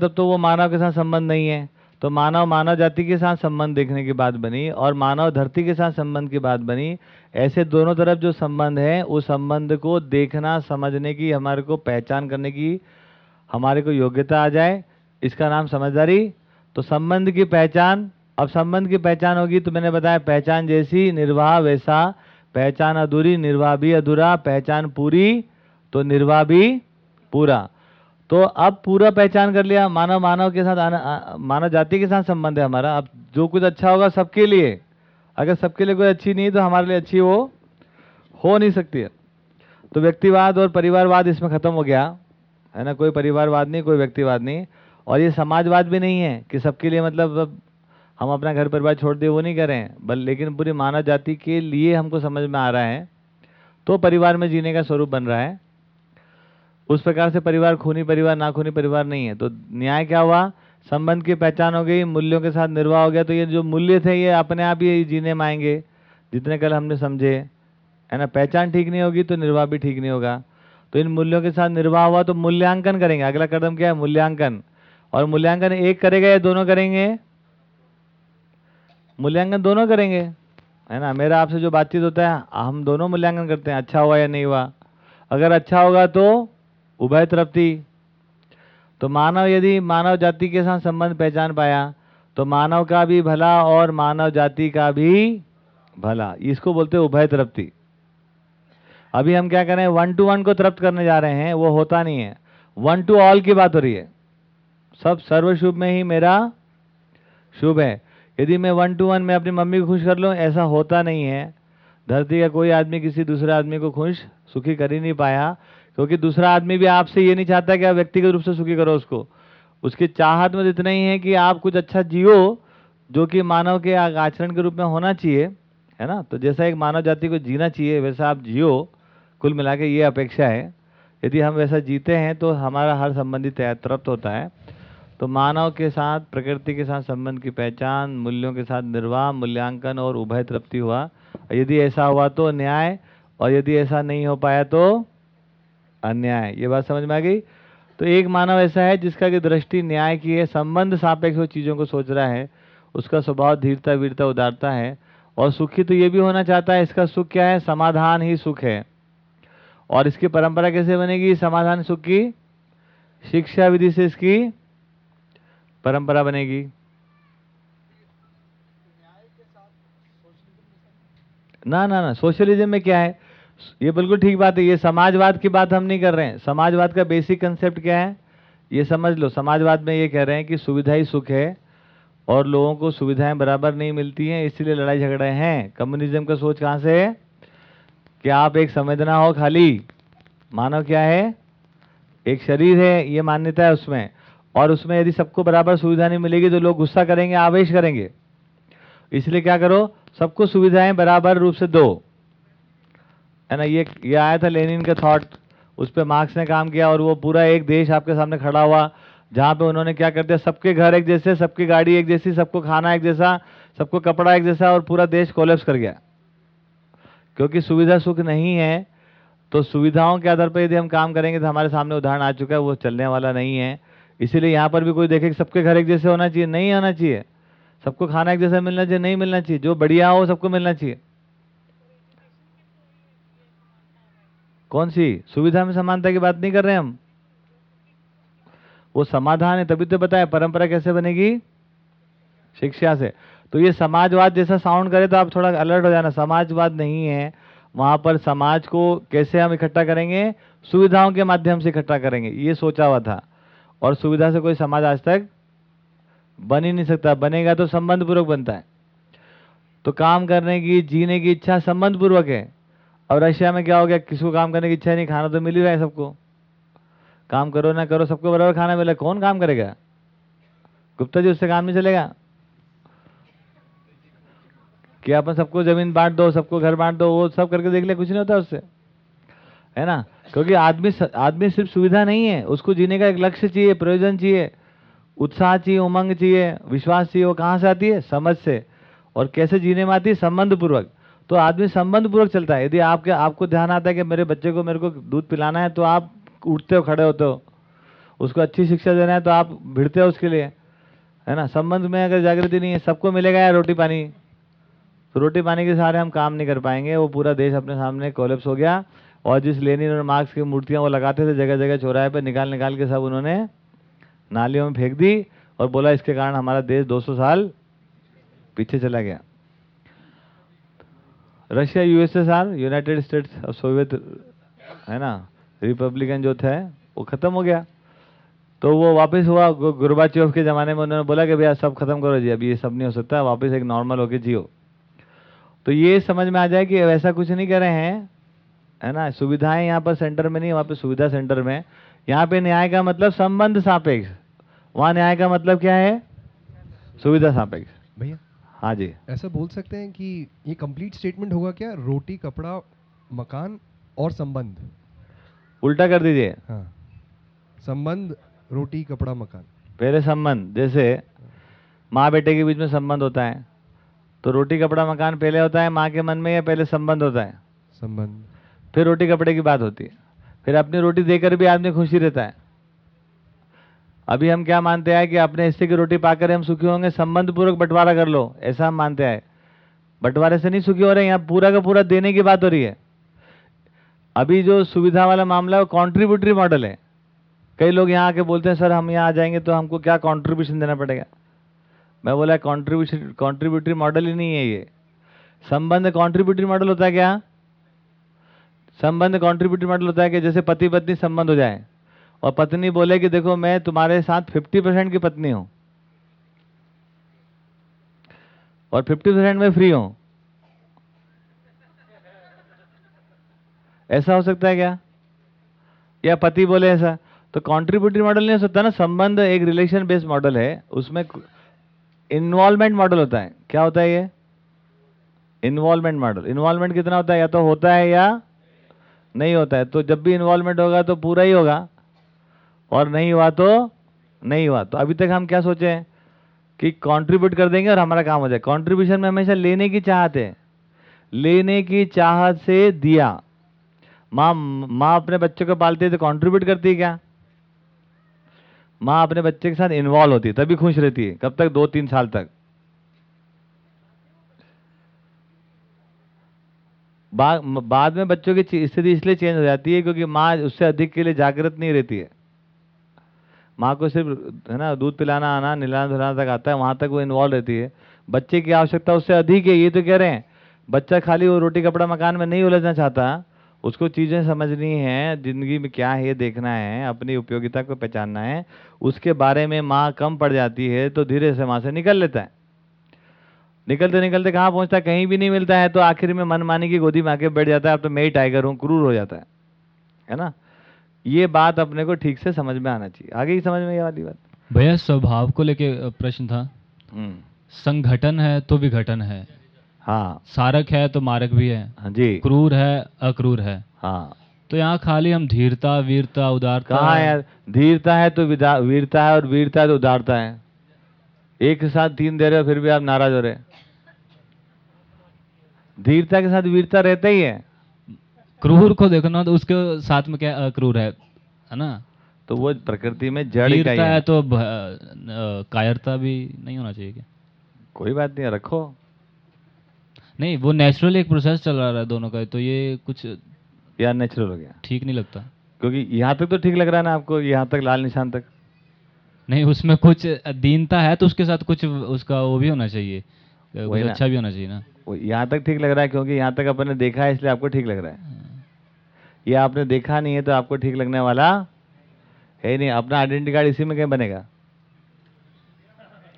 तब तो वो मानव के साथ संबंध नहीं है। तो मानव मानव जाति के साथ संबंध देखने की बात बनी और मानव धरती के साथ संबंध की बात बनी। ऐसे दोनों तरफ़ जो संबंध है, उस संबंध को देखना, समझने की, हमारे को पहचान करने की, हमारे को योग्यता आ जाए, इसका नाम समझदारी। तो संबंध की पहचान, अब संबंध की पहचान होगी तो मैंने बताया, पहचान जैसी, निर्वाह वैसा, पहचान अधूरी, निर्वाह भी अधूरा, पहचान पूरी तो निर्वाह भी पूरा। तो अब पूरा पहचान कर लिया, मानव मानव के साथ मानव जाति के साथ संबंध है हमारा। अब जो कुछ अच्छा होगा सबके लिए, अगर सबके लिए कोई अच्छी नहीं तो हमारे लिए अच्छी वो हो नहीं सकती है। तो व्यक्तिवाद और परिवारवाद इसमें ख़त्म हो गया, है ना? कोई परिवारवाद नहीं, कोई व्यक्तिवाद नहीं। और ये समाजवाद भी नहीं है कि सबके लिए मतलब हम अपना घर परिवार छोड़ दिए वो नहीं कर। बल, लेकिन पूरी मानव जाति के लिए हमको समझ में आ रहा है। तो परिवार में जीने का स्वरूप बन रहा है। उस प्रकार से परिवार खूनी परिवार ना खूनी परिवार नहीं है। तो न्याय क्या हुआ? संबंध की पहचान हो गई, मूल्यों के साथ निर्वाह हो गया। तो ये जो मूल्य थे, ये अपने आप ही जीने में आएँगे, जितने कल हमने समझे। है ना? पहचान ठीक नहीं होगी तो निर्वाह भी ठीक नहीं होगा। तो इन मूल्यों के साथ निर्वाह हुआ तो मूल्यांकन करेंगे। अगला कदम क्या है? मूल्यांकन। और मूल्यांकन एक करेगा या दोनों करेंगे? मूल्यांकन दोनों करेंगे। है ना? मेरा आपसे जो बातचीत होता है, हम दोनों मूल्यांकन करते हैं अच्छा हुआ या नहीं हुआ। अगर अच्छा होगा तो उभय तृप्ति। तो मानव यदि मानव जाति के साथ संबंध पहचान पाया तो मानव का भी भला और मानव जाति का भी भला। इसको बोलते उभय तृप्ति। अभी हम क्या करें वन टू वन को तृप्त करने जा रहे हैं, वो होता नहीं है। वन टू ऑल की बात हो रही है। सब सर्वशुभ में ही मेरा शुभ है। यदि मैं वन टू वन में अपनी मम्मी को खुश कर लूँ, ऐसा होता नहीं है। धरती का कोई आदमी किसी दूसरे आदमी को खुश, सुखी कर ही नहीं पाया। क्योंकि दूसरा आदमी भी आपसे ये नहीं चाहता कि आप व्यक्तिगत रूप से सुखी करो उसको। उसकी चाहत में इतना ही है कि आप कुछ अच्छा जियो, जो कि मानव के आचरण के रूप में होना चाहिए, है ना? तो जैसा एक मानव जाति को जीना चाहिए, वैसा आप जियो। कुल मिला के ये अपेक्षा है। यदि हम वैसा जीते हैं तो हमारा हर संबंधी तृप्त होता है। तो मानव के साथ, प्रकृति के साथ संबंध की पहचान, मूल्यों के साथ निर्वाह, मूल्यांकन और उभय तृप्ति हुआ। यदि ऐसा हुआ तो न्याय, और यदि ऐसा नहीं हो पाया तो अन्याय। ये बात समझ में आ गई? तो एक मानव ऐसा है जिसका की दृष्टि न्याय की है, संबंध सापेक्ष चीज़ों को सोच रहा है, उसका स्वभाव धीरता वीरता उदारता है और सुखी तो ये भी होना चाहता है, इसका सुख क्या है? समाधान ही सुख है। और इसकी परंपरा कैसे बनेगी? समाधान सुख की? शिक्षा विधि से इसकी परंपरा बनेगी। ना ना ना, सोशलिज्म में क्या है? ये बिल्कुल ठीक बात है, ये समाजवाद की बात हम नहीं कर रहे हैं। समाजवाद का बेसिक कंसेप्ट क्या है? ये समझ लो, समाजवाद में ये कह रहे हैं कि सुविधा ही सुख है और लोगों को सुविधाएँ बराबर नहीं मिलती हैं, इसलिए लड़ाई झगड़े हैं। कम्युनिज्म का सोच कहाँ से है? कि आप एक संवेदना हो खाली। मानव क्या है? एक शरीर है, ये मान्यता है उसमें। और उसमें यदि सबको बराबर सुविधा नहीं मिलेगी तो लोग गुस्सा करेंगे, आवेश करेंगे। इसलिए क्या करो, सबको सुविधाएँ बराबर रूप से दो। है ना, ये ये आया था लेनिन का थॉट उस पर मार्क्स ने काम किया और वो पूरा एक देश आपके सामने खड़ा हुआ, जहाँ पे उन्होंने क्या कर दिया, सबके घर एक जैसे, सबकी गाड़ी एक जैसी, सबको खाना एक जैसा, सबको कपड़ा एक जैसा और पूरा देश कोलेप्स कर गया। क्योंकि सुविधा सुख नहीं है तो सुविधाओं के आधार पर यदि हम काम करेंगे तो हमारे सामने उदाहरण आ चुका है, वो चलने वाला नहीं है। इसीलिए यहाँ पर भी कोई देखे सबके घर एक जैसे होना चाहिए, नहीं होना चाहिए। सबको खाना एक जैसा मिलना चाहिए, नहीं मिलना चाहिए। जो बढ़िया हो सबको मिलना चाहिए। कौन सी? सुविधा में समानता की बात नहीं कर रहे हम। वो समाधान है, तभी तो बताया, परंपरा कैसे बनेगी? शिक्षा से। तो ये समाजवाद जैसा साउंड करे तो आप थोड़ा अलर्ट हो जाना, समाजवाद नहीं है। वहाँ पर समाज को कैसे हम इकट्ठा करेंगे? सुविधाओं के माध्यम से इकट्ठा करेंगे, ये सोचा हुआ था। और सुविधा से कोई समाज आज तक बन ही नहीं सकता। बनेगा तो संबंध पूर्वक बनता है। तो काम करने की, जीने की इच्छा संबंध पूर्वक है। और रशिया में क्या हो गया? किसको काम करने की इच्छा नहीं, खाना तो मिल ही रहा है सबको। काम करो ना करो, सबको बराबर खाना मिला कौन काम करेगा? गुप्ता जी उससे काम नहीं चलेगा? कि अपन सबको ज़मीन बांट दो, सबको घर बांट दो, वो सब करके देख ले, कुछ नहीं होता उससे। है ना? क्योंकि आदमी आदमी सिर्फ़ सुविधा नहीं है, उसको जीने का एक लक्ष्य चाहिए, प्रयोजन चाहिए, उत्साह चाहिए, उमंग चाहिए, विश्वास चाहिए, वो कहाँ से आती है? समझ से। और कैसे जीने में आती है? संबंध पूर्वक तो आदमी संबंध पूर्वक चलता है। यदि आपके, आपको ध्यान आता है कि मेरे बच्चे को, मेरे को दूध पिलाना है तो आप उठते हो, खड़े होते हो। उसको अच्छी शिक्षा देना है तो आप भिड़ते हो उसके लिए। है ना? संबंध में अगर जागृति नहीं है, सबको मिलेगा यार रोटी पानी। तो रोटी पानी के सहारे हम काम नहीं कर पाएँगे। वो पूरा देश अपने सामने कोलेप्स हो गया। और जिस लेनिन और मार्क्स की मूर्तियाँ वो लगाते थे जगह जगह चौराहे पर निकाल निकाल के सब उन्होंने नालियों में फेंक दी और बोला, इसके कारण हमारा देश 200 साल पीछे चला गया। Russia USSR united states of Soviet है ना? रिपब्लिकन जो थे, वो खत्म हो गया। तो वो वापस हुआ गुरबाचोव के ज़माने में उन्होंने बोला कि भैया, सब खत्म करो जी अभी ये सब नहीं हो सकता, वापस एक नॉर्मल होके जियो। तो ये समझ में आ जाए कि वैसा कुछ नहीं कर रहे हैं, है ना? सुविधाएँ यहाँ पर सेंटर में नहीं, वहाँ पर सुविधा सेंटर में। यहाँ पे न्याय का मतलब संबंध सापेक्ष। वहाँ न्याय का मतलब क्या है? सुविधा सापेक्ष। भैया हाँ जी। ऐसा बोल सकते हैं कि ये कंप्लीट स्टेटमेंट होगा क्या? रोटी कपड़ा मकान और संबंध। उल्टा कर दीजिए। हाँ। संबंध रोटी कपड़ा मकान। पहले संबंध जैसे माँ बेटे के बीच में संबंध होता है तो रोटी कपड़ा मकान पहले होता है माँ के मन में या पहले संबंध होता है? संबंध। फिर रोटी कपड़े की बात होती है। फिर अपनी रोटी देकर भी आदमी खुशी रहता है। अभी हम क्या मानते हैं कि अपने हिस्से की रोटी पाकर हम सुखी होंगे? संबंध पूर्वक बंटवारा कर लो, ऐसा हम मानते हैं। बंटवारे से नहीं सुखी हो रहे यहाँ पूरा का पूरा देने की बात हो रही है। अभी जो सुविधा वाला मामला है, वो कॉन्ट्रीब्यूटरी मॉडल है। कई लोग यहाँ आके बोलते हैं, सर, हम यहाँ आ जाएँगे तो हमको क्या कॉन्ट्रीब्यूशन देना पड़ेगा? मैं बोला कॉन्ट्रीब्यूशन कॉन्ट्रीब्यूटरी मॉडल ही नहीं है ये। संबंध कॉन्ट्रीब्यूटरी मॉडल होता है क्या? संबंध कॉन्ट्रीब्यूटरी मॉडल होता है कि जैसे पति पत्नी संबंध हो जाए। और पत्नी बोले कि देखो, मैं तुम्हारे साथ 50 परसेंट की पत्नी हूँ। और 50 परसेंट में फ्री हूँ। ऐसा हो सकता है क्या? या पति बोले ऐसा? तो कॉन्ट्रीब्यूटरी मॉडल नहीं हो सकता ना? संबंध एक रिलेशन बेस्ड मॉडल है। उसमें इन्वॉल्वमेंट मॉडल होता है। क्या होता है ये? इन्वॉल्वमेंट मॉडल इन्वॉल्वमेंट कितना होता है? या तो होता है या नहीं होता है। तो जब भी इन्वॉल्वमेंट होगा तो पूरा ही होगा। और नहीं हुआ तो नहीं हुआ तो। अभी तक हम क्या सोचे कि कंट्रीब्यूट कर देंगे और हमारा काम हो जाए। कंट्रीब्यूशन में हमेशा लेने की चाहत है। लेने की चाहत से दिया। माँ माँ अपने बच्चे को पालती है तो कंट्रीब्यूट करती है क्या? माँ अपने बच्चे के साथ इन्वॉल्व होती है तभी खुश रहती है। कब तक? दो तीन साल तक। बा, बाद में बच्चों की स्थिति इसलिए चेंज हो जाती है क्योंकि माँ उससे अधिक के लिए जागृत नहीं रहती है। माँ को सिर्फ़, है ना, दूध पिलाना, आना, निलाना, धुलाना तक आता है, वहाँ तक वो इन्वॉल्व रहती है। बच्चे की आवश्यकता उससे अधिक है, ये तो कह रहे हैं। बच्चा खाली वो रोटी कपड़ा मकान में नहीं उलझना चाहता, उसको चीज़ें समझनी है, ज़िंदगी में क्या है, ये देखना है, अपनी उपयोगिता को पहचानना है। उसके बारे में माँ कम पड़ जाती है तो धीरे से माँ से निकल लेता है। निकलते निकलते कहाँ पहुँचता है? कहीं भी नहीं मिलता है तो आखिर में मन मानी की गोदी में आके बैठ जाता है, अब तो मैं ही टाइगर हूँ, क्रूर हो जाता है। है ना? ये बात अपने को ठीक से समझ में आना चाहिए। आगे ही समझ में ये वाली बात। भैया स्वभाव को लेके प्रश्न था। हम्म। संगठन है तो विघटन है। हाँ। सारक है तो मारक भी है। हाँ जी। क्रूर है अक्रूर है। हाँ। तो यहाँ खाली हम धीरता वीरता उदारता। कहाँ है यार? धीरता है तो वीरता है और वीरता है तो उदारता है। एक साथ तीन दे रहे हो फिर भी आप नाराज़ हो रहे धीरता के साथ वीरता रहता ही है। क्रूर को देखना तो उसके साथ में क्या क्रूर है है ना? तो वो प्रकृति में जड़ का है है। तो कायरता भी नहीं होना चाहिए क्या? कोई बात नहीं रखो। नहीं वो नेचुरल एक प्रोसेस चल रहा है दोनों का तो ये कुछ यार नेचुरल हो गया। ठीक नहीं लगता। क्योंकि यहाँ तक तो ठीक लग रहा है ना आपको यहाँ तक लाल निशान तक? नहीं उसमें कुछ दीनता है तो उसके साथ कुछ उसका वो भी होना चाहिए ना। अच्छा भी होना चाहिए ना। यहाँ तक ठीक लग रहा है क्योंकि यहाँ तक अपन ने देखा है इसलिए आपको ठीक लग रहा है। ये आपने देखा नहीं है तो आपको ठीक लगने वाला है नहीं अपना आइडेंटिटी कार्ड इसी में कहीं बनेगा?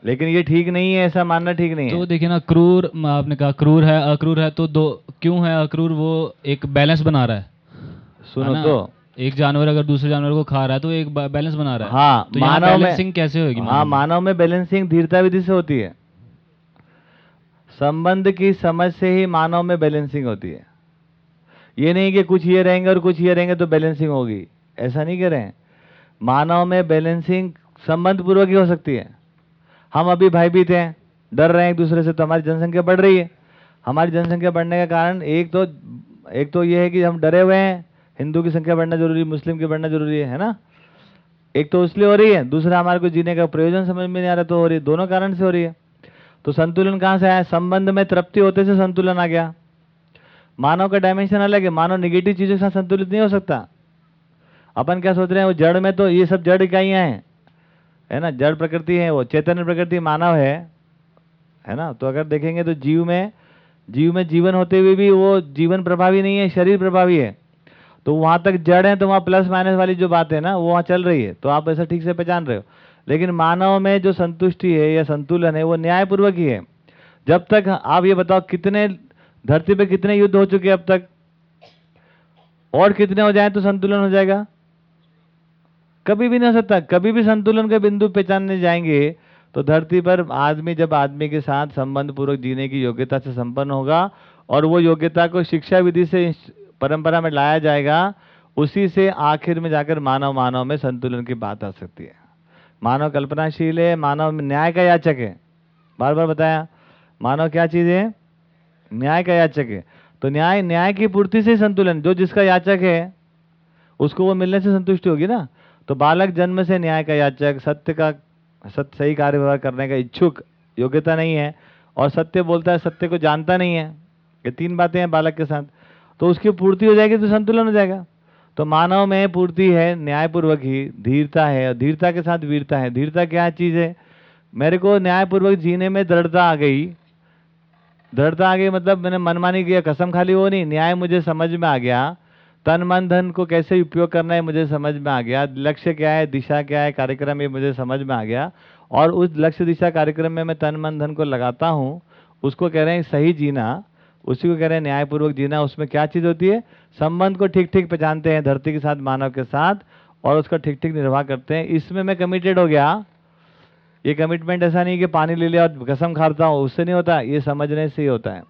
लेकिन ये ठीक नहीं है ऐसा मानना ठीक नहीं तो है देखिए ना क्रूर आपने कहा क्रूर है अक्रूर है तो दो क्यों है अक्रूर? वो एक बैलेंस बना रहा है। सुनो तो। एक जानवर अगर दूसरे जानवर को खा रहा है तो एक बैलेंस बना रहा है। हाँ तो मानव में कैसे होगी हाँ मानव में? बैलेंसिंग धीरता विधि से होती है। संबंध की समझ से ही मानव में बैलेंसिंग होती है। ये नहीं कि कुछ ये रहेंगे और कुछ ये रहेंगे तो बैलेंसिंग होगी। ऐसा नहीं कह रहे हैं। मानव में बैलेंसिंग संबंध पूर्वक ही हो सकती है। हम अभी भाई भयभीत हैं डर रहे हैं एक दूसरे से तो हमारी जनसंख्या बढ़ रही है। हमारी जनसंख्या बढ़ने का कारण एक तो एक तो ये है कि हम डरे हुए हैं। हिंदू की संख्या बढ़ना ज़रूरी, मुस्लिम की बढ़ना ज़रूरी है है ना? एक तो इसलिए हो रही है, दूसरा हमारे को जीने का प्रयोजन समझ में नहीं आ रहा तो हो रही है, दोनों कारण से हो रही है। तो संतुलन कहाँ से आया? संबंध में तृप्ति होते से संतुलन आ गया। मानव का डायमेंशन अलग है, मानव निगेटिव चीज़ों के साथ संतुलित नहीं हो सकता। अपन क्या सोच रहे हैं, वो जड़ में तो ये सब जड़ इकाइयाँ हैं है? ना, जड़ प्रकृति है, वो चैतन्य प्रकृति मानव है है ना? तो अगर देखेंगे तो जीव में जीव में जीवन होते हुए भी वो जीवन प्रभावी नहीं है, शरीर प्रभावी है। तो वहाँ तक जड़ है तो वहाँ प्लस माइनस वाली जो बात है ना, वो वहाँ चल रही है। तो आप ऐसा ठीक से पहचान रहे हो। लेकिन मानव में जो संतुष्टि है या संतुलन है, वो न्यायपूर्वक ही है। जब तक आप ये बताओ कितने धरती पे कितने युद्ध हो चुके अब तक? और कितने हो जाए तो संतुलन हो जाएगा? कभी भी नहीं हो सकता। कभी भी संतुलन के बिंदु पहचानने जाएँगे तो धरती पर आदमी जब आदमी के साथ संबंध पूर्वक जीने की योग्यता से संपन्न होगा और वो योग्यता को शिक्षा विधि से, परंपरा में लाया जाएगा, उसी से आखिर में जाकर मानव मानव में संतुलन की बात आ सकती है। मानव कल्पनाशील है, मानव न्याय का याचक है। बार बार बताया। मानव क्या चीज़ है? न्याय का याचक है। तो न्याय न्याय की पूर्ति से संतुलन, जो जिसका याचक है, उसको वो मिलने से संतुष्टि होगी ना। तो बालक जन्म से न्याय का याचक, सत्य का, सत्य सही कार्य व्यवहार करने का इच्छुक, योग्यता नहीं है, और सत्य बोलता है, सत्य को जानता नहीं है, ये तीन बातें हैं बालक के साथ। तो उसकी पूर्ति हो जाएगी तो संतुलन हो जाएगा। तो मानव में पूर्ति है, न्यायपूर्वक ही, धीरता है, और धीरता के साथ वीरता है। धीरता क्या चीज़ है? मेरे को न्यायपूर्वक जीने में दृढ़ता आ गई दृढ़ता आ गई मतलब मैंने मनमानी किया, कसम खाली वो नहीं। न्याय मुझे समझ में आ गया। तन मन धन को कैसे उपयोग करना है मुझे समझ में आ गया। लक्ष्य क्या है, दिशा क्या है, कार्यक्रम, ये मुझे समझ में आ गया। और उस लक्ष्य, दिशा कार्यक्रम में मैं तन मन धन को लगाता हूँ। उसको कह रहे हैं, सही जीना। उसी को कह रहे हैं, न्यायपूर्वक जीना। उसमें क्या चीज़ होती है? संबंध को ठीक ठीक पहचानते हैं, धरती के साथ, मानव के साथ, और उसका ठीक ठीक निर्वाह करते हैं। इसमें मैं कमिटेड हो गया। ये कमिटमेंट ऐसा नहीं कि पानी ले लिया और कसम खाता हूँ, उससे नहीं होता, ये समझने से ही होता है।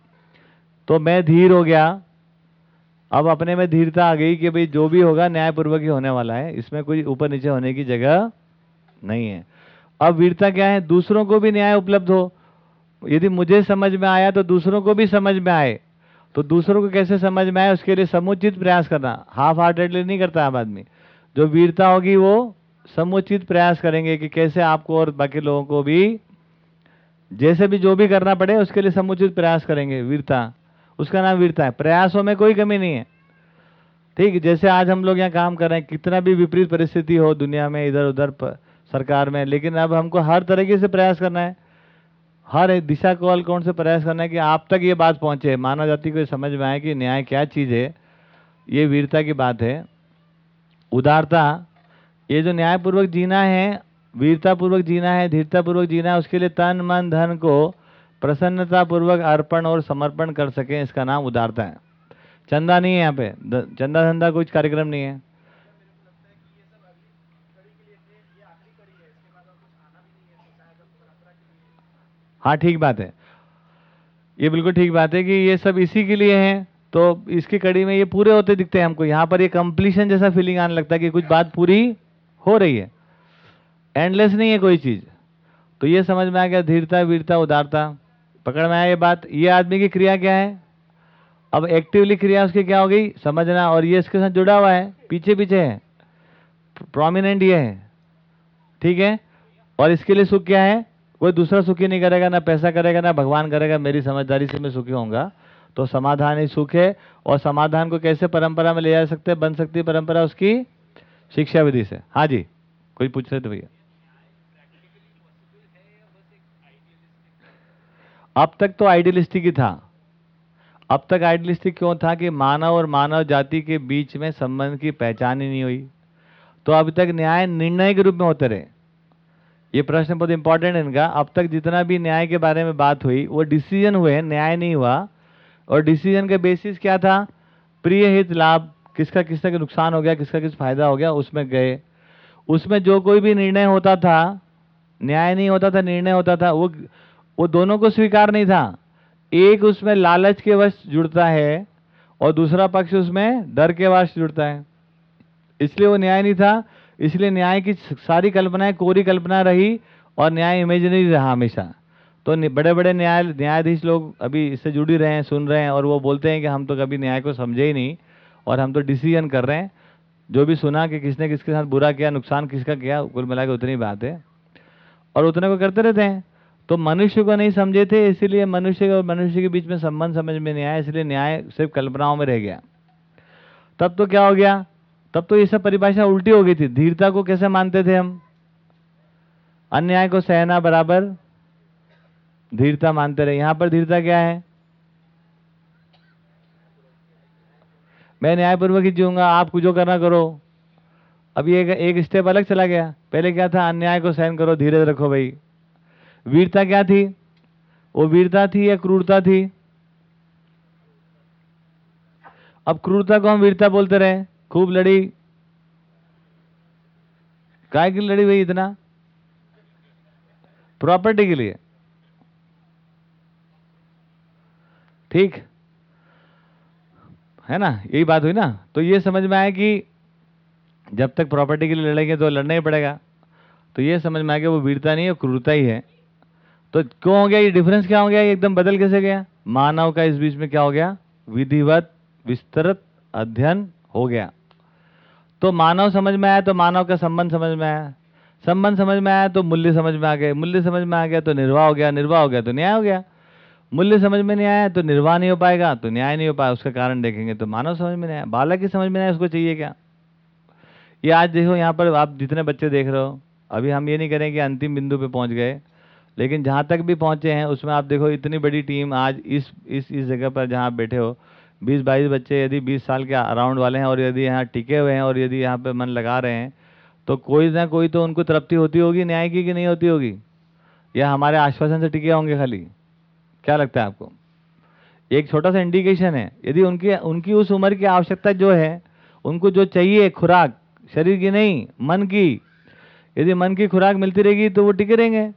तो मैं धीर हो गया, अब अपने में धीरता आ गई कि भाई जो भी होगा न्यायपूर्वक ही होने वाला है, इसमें कोई ऊपर नीचे होने की जगह नहीं है। अब वीरता क्या है? दूसरों को भी न्याय उपलब्ध हो। यदि मुझे समझ में आया तो दूसरों को भी समझ में आए। तो दूसरों को कैसे समझ में आए? उसके लिए समुचित प्रयास करना। हाफ़ हार्टेडली नहीं करता आप आदमी। जो वीरता होगी वो समुचित प्रयास करेंगे कि कैसे आपको और बाकी लोगों को भी, जैसे भी जो भी करना पड़े, उसके लिए समुचित प्रयास करेंगे। वीरता, उसका नाम वीरता है। प्रयासों में कोई कमी नहीं है। ठीक, जैसे आज हम लोग यहाँ काम कर रहे हैं, कितना भी विपरीत परिस्थिति हो दुनिया में इधर उधर सरकार में, लेकिन अब हमको हर तरीके से प्रयास करना है। हर दिशा कौल कौन से प्रयास करना है कि आप तक ये बात पहुँचे। मानव जाति को समझ में आए कि न्याय क्या चीज़ है। ये वीरता की बात है। उदारता ये जो न्यायपूर्वक जीना है वीरता पूर्वक जीना है धीरता पूर्वक जीना है, उसके लिए तन, मन, धन को प्रसन्नता पूर्वक अर्पण और समर्पण कर सकें, इसका नाम उदारता है। चंदा नहीं है यहाँ पे। चंदा धंधा कुछ कार्यक्रम नहीं है। हाँ ठीक बात है। ये बिल्कुल ठीक बात है कि ये सब इसी के लिए हैं तो इसकी कड़ी में ये पूरे होते दिखते हैं हमको। यहाँ पर ये कंप्लीशन जैसा फीलिंग आने लगता है कि कुछ बात पूरी हो रही है। एंडलेस नहीं है कोई चीज़। तो ये समझ में आ गया, धीरता, वीरता, उदारता। पकड़ में आया ये बात। ये आदमी की क्रिया क्या है? अब एक्टिवली क्रिया उसकी क्या हो गई? समझना। और ये इसके साथ जुड़ा हुआ है। पीछे पीछे है। प्रोमिनेंट ये है। ठीक है? और इसके लिए सुख क्या है? कोई दूसरा सुखी नहीं करेगा, ना पैसा करेगा, ना भगवान करेगा। मेरी समझदारी से मैं सुखी होऊँगा। तो समाधान ही सुख है। और समाधान को कैसे परंपरा में ले जा सकते बन सकती परंपरा उसकी शिक्षा विधि से। हाँ जी, कोई पूछ रहे थे भैया। अब तक तो आइडियलिस्टिक ही था। अब तक आइडियलिस्टिक क्यों था कि मानव और मानव जाति के बीच में संबंध की पहचान ही नहीं हुई? तो अभी तक न्याय निर्णय के रूप में होते रहे। ये प्रश्न बहुत इंपॉर्टेंट है इनका। अब तक जितना भी न्याय के बारे में बात हुई, वो डिसीज़न हुए, न्याय नहीं हुआ। और डिसीज़न का बेसिस क्या था? प्रिय हित लाभ किसका किसका नुकसान हो गया, किसका किस फ़ायदा हो गया, उसमें गए। उसमें जो कोई भी निर्णय होता था, न्याय नहीं होता था, निर्णय होता था, वो वो दोनों को स्वीकार नहीं था। एक उसमें लालच के वश जुड़ता है और दूसरा पक्ष उसमें डर के वश जुड़ता है। इसलिए वो न्याय नहीं था, इसलिए न्याय की सारी कल्पनाएँ, कोरी कल्पना रही और न्याय इमेजिनरी रहा हमेशा। तो बड़े बड़े न्याय, न्यायाधीश लोग अभी इससे जुड़ी रहे हैं, सुन रहे हैं और वो बोलते हैं कि हम तो कभी न्याय को समझे ही नहीं। और हम तो डिसीज़न कर रहे हैं। जो भी सुना कि किसने किसके साथ बुरा किया, नुकसान किसका किया, कुल मिला के उतनी बात है। और उतने को करते रहते हैं। तो मनुष्य को नहीं समझे थे, इसीलिए मनुष्य और मनुष्य के बीच में संबंध समझ में नहीं आया, इसलिए न्याय सिर्फ़ कल्पनाओं में रह गया। तब तो क्या हो गया? तब तो ये सब परिभाषा उल्टी हो गई थी। धीरता को कैसे मानते थे हम? अन्याय को सहना बराबर। धीरता मानते रहे। यहाँ पर धीरता क्या है? मैं न्यायपूर्वक ही जीऊँगा, आप जो करना करो। अभी एक एक स्टेप अलग चला गया। पहले क्या था? अन्याय को सहन करो धीरे रखो भाई। वीरता क्या थी? वो वीरता थी या क्रूरता थी? अब क्रूरता को हम वीरता बोलते रहे। खूब लड़ी। काय की लड़ी भाई इतना? प्रॉपर्टी के लिए। ठीक। है ना? यही बात हुई ना? तो ये समझ में आया कि जब तक प्रॉपर्टी के लिए लड़ेंगे तो लड़ना ही पड़ेगा तो ये समझ में आया कि वो वीरता नहीं है क्रूरता ही है। तो क्यों हो गया ये डिफरेंस क्या हो गया? एकदम बदल कैसे गया? मानव का इस बीच में क्या हो गया? विधिवत विस्तृत अध्ययन हो गया। तो मानव समझ में आया तो मानव का संबंध समझ में आया। संबंध समझ में आया तो मूल्य समझ में आ गए। मूल्य समझ में आ गया तो निर्वाह हो गया। निर्वाह हो गया तो न्याय हो गया। मूल्य समझ में नहीं आया तो निर्वाह नहीं हो पाएगा तो न्याय नहीं हो पाया, उसका कारण देखेंगे तो मानव समझ में नहीं आया। बालक की समझ में नहीं आया, उसको चाहिए क्या? ये आज देखो, यहाँ पर आप जितने बच्चे देख रहे हो, अभी हम ये नहीं करें कि अंतिम बिंदु पे पहुँच गए, लेकिन जहाँ तक भी पहुँचे हैं, उसमें आप देखो, इतनी बड़ी टीम आज इस इस इस जगह पर जहाँ आप बैठे हो बीस बाईस बच्चे यदि बीस साल के अराउंड वाले हैं, और यदि यहाँ टिके हुए हैं, और यदि यहाँ पे मन लगा रहे हैं तो कोई ना कोई तो उनको तृप्ति होती होगी, न्याय की कि नहीं होती होगी? या हमारे आश्वासन से टिके होंगे खाली? क्या लगता है आपको? एक छोटा सा इंडिकेशन है, यदि उनकी उनकी उस उम्र की आवश्यकता जो है, उनको जो चाहिए खुराक, शरीर की नहीं, मन की, यदि मन की खुराक मिलती रहेगी तो वो टिके रहेंगे,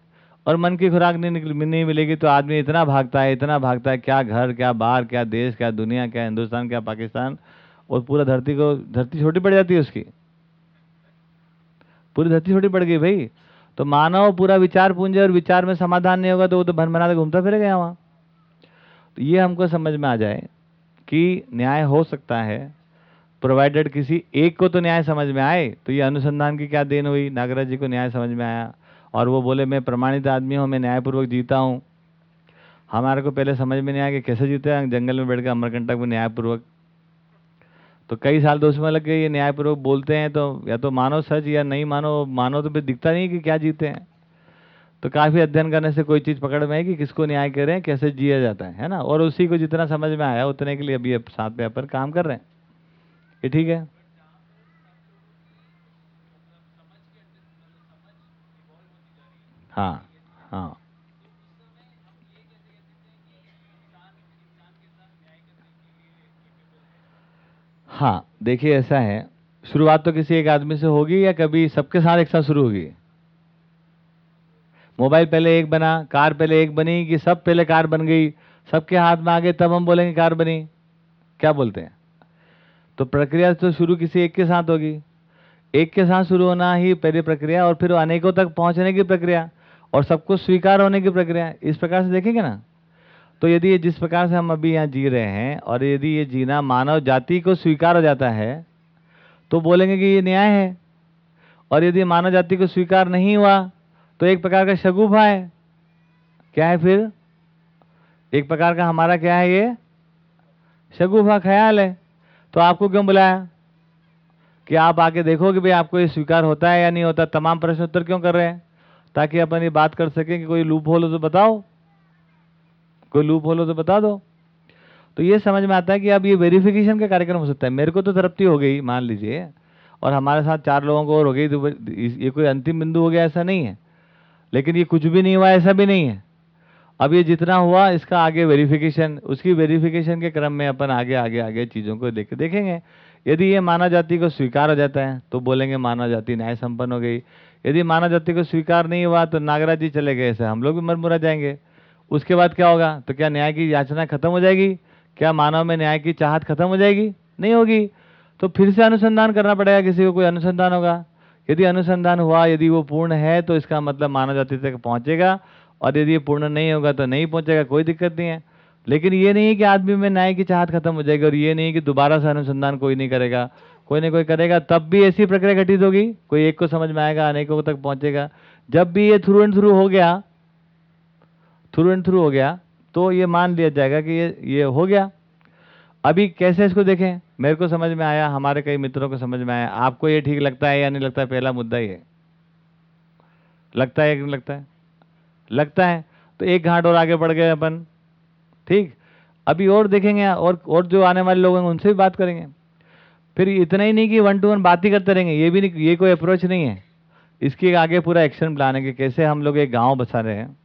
और मन की खुराक नहीं निकल, नहीं मिलेगी तो आदमी इतना भागता है, इतना भागता है, क्या घर, क्या बाहर, क्या देश, क्या दुनिया, क्या हिंदुस्तान, क्या पाकिस्तान, और पूरा धरती को, धरती छोटी पड़ जाती है उसकी। पूरी धरती छोटी पड़ गई भाई तो मानव पूरा विचार पूंजे और विचार में समाधान नहीं होगा तो वो तो भन बनाते घूमता फिरेगा वहाँ। तो ये हमको समझ में आ जाए कि न्याय हो सकता है प्रोवाइडेड किसी एक को तो न्याय समझ में आए तो ये अनुसंधान की क्या देन हुई? नागराज जी को न्याय समझ में आया और वो बोले, मैं प्रमाणित आदमी हूँ, मैं न्यायपूर्वक जीता हूँ। हमारे को पहले समझ में नहीं आया कि कैसे जीते हैं, जंगल में बैठ कर अमरकंटक में न्यायपूर्वक। तो कई साल तो उसमें लग गए, ये न्यायपूर्वक बोलते हैं तो या तो मानो सच या नहीं मानो मानो तो फिर दिखता नहीं कि क्या जीते हैं। तो काफ़ी अध्ययन करने से कोई चीज़ पकड़ में है कि किसको न्याय करें, कैसे जिया जाता है है ना? और उसी को जितना समझ में आया, उतने के लिए अभी साथ पे पर काम कर रहे हैं। ये ठीक है? हाँ हाँ। हाँ देखिए ऐसा है, शुरुआत तो किसी एक आदमी से होगी या कभी सबके साथ एक साथ शुरू होगी? मोबाइल पहले एक बना, कार पहले एक बनी, कि सब पहले कार बन गई। सबके हाथ में आ गए, तब हम बोलेंगे कार बनी। क्या बोलते हैं? तो प्रक्रिया तो शुरू किसी एक के साथ होगी। एक के साथ शुरू होना ही पहली प्रक्रिया, और फिर अनेकों तक पहुँचने की प्रक्रिया, और सबको स्वीकार होने की प्रक्रिया। इस प्रकार से देखेंगे ना? तो यदि ये जिस प्रकार से हम अभी यहाँ जी रहे हैं, और यदि ये जीना मानव जाति को स्वीकार हो जाता है तो बोलेंगे कि ये न्याय है। और यदि मानव जाति को स्वीकार नहीं हुआ तो एक प्रकार का शगुफा है। क्या है फिर? एक प्रकार का हमारा क्या है ये? शगुफा ख्याल है। तो आपको क्यों बुलाया? कि आप आके देखो कि भाई आपको ये स्वीकार होता है या नहीं होता, तमाम प्रश्न उत्तर क्यों कर रहे हैं? ताकि अपन ये बात कर सकें कि कोई लूप होल हो तो बताओ। कोई लूप होल हो तो बता दो। तो ये समझ में आता है कि अब ये वेरिफिकेशन का कार्यक्रम हो सकता है। मेरे को तो तृप्ति हो गई, मान लीजिए। और हमारे साथ चार लोगों को और हो गई तो ये कोई अंतिम बिंदु हो गया, ऐसा नहीं है। लेकिन ये कुछ भी नहीं हुआ, ऐसा भी नहीं है। अब ये जितना हुआ, इसका आगे वेरिफिकेशन उसकी वेरिफिकेशन के क्रम में अपन आगे आगे आगे चीज़ों को देख, देखेंगे। यदि ये मानव जाति को स्वीकार हो जाता है तो बोलेंगे मानव जाति न्याय संपन्न हो गई। यदि मानव जाति को स्वीकार नहीं हुआ तो नागराज जी चले गए, ऐसे हम लोग भी मरमुरा जाएँगे। उसके बाद क्या होगा? तो क्या न्याय की याचना खत्म हो जाएगी? क्या मानव में न्याय की चाहत खत्म हो जाएगी? नहीं होगी। तो फिर से अनुसंधान करना पड़ेगा, किसी को कोई अनुसंधान होगा। यदि अनुसंधान हुआ, यदि वो पूर्ण है तो इसका मतलब मानव जाति तक पहुंचेगा, और यदि ये पूर्ण नहीं होगा तो नहीं पहुंचेगा, कोई दिक्कत नहीं है। लेकिन ये नहीं है कि आदमी में न्याय की चाहत खत्म हो जाएगी, और ये नहीं कि दोबारा से अनुसंधान कोई नहीं करेगा। कोई ना कोई करेगा, तब भी ऐसी प्रक्रिया घटित होगी, कोई एक को समझ में आएगा, अनेकों तक पहुंचेगा। जब भी ये थ्रू एंड थ्रू हो गया थ्रू एंड थ्रू हो गया तो ये मान लिया जाएगा कि ये ये हो गया। अभी कैसे इसको देखें? मेरे को समझ में आया, हमारे कई मित्रों को समझ में आया। आपको ये ठीक लगता है या नहीं लगता? है पहला मुद्दा ये। लगता है या नहीं लगता है? लगता है। तो एक घाट और आगे बढ़ गए अपन। ठीक? अभी और देखेंगे और और जो आने वाले लोग हैं, उनसे भी बात करेंगे। फिर इतना ही नहीं कि वन टू वन बात ही करते रहेंगे। ये भी नहीं, ये कोई अप्रोच नहीं है। इसके आगे पूरा एक्शन प्लान है कि कैसे हम लोग एक गाँव बसा रहे हैं।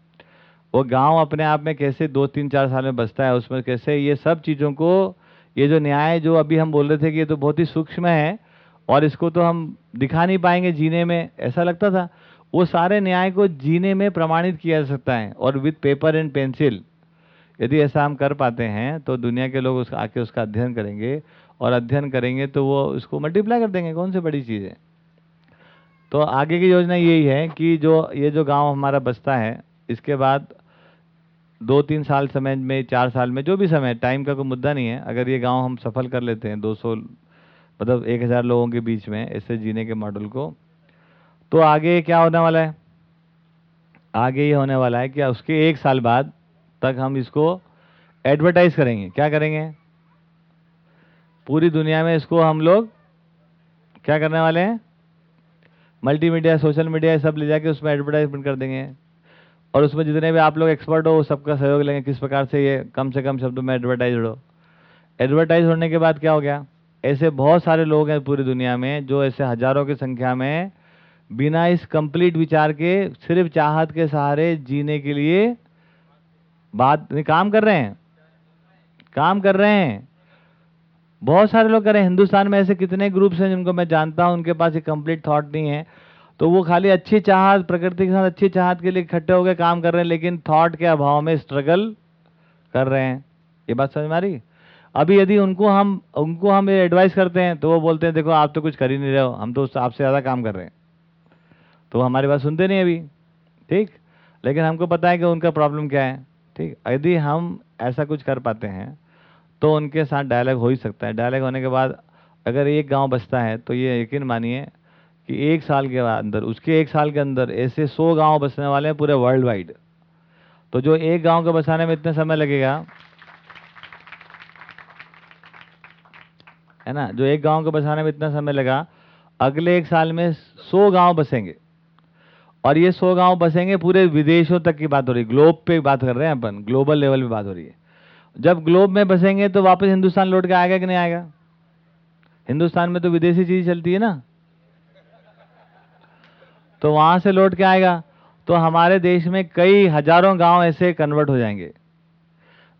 वो गाँव अपने आप में कैसे दो, तीन, चार साल में बसता है, उसमें कैसे ये सब चीज़ों को ये जो न्याय जो अभी हम बोल रहे थे कि ये तो बहुत ही सूक्ष्म है और इसको तो हम दिखा नहीं पाएँगे जीने में, ऐसा लगता था। वो सारे न्याय को जीने में प्रमाणित किया जा सकता है और विथ पेपर एंड पेंसिल यदि ऐसा हम कर पाते हैं तो दुनिया के लोग उसका आके उसका अध्ययन करेंगे और अध्ययन करेंगे तो वो उसको मल्टीप्लाई कर देंगे। कौन सी बड़ी चीज़ है? तो आगे की योजना यही है कि जो, ये जो गाँव हमारा बसता है, इसके बाद दो तीन साल समय में, चार साल में, जो भी समय टाइम का कोई मुद्दा नहीं है। अगर ये गाँव हम सफल कर लेते हैं 200 मतलब एक हज़ार लोगों के बीच में, ऐसे जीने के मॉडल को तो आगे क्या होने वाला है? आगे ये होने वाला है कि उसके एक साल बाद तक हम इसको एडवर्टाइज करेंगे। क्या करेंगे? पूरी दुनिया में इसको हम लोग क्या करने वाले हैं? मल्टीमीडिया सोशल मीडिया सब ले जाके उसमें एडवर्टाइजमेंट कर देंगे। और उसमें जितने भी आप लोग एक्सपर्ट हो सबका सहयोग लेंगे। किस प्रकार से ये कम से कम शब्दों में एडवर्टाइज हो? एडवर्टाइज होने के बाद क्या हो गया? ऐसे बहुत सारे लोग हैं पूरी दुनिया में जो ऐसे हज़ारों की संख्या में बिना इस कंप्लीट विचार के, सिर्फ़ चाहत के सहारे जीने के लिए बात काम कर रहे हैं। काम कर रहे हैं। बहुत सारे लोग कर रहे हैं, हिंदुस्तान में ऐसे कितने ग्रुप्स हैं जिनको मैं जानता हूँ, उनके पास एक कंप्लीट थॉट नहीं है। तो वो खाली अच्छी चाहत, प्रकृति के साथ अच्छी चाहत के लिए इकट्ठे होकर काम कर रहे हैं, लेकिन थॉट के अभाव में स्ट्रगल कर रहे हैं। ये बात समझ में आ रही? अभी यदि उनको हम उनको हम ये एडवाइस करते हैं तो वो बोलते हैं, देखो, आप तो कुछ कर ही नहीं रहे हो, हम तो आपसे ज़्यादा काम कर रहे हैं। तो हमारी बात सुनते नहीं अभी, ठीक? लेकिन हमको पता है कि उनका प्रॉब्लम क्या है, ठीक? यदि हम ऐसा कुछ कर पाते हैं तो उनके साथ डायलॉग हो ही सकता है। डायलॉग होने के बाद अगर एक गाँव बचता है तो ये यकीन मानिए कि एक साल के अंदर, उसके एक साल के अंदर ऐसे सौ गाँव बसने वाले हैं पूरे वर्ल्ड वाइड तो जो एक गाँव को बसाने में इतना समय लगेगा, है ना? जो एक गाँव को बसाने में इतना समय लगा, अगले एक साल में सौ गाँव बसेंगे। और ये सौ गाँव बसेंगे पूरे विदेशों तक की बात हो रही है। ग्लोब पे बात कर रहे हैं अपन ग्लोबल लेवल पे बात हो रही है। जब ग्लोब में बसेंगे तो वापस हिंदुस्तान लौट के आएगा कि नहीं आएगा? हिंदुस्तान में तो विदेशी चीज़ चलती है ना? तो वहाँ से लौट के आएगा तो हमारे देश में कई हज़ारों गाँव ऐसे कन्वर्ट हो जाएँगे।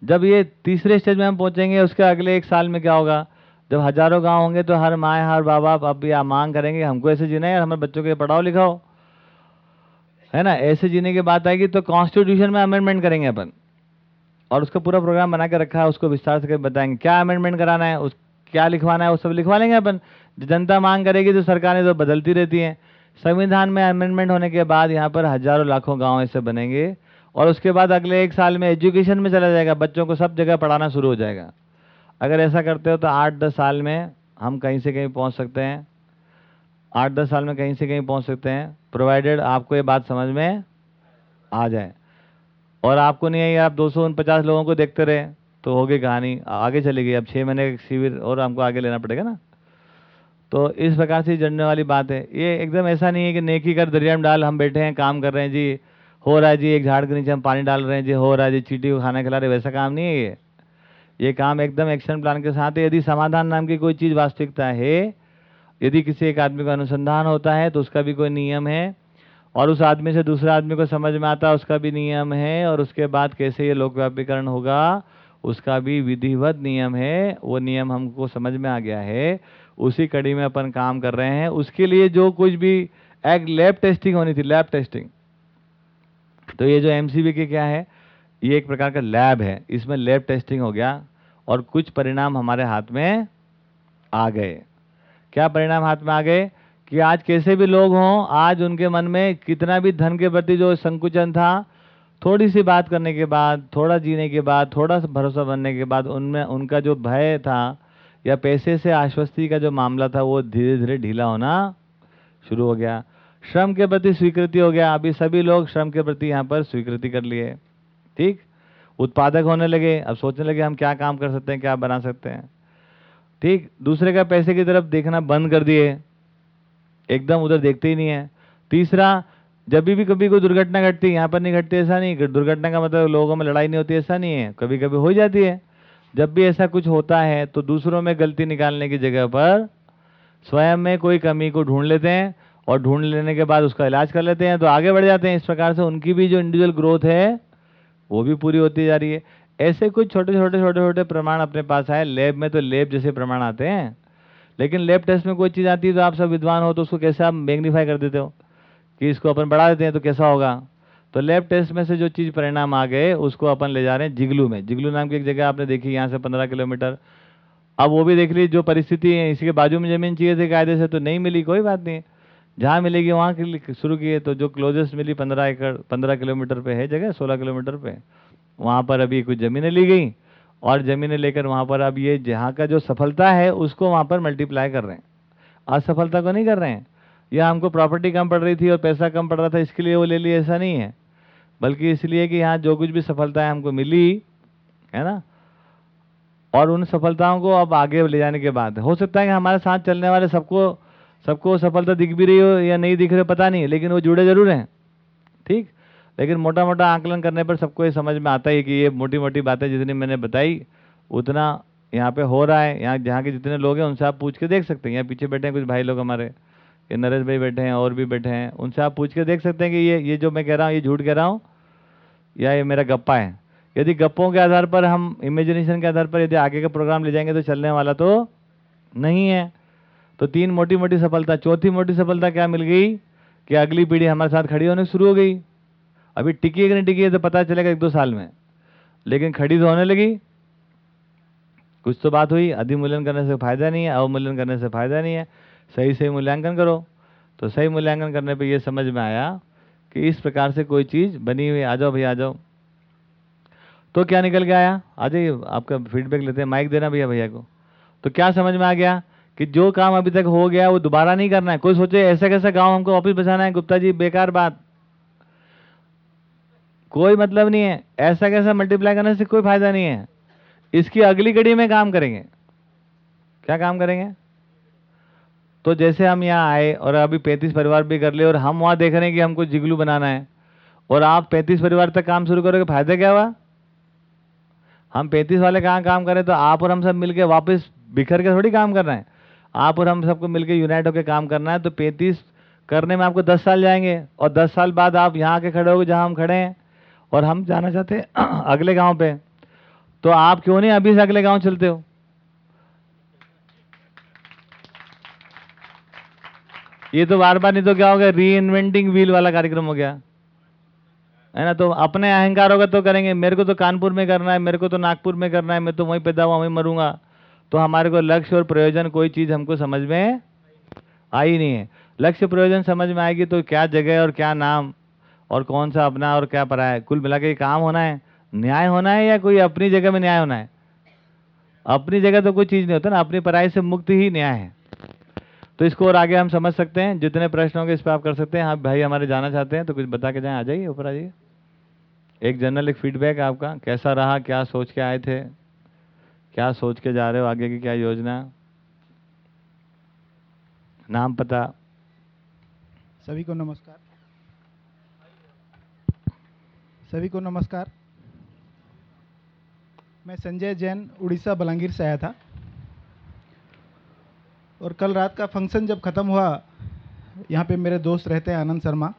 जब ये तीसरे स्टेज में हम पहुँचेंगे, उसके अगले एक साल में क्या होगा? जब हज़ारों गाँव होंगे तो हर माए हर बाबा अब या मांग करेंगे, हमको ऐसे जीना है हमारे बच्चों के पढ़ाओ, लिखाओ। है ना? ऐसे जीने की बात आएगी तो कॉन्स्टिट्यूशन में अमेंडमेंट करेंगे अपन। और उसका पूरा प्रोग्राम बना के रखा है, उसको विस्तार से बताएँगे। क्या अमेंडमेंट कराना है, उस, क्या लिखवाना है, वो सब लिखवा लेंगे अपन। जनता मांग करेगी तो सरकारें तो बदलती रहती हैं। संविधान में अमेंडमेंट होने के बाद यहाँ पर हज़ारों लाखों गाँव ऐसे बनेंगे और उसके बाद अगले एक साल में एजुकेशन में चला जाएगा, बच्चों को सब जगह पढ़ाना शुरू हो जाएगा। अगर ऐसा करते हो तो आठ दस साल में हम कहीं से कहीं पहुँच सकते हैं। आठ दस साल में कहीं से कहीं पहुँच सकते हैं प्रोवाइडेड आपको ये बात समझ में आ जाए। और आपको नहीं आई आप दो लोगों को देखते रहे तो होगी कहानी, आगे चली गई अब छः महीने का शिविर और हमको आगे लेना पड़ेगा ना। तो इस प्रकार से जड़ने वाली बात है। ये एकदम ऐसा नहीं है कि नेकी कर दरिया में डाल हम बैठे हैं, काम कर रहे हैं, जी, हो रहा है जी, एक झाड़ के नीचे हम पानी डाल रहे हैं, जी, हो रहा है जी, चीटी को खाना खिला रहे वैसा काम नहीं है ये। ये काम एकदम एक्शन प्लान के साथ है। यदि समाधान नाम की कोई चीज़ वास्तविकता है, यदि किसी एक आदमी का अनुसंधान होता है तो उसका भी कोई नियम है, और उस आदमी से दूसरे आदमी को समझ में आता है, उसका भी नियम है, और उसके बाद कैसे ये लोक व्यापीकरण होगा, उसका भी विधिवत नियम है। वो नियम हमको समझ में आ गया है। उसी कड़ी में अपन काम कर रहे हैं। उसके लिए जो कुछ भी, एक लैब टेस्टिंग होनी थी लैब टेस्टिंग तो ये जो एमसीबी के क्या है, ये एक प्रकार का लैब है। इसमें लैब टेस्टिंग हो गया और कुछ परिणाम हमारे हाथ में आ गए। क्या परिणाम हाथ में आ गए? कि आज कैसे भी लोग हों, आज उनके मन में कितना भी धन के प्रति जो संकुचन था, थोड़ी सी बात करने के बाद, थोड़ा जीने के बाद, थोड़ा सा भरोसा बनने के बाद उनमें, उनका जो भय था या पैसे से आश्वस्ति का जो मामला था, वो धीरे धीरे ढीला होना शुरू हो गया। श्रम के प्रति स्वीकृति हो गया। अभी सभी लोग श्रम के प्रति यहाँ पर स्वीकृति कर लिए। ठीक? उत्पादक होने लगे। अब सोचने लगे, हम क्या काम कर सकते हैं, क्या बना सकते हैं? ठीक? दूसरे का पैसे की तरफ़ देखना बंद कर दिए। एकदम उधर देखते ही नहीं है। तीसरा, जब भी कभी कोई दुर्घटना घटती है यहाँ पर नहीं घटती, ऐसा नहीं। दुर्घटना का मतलब लोगों में लड़ाई नहीं होती, ऐसा नहीं है। कभी कभी हो जाती है। जब भी ऐसा कुछ होता है तो दूसरों में गलती निकालने की जगह पर स्वयं में कोई कमी को ढूंढ लेते हैं और ढूंढ लेने के बाद उसका इलाज कर लेते हैं तो आगे बढ़ जाते हैं। इस प्रकार से उनकी भी जो इंडिविजुअल ग्रोथ है, वो भी पूरी होती जा रही है। ऐसे कुछ छोटे छोटे छोटे छोटे प्रमाण अपने पास आए। लैब में तो लैब जैसे प्रमाण आते हैं, लेकिन लैब टेस्ट में कोई चीज़ आती है तो आप सब विद्वान हो तो उसको कैसे आप मैग्नीफाई कर देते हो? कि इसको अपन बढ़ा देते हैं तो कैसा होगा? तो लैब टेस्ट में से जो चीज़ परिणाम आ गए, उसको अपन ले जा रहे हैं जिगलू में। जिगलू नाम की एक जगह आपने देखी, यहाँ से पंद्रह किलोमीटर। अब वो भी देख ली, जो परिस्थिति है इसी के बाजू में ज़मीन चाहिए थी कायदे से तो नहीं मिली, कोई बात नहीं। जहाँ मिलेगी, वहाँ के शुरू किए तो जो क्लोजेस्ट मिली पंद्रह एकड़, पंद्रह किलोमीटर पे है जगह, सोलह किलोमीटर पे। वहाँ पर अभी कुछ ज़मीनें ली गई, और ज़मीनें लेकर वहाँ पर अब ये जहाँ का जो सफलता है, उसको वहाँ पर मल्टीप्लाई कर रहे हैं। असफलता को नहीं कर रहे हैं। या हमको प्रॉपर्टी कम पड़ रही थी और पैसा कम पड़ रहा था, इसके लिए वो ले लिए ऐसा नहीं है। बल्कि इसलिए कि यहाँ जो कुछ भी सफलताएँ हमको मिली, है ना? और उन सफलताओं को अब आगे ले जाने के बाद, हो सकता है कि हमारे साथ चलने वाले सबको सबको सफलता दिख भी रही हो या नहीं दिख रही पता नहीं, लेकिन वो जुड़े ज़रूर हैं, ठीक? लेकिन मोटा मोटा आंकलन करने पर सबको ये समझ में आता है कि ये मोटी मोटी बातें जितनी मैंने बताई, उतना यहाँ पे हो रहा है, यहाँ जहाँ के जितने लोग हैं उनसे आप पूछ के देख सकते हैं यहाँ पीछे बैठे हैं कुछ भाई लोग हमारे। ये नरेश भाई बैठे हैं, और भी बैठे हैं, उनसे आप पूछ के देख सकते हैं कि ये ये जो मैं कह रहा हूँ, ये झूठ कह रहा हूँ, या ये मेरा गप्पा है। यदि गप्पों के आधार पर हम इमेजिनेशन के आधार पर यदि आगे का प्रोग्राम ले जाएँगे तो चलने वाला तो नहीं है। तो तीन मोटी मोटी सफलता, चौथी मोटी सफलता क्या मिल गई कि अगली पीढ़ी हमारे साथ खड़ी होने शुरू हो गई। अभी टिकी कि नहीं टिकी है तो पता चलेगा एक दो साल में। लेकिन खड़ी तो होने लगी। कुछ तो बात हुई, अधिमूल्यन करने से फ़ायदा नहीं है, अवमूल्यन करने से फ़ायदा नहीं है। सही सही मूल्यांकन करो। तो सही मूल्यांकन करने पे ये समझ में आया कि इस प्रकार से कोई चीज़ बनी हुई, आ जाओ भैया आ जाओ। तो क्या निकल के आया? आ जाइए, आपका फीडबैक लेते हैं। माइक देना भैया भैया को। तो क्या समझ में आ गया कि जो काम अभी तक हो गया, वो दोबारा नहीं करना है? कोई सोचे, ऐसा कैसा गाँव हमको ऑफ़िस बचाना है? गुप्ता जी, बेकार बात। कोई मतलब नहीं है। ऐसा कैसा मल्टीप्लाई करने से कोई फ़ायदा नहीं है। इसकी अगली कड़ी में काम करेंगे। क्या काम करेंगे? तो जैसे हम यहाँ आए और अभी पैंतीस परिवार भी कर ले और हम वहाँ देख रहे हैं कि हमको जिगलू बनाना है, और आप पैंतीस परिवार तक काम शुरू करोगे, फ़ायदा क्या हुआ? हम पैंतीस वाले कहाँ काम करें तो आप और हम सब मिलके वापस बिखर के थोड़ी काम करना है। आप और हम सबको मिलके यूनाइट होकर काम करना है तो पैंतीस करने में आपको दस साल जाएँगे, और दस साल बाद आप यहाँ आके खड़े होगे जहाँ हम खड़े हैं। और हम जाना चाहते हैं अगले गाँव पे। तो आप क्यों नहीं अभी से अगले गाँव चलते हो? ये तो बार बार नहीं तो क्या हो गया? री इन्वेंटिंग व्हील वाला कार्यक्रम हो गया। है ना? तो अपने अहंकार होगा तो करेंगे। मेरे को तो कानपुर में करना है, मेरे को तो नागपुर में करना है, मैं तो वहीं पैदा हुआ वहीं मरूँगा। तो हमारे को लक्ष्य और प्रयोजन कोई चीज़ हमको समझ में आई नहीं है। लक्ष्य, प्रयोजन समझ में आएगी तो क्या जगह और क्या नाम और कौन सा अपना और क्या परा है कुल मिला के काम होना है। न्याय होना है या कोई अपनी जगह में न्याय होना है? अपनी जगह तो कोई चीज़ नहीं होता ना। अपनी पराई से मुक्ति ही न्याय है। तो इसको और आगे हम समझ सकते हैं, जितने प्रश्न होंगे इस पर आप कर सकते हैं। हाँ भाई हमारे जाना चाहते हैं तो कुछ बता के जाएँ। आ जाइए, ऊपर आ जाइए एक जनरल एक फीडबैक आपका। कैसा रहा? क्या सोच के आए थे? क्या सोच के जा रहे हो आगे की क्या योजना? नाम पता। सभी को नमस्कार। सभी को नमस्कार। मैं संजय जैन, उड़ीसा, बलांगीर से आया था। और कल रात का फ़ंक्शन जब ख़त्म हुआ, यहाँ पे मेरे दोस्त रहते हैं आनंद शर्मा।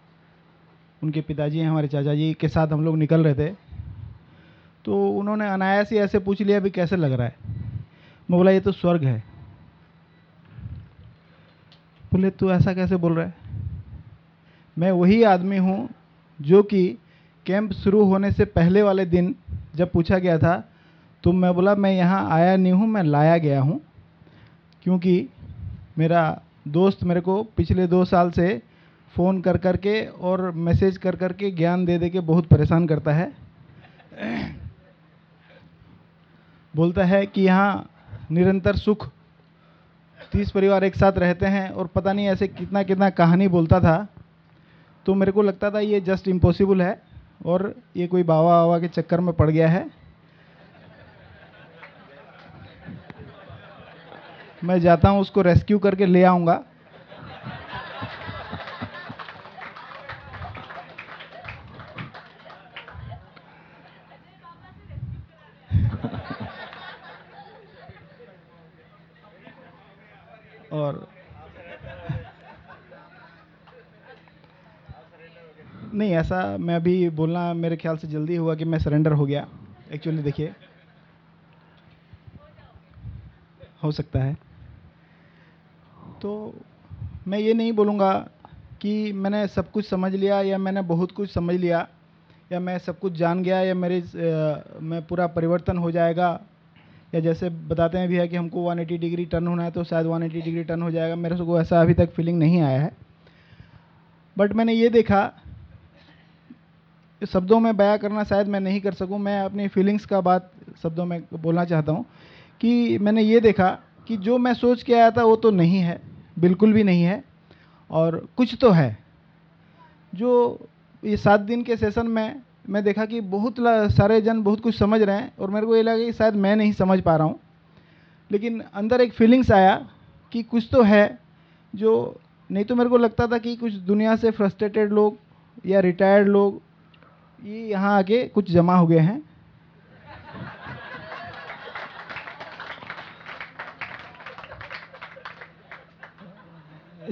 उनके पिताजी हैं, हमारे चाचा जी के साथ हम लोग निकल रहे थे। तो उन्होंने अनायास ही ऐसे पूछ लिया भी कैसे लग रहा है? मैं बोला, ये तो स्वर्ग है। बोले, तू ऐसा कैसे बोल रहा है? मैं वही आदमी हूँ जो कि कैंप शुरू होने से पहले वाले दिन जब पूछा गया था तो मैं बोला, मैं यहाँ आया नहीं हूँ, मैं लाया गया हूँ, क्योंकि मेरा दोस्त मेरे को पिछले दो साल से फ़ोन कर कर के और मैसेज कर कर के ज्ञान दे दे के बहुत परेशान करता है। बोलता है कि यहाँ निरंतर सुख। तीस परिवार एक साथ रहते हैं और पता नहीं ऐसे कितना कितना कहानी बोलता था। तो मेरे को लगता था ये जस्ट इम्पॉसिबल है और ये कोई बाबा बाबा के चक्कर में पड़ गया है। मैं जाता हूँ, उसको रेस्क्यू करके ले आऊँगा। और नहीं, ऐसा मैं अभी बोलना मेरे ख्याल से जल्दी हुआ कि मैं सरेंडर हो गया। एक्चुअली देखिए, हो सकता है। तो मैं ये नहीं बोलूँगा कि मैंने सब कुछ समझ लिया या मैंने बहुत कुछ समझ लिया या मैं सब कुछ जान गया या मेरे में पूरा परिवर्तन हो जाएगा। या जैसे बताते हैं भैया कि हमको 180 डिग्री टर्न होना है तो शायद 180 डिग्री टर्न हो जाएगा। मेरे को ऐसा अभी तक फीलिंग नहीं आया है। बट मैंने ये देखा, शब्दों में बयां करना शायद मैं नहीं कर सकूँ। मैं अपनी फीलिंग्स का बात शब्दों में बोलना चाहता हूँ कि मैंने ये देखा कि जो मैं सोच के आया था वो तो नहीं है। बिल्कुल भी नहीं है। और कुछ तो है। जो ये सात दिन के सेशन में मैं देखा कि बहुत सारे जन बहुत कुछ समझ रहे हैं और मेरे को ये लगा कि शायद मैं नहीं समझ पा रहा हूँ। लेकिन अंदर एक फीलिंग्स आया कि कुछ तो है जो नहीं तो मेरे को लगता था कि कुछ दुनिया से फ्रस्ट्रेटेड लोग या रिटायर्ड लोग ये यहाँ आके कुछ जमा हो गए हैं।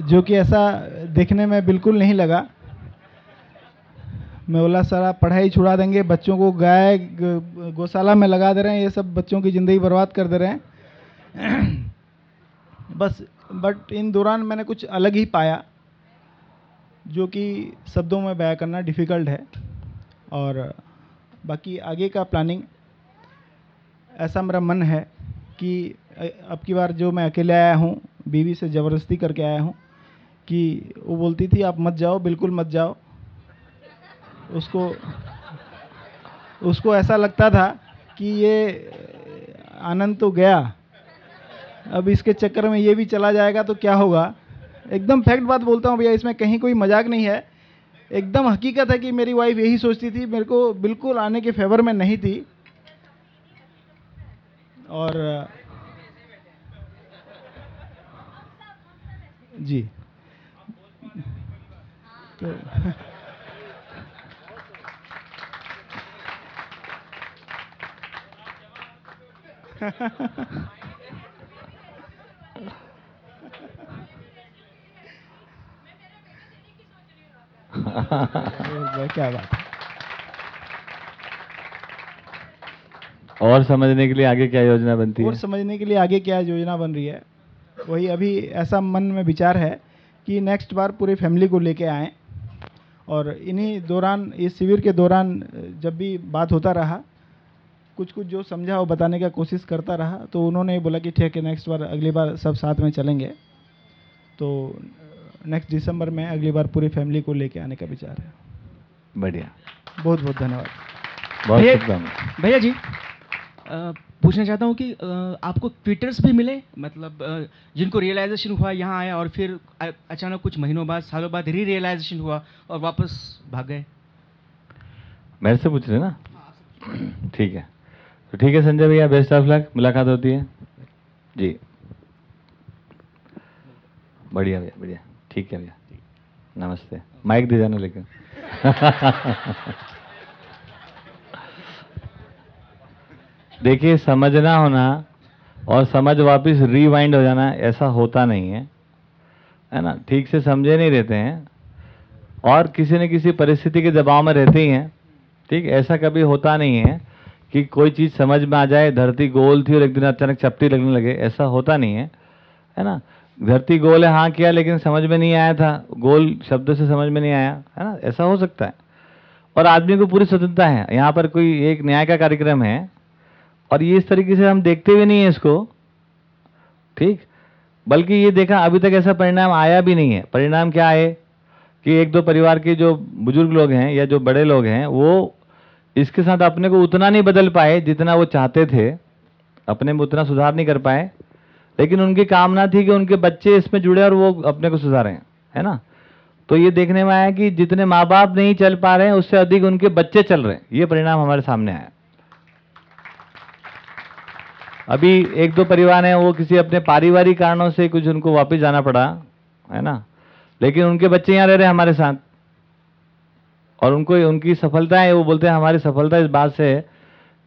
जो कि ऐसा देखने में बिल्कुल नहीं लगा। मैं बोला सर पढ़ाई छुड़ा देंगे, बच्चों को गाय गौशाला में लगा दे रहे हैं, ये सब बच्चों की ज़िंदगी बर्बाद कर दे रहे हैं। बस बट इन दौरान मैंने कुछ अलग ही पाया, जो कि शब्दों में बयां करना डिफ़िकल्ट है। और बाकी आगे का प्लानिंग ऐसा मेरा मन है कि अब की बार जो मैं अकेले आया हूँ, बीवी से ज़बरदस्ती करके आया हूँ कि वो बोलती थी, आप मत जाओ, बिल्कुल मत जाओ। उसको उसको ऐसा लगता था कि ये आनंद तो गया। अब इसके चक्कर में ये भी चला जाएगा तो क्या होगा? एकदम फैक्ट बात बोलता हूँ भैया, इसमें कहीं कोई मज़ाक नहीं है। एकदम हकीकत है कि मेरी वाइफ यही सोचती थी, मेरे को बिल्कुल आने के फेवर में नहीं थी। और, जी। तो क्या बात है? और समझने के लिए आगे क्या योजना बनती और है? समझने के लिए आगे क्या योजना बन रही है? वही अभी ऐसा मन में विचार है कि नेक्स्ट बार पूरी फैमिली को लेके आएँ। और इन्हीं दौरान इस शिविर के दौरान जब भी बात होता रहा कुछ कुछ जो समझा वो बताने का कोशिश करता रहा तो उन्होंने बोला कि ठीक है नेक्स्ट बार अगली बार सब साथ में चलेंगे। तो नेक्स्ट दिसंबर में अगली बार पूरी फैमिली को लेके आने का विचार है। बढ़िया। बहुत बहुत धन्यवाद भैया- जी अ, पूछना चाहता हूँ कि आपको ट्विटर्स भी मिले? मतलब जिनको रियलाइजेशन हुआ, यहाँ आया और फिर अचानक कुछ महीनों बाद, सालों बाद री रियलाइजेशन हुआ और वापस भाग गए? मेरे से पूछ रहे ना? ठीक है। तो ठीक है संजय भैया बेस्ट ऑफ़ लक मुलाकात होती है। जी। बढ़िया भैया, बढ़िया। ठीक है भैया। नमस्ते। माइक दे जाना लेकिन देखिए, समझना होना और समझ वापस रीवाइंड हो जाना ऐसा होता नहीं है। है ना? ठीक से समझे नहीं रहते हैं। और किसी न किसी परिस्थिति के दबाव में रहते ही हैं। ठीक? ऐसा कभी होता नहीं है कि कोई चीज़ समझ में आ जाए, धरती गोल थी और एक दिन अचानक चपटी लगने लगे। ऐसा होता नहीं है। है ना? धरती गोल है हाँ किया, लेकिन समझ में नहीं आया था। गोल शब्द से समझ में नहीं आया। है ना? ऐसा हो सकता है। और आदमी को पूरी स्वतंत्रता है। यहाँ पर कोई एक न्याय का कार्यक्रम है। और ये इस तरीके से हम देखते भी नहीं है इसको। ठीक? बल्कि ये देखा, अभी तक ऐसा परिणाम आया भी नहीं है। परिणाम क्या है? कि एक दो परिवार के जो बुज़ुर्ग लोग हैं या जो बड़े लोग हैं, वो इसके साथ अपने को उतना नहीं बदल पाए जितना वो चाहते थे। अपने में उतना सुधार नहीं कर पाए। लेकिन उनकी कामना थी कि उनके बच्चे इसमें जुड़े और वो अपने को सुधारें, है ना? तो ये देखने में आया कि जितने माँ बाप नहीं चल पा रहे हैं, उससे अधिक उनके बच्चे चल रहे हैं। ये परिणाम हमारे सामने आया। अभी एक दो परिवार हैं, वो किसी अपने पारिवारिक कारणों से कुछ उनको वापस जाना पड़ा, है ना? लेकिन उनके बच्चे यहाँ रह रहे हैं हमारे साथ। और उनको, उनकी सफलता है, वो बोलते हैं, हमारी सफलता इस बात से है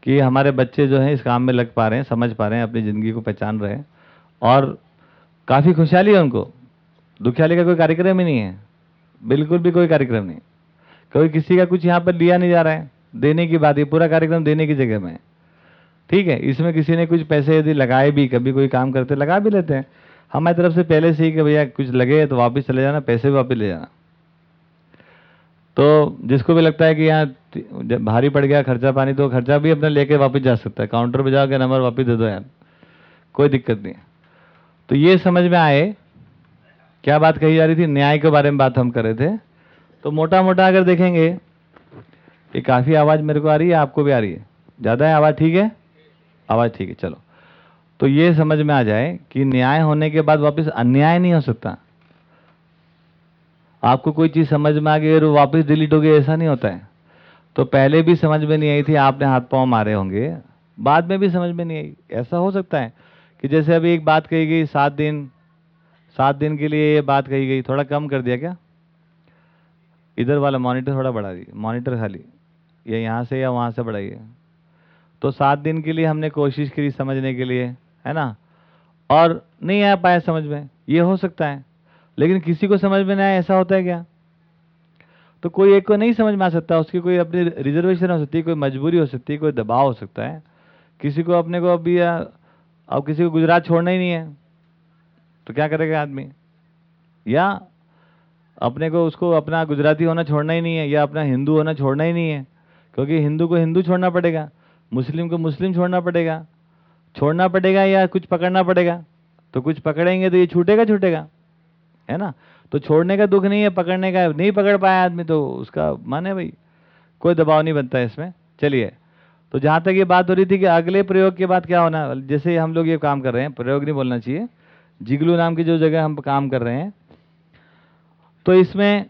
कि हमारे बच्चे जो हैं इस काम में लग पा रहे हैं, समझ पा रहे हैं, अपनी ज़िंदगी को पहचान रहे हैं। और काफ़ी खुशहाली है उनको। दुखियाली का कोई कार्यक्रम ही नहीं है। बिल्कुल भी कोई कार्यक्रम नहीं। कोई किसी का कुछ यहाँ पर लिया नहीं जा रहा है। देने की बात है पूरा कार्यक्रम देने की जगह में है। ठीक है, इसमें किसी ने कुछ पैसे यदि लगाए भी, कभी कोई काम करते, लगा भी लेते हैं। हमारी तरफ़ से पहले से ही कि भैया कुछ लगे तो वापस चले जाना, पैसे भी वापस ले जाना। तो जिसको भी लगता है कि यहाँ जब भारी पड़ गया, खर्चा पानी तो खर्चा भी अपना लेके वापस जा सकता है। काउंटर पे जाके नंबर वापस दे दो यार, कोई दिक्कत नहीं तो ये समझ में आए, क्या बात कही जा रही थी? न्याय के बारे में बात हम कर रहे थे। तो मोटा मोटा अगर देखेंगे, ये काफ़ी आवाज़ मेरे को आ रही है, आपको भी आ रही है। ज़्यादा है आवाज़ ठीक है? आवाज़ ठीक है, चलो। तो ये समझ में आ जाए कि न्याय होने के बाद वापस अन्याय नहीं हो सकता। आपको कोई चीज़ समझ में आ गई और वापस डिलीट हो गई, ऐसा नहीं होता है। तो पहले भी समझ में नहीं आई थी, आपने हाथ पाँव मारे होंगे। बाद में भी समझ में नहीं आई। ऐसा हो सकता है कि जैसे अभी एक बात कही गई, सात दिन सात दिन के लिए ये बात कही गई, थोड़ा कम कर दिया क्या? इधर वाला मॉनिटर थोड़ा बढ़ा दिए मॉनिटर खाली। या यहाँ से या वहाँ से बढ़ाइए। तो सात दिन के लिए हमने कोशिश करी समझने के लिए, है ना? और नहीं आ पाया समझ में। ये हो सकता है। लेकिन किसी को समझ में नहीं आया ऐसा होता है क्या? तो कोई एक को नहीं समझ में आ सकता, उसकी कोई अपनी रिजर्वेशन हो सकती है, कोई मजबूरी हो सकती है, कोई दबाव हो सकता है। किसी को अपने को अभी अब किसी को गुजरात छोड़ना ही नहीं है। तो क्या करेगा आदमी? या अपने को उसको अपना गुजराती होना छोड़ना ही नहीं है, या अपना हिंदू होना छोड़ना ही नहीं है, क्योंकि हिंदू को हिंदू छोड़ना पड़ेगा। मुस्लिम को मुस्लिम छोड़ना पड़ेगा। छोड़ना पड़ेगा या कुछ पकड़ना पड़ेगा? तो कुछ पकड़ेंगे तो ये छूटेगा छूटेगा। है ना? तो छोड़ने का दुख नहीं है, पकड़ने का नहीं पकड़ पाया आदमी तो उसका माने भाई, कोई दबाव नहीं बनता है इसमें। चलिए। तो जहाँ तक ये बात हो रही थी कि अगले प्रयोग के बाद क्या होना, जैसे हम लोग ये काम कर रहे हैं, प्रयोग नहीं बोलना चाहिए। जिगलू नाम की जो जगह हम काम कर रहे हैं। तो इसमें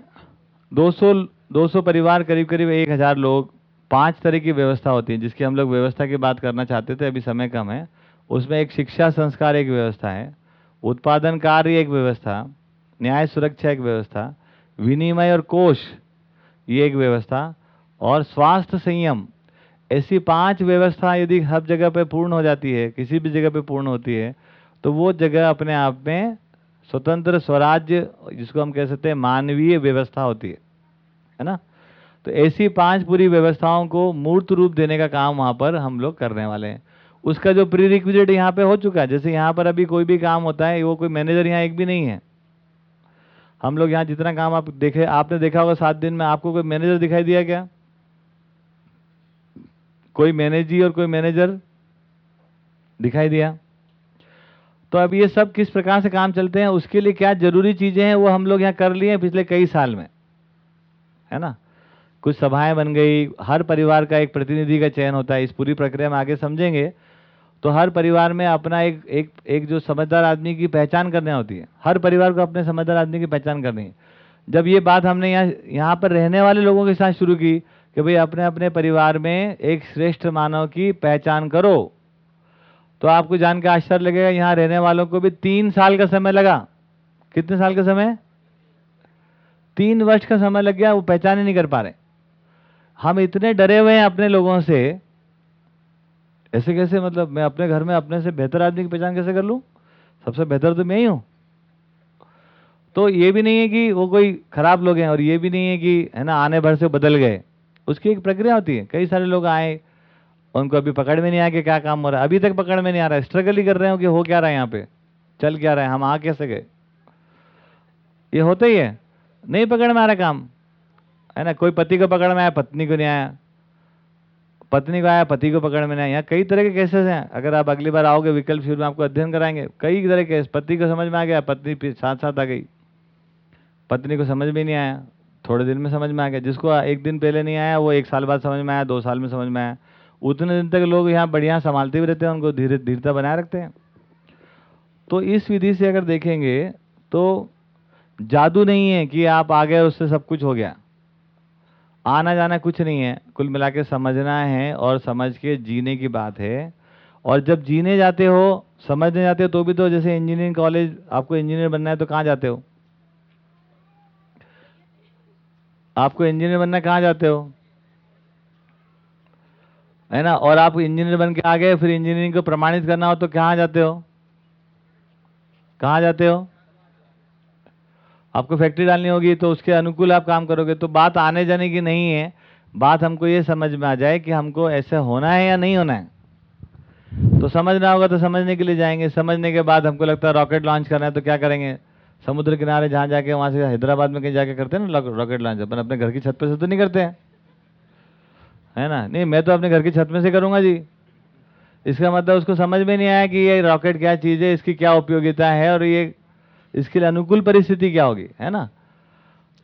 200 200 परिवार करीब करीब एक हज़ार लोग पाँच तरह की व्यवस्था होती है, जिसकी हम लोग व्यवस्था की बात करना चाहते थे, अभी समय कम है। उसमें एक शिक्षा संस्कार एक व्यवस्था है, उत्पादन कार्य एक व्यवस्था, न्याय सुरक्षा एक व्यवस्था, विनिमय और कोष ये एक व्यवस्था, और स्वास्थ्य संयम। ऐसी पाँच व्यवस्था यदि हर जगह पे पूर्ण हो जाती है, किसी भी जगह पे पूर्ण होती है तो वो जगह अपने आप में स्वतंत्र स्वराज्य, जिसको हम कह सकते हैं, मानवीय व्यवस्था होती है। है ना? तो ऐसी पाँच पूरी व्यवस्थाओं को मूर्त रूप देने का काम वहाँ पर हम लोग करने वाले हैं। उसका जो प्री रिक्विजिट यहाँ पे हो चुका है, जैसे यहाँ पर अभी कोई भी काम होता है, वो कोई मैनेजर यहाँ एक भी नहीं है। हम लोग यहाँ जितना काम आप देखे, आपने देखा होगा सात दिन में आपको कोई मैनेजर दिखाई दिया क्या? कोई मैनेजी और कोई मैनेजर दिखाई दिया? तो अब ये सब किस प्रकार से काम चलते हैं, उसके लिए क्या ज़रूरी चीज़ें हैं, वो हम लोग यहाँ कर लिए हैं पिछले कई साल में। है ना? कुछ सभाएँ बन गई, हर परिवार का एक प्रतिनिधि का चयन होता है, इस पूरी प्रक्रिया में आगे समझेंगे तो हर परिवार में अपना एक एक एक जो समझदार आदमी की पहचान करने होती है, हर परिवार को अपने समझदार आदमी की पहचान करनी है। जब ये बात हमने यहाँ यहाँ पर रहने वाले लोगों के साथ शुरू की, कि भाई अपने अपने परिवार में एक श्रेष्ठ मानव की पहचान करो तो आपको जान के आश्चर्य लगेगा, यहाँ रहने वालों को भी तीन साल का समय लगा। कितने साल का समय? तीन वर्ष का समय लग गया, वो पहचान ही नहीं कर पा रहे। हम इतने डरे हुए हैं अपने लोगों से। ऐसे कैसे मतलब मैं अपने घर में अपने से बेहतर आदमी की पहचान कैसे कर लूँ? सबसे बेहतर तो मैं ही हूँ। तो ये भी नहीं है कि वो कोई खराब लोग हैं और ये भी नहीं है कि, है ना, आने भर से बदल गए। उसकी एक प्रक्रिया होती है। कई सारे लोग आए, उनको अभी पकड़ में नहीं आया कि क्या काम हो रहा है। अभी तक पकड़ में नहीं आ रहा है। स्ट्रगल ही कर रहे हो कि हो क्या रहा है यहाँ पे? चल क्या रहा है? हम आ कैसे गए? ये होता ही है। नहीं पकड़ में आ रहा काम। है ना, कोई पति को पकड़ में आया, पत्नी को नहीं आया। पत्नी को आया, पति को पकड़ में नहीं आया। यहाँ कई तरह के केसेस हैं। अगर आप अगली बार आओगे, विकल्प शुरू में आपको अध्ययन कराएँगे, कई तरह के पति को समझ में आ गया, पत्नी साथ साथ आ गई। पत्नी को समझ में नहीं आया। थोड़े दिन में समझ में आ गया। जिसको एक दिन पहले नहीं आया, वो एक साल बाद समझ में आया, दो साल में समझ में आया। उतने दिन तक लोग यहाँ बढ़िया संभालते भी रहते हैं, उनको धीरे धीरता बनाए रखते हैं। तो इस विधि से अगर देखेंगे तो जादू नहीं है कि आप आ गए उससे सब कुछ हो गया। आना जाना कुछ नहीं है। कुल मिला के समझना है और समझ के जीने की बात है। और जब जीने जाते हो, समझने जाते हो तो भी तो जैसे इंजीनियरिंग कॉलेज आपको इंजीनियर बनना है तो कहाँ जाते हो? आपको इंजीनियर बनना कहाँ जाते हो? है ना? और आप इंजीनियर बन के आ गए, फिर इंजीनियरिंग को प्रमाणित करना हो तो कहाँ जाते हो? कहाँ जाते हो? आपको फैक्ट्री डालनी होगी तो उसके अनुकूल आप काम करोगे। तो बात आने जाने की नहीं है। बात हमको ये समझ में आ जाए कि हमको ऐसे होना है या नहीं होना है। तो समझना होगा तो समझने के लिए जाएँगे। समझने के बाद हमको लगता है रॉकेट लॉन्च करना है तो क्या करेंगे? समुद्र किनारे जहाँ जाके, वहाँ से हैदराबाद में कहीं जाके करते हैं ना रॉकेट लॉन्च अपन अपने घर की छत पर से तो नहीं करते हैं। है ना? नहीं, मैं तो अपने घर की छत में से करूँगा जी। इसका मतलब उसको समझ में नहीं आया कि ये रॉकेट क्या चीज़ है, इसकी क्या उपयोगिता है और ये इसके लिए अनुकूल परिस्थिति क्या होगी है ना?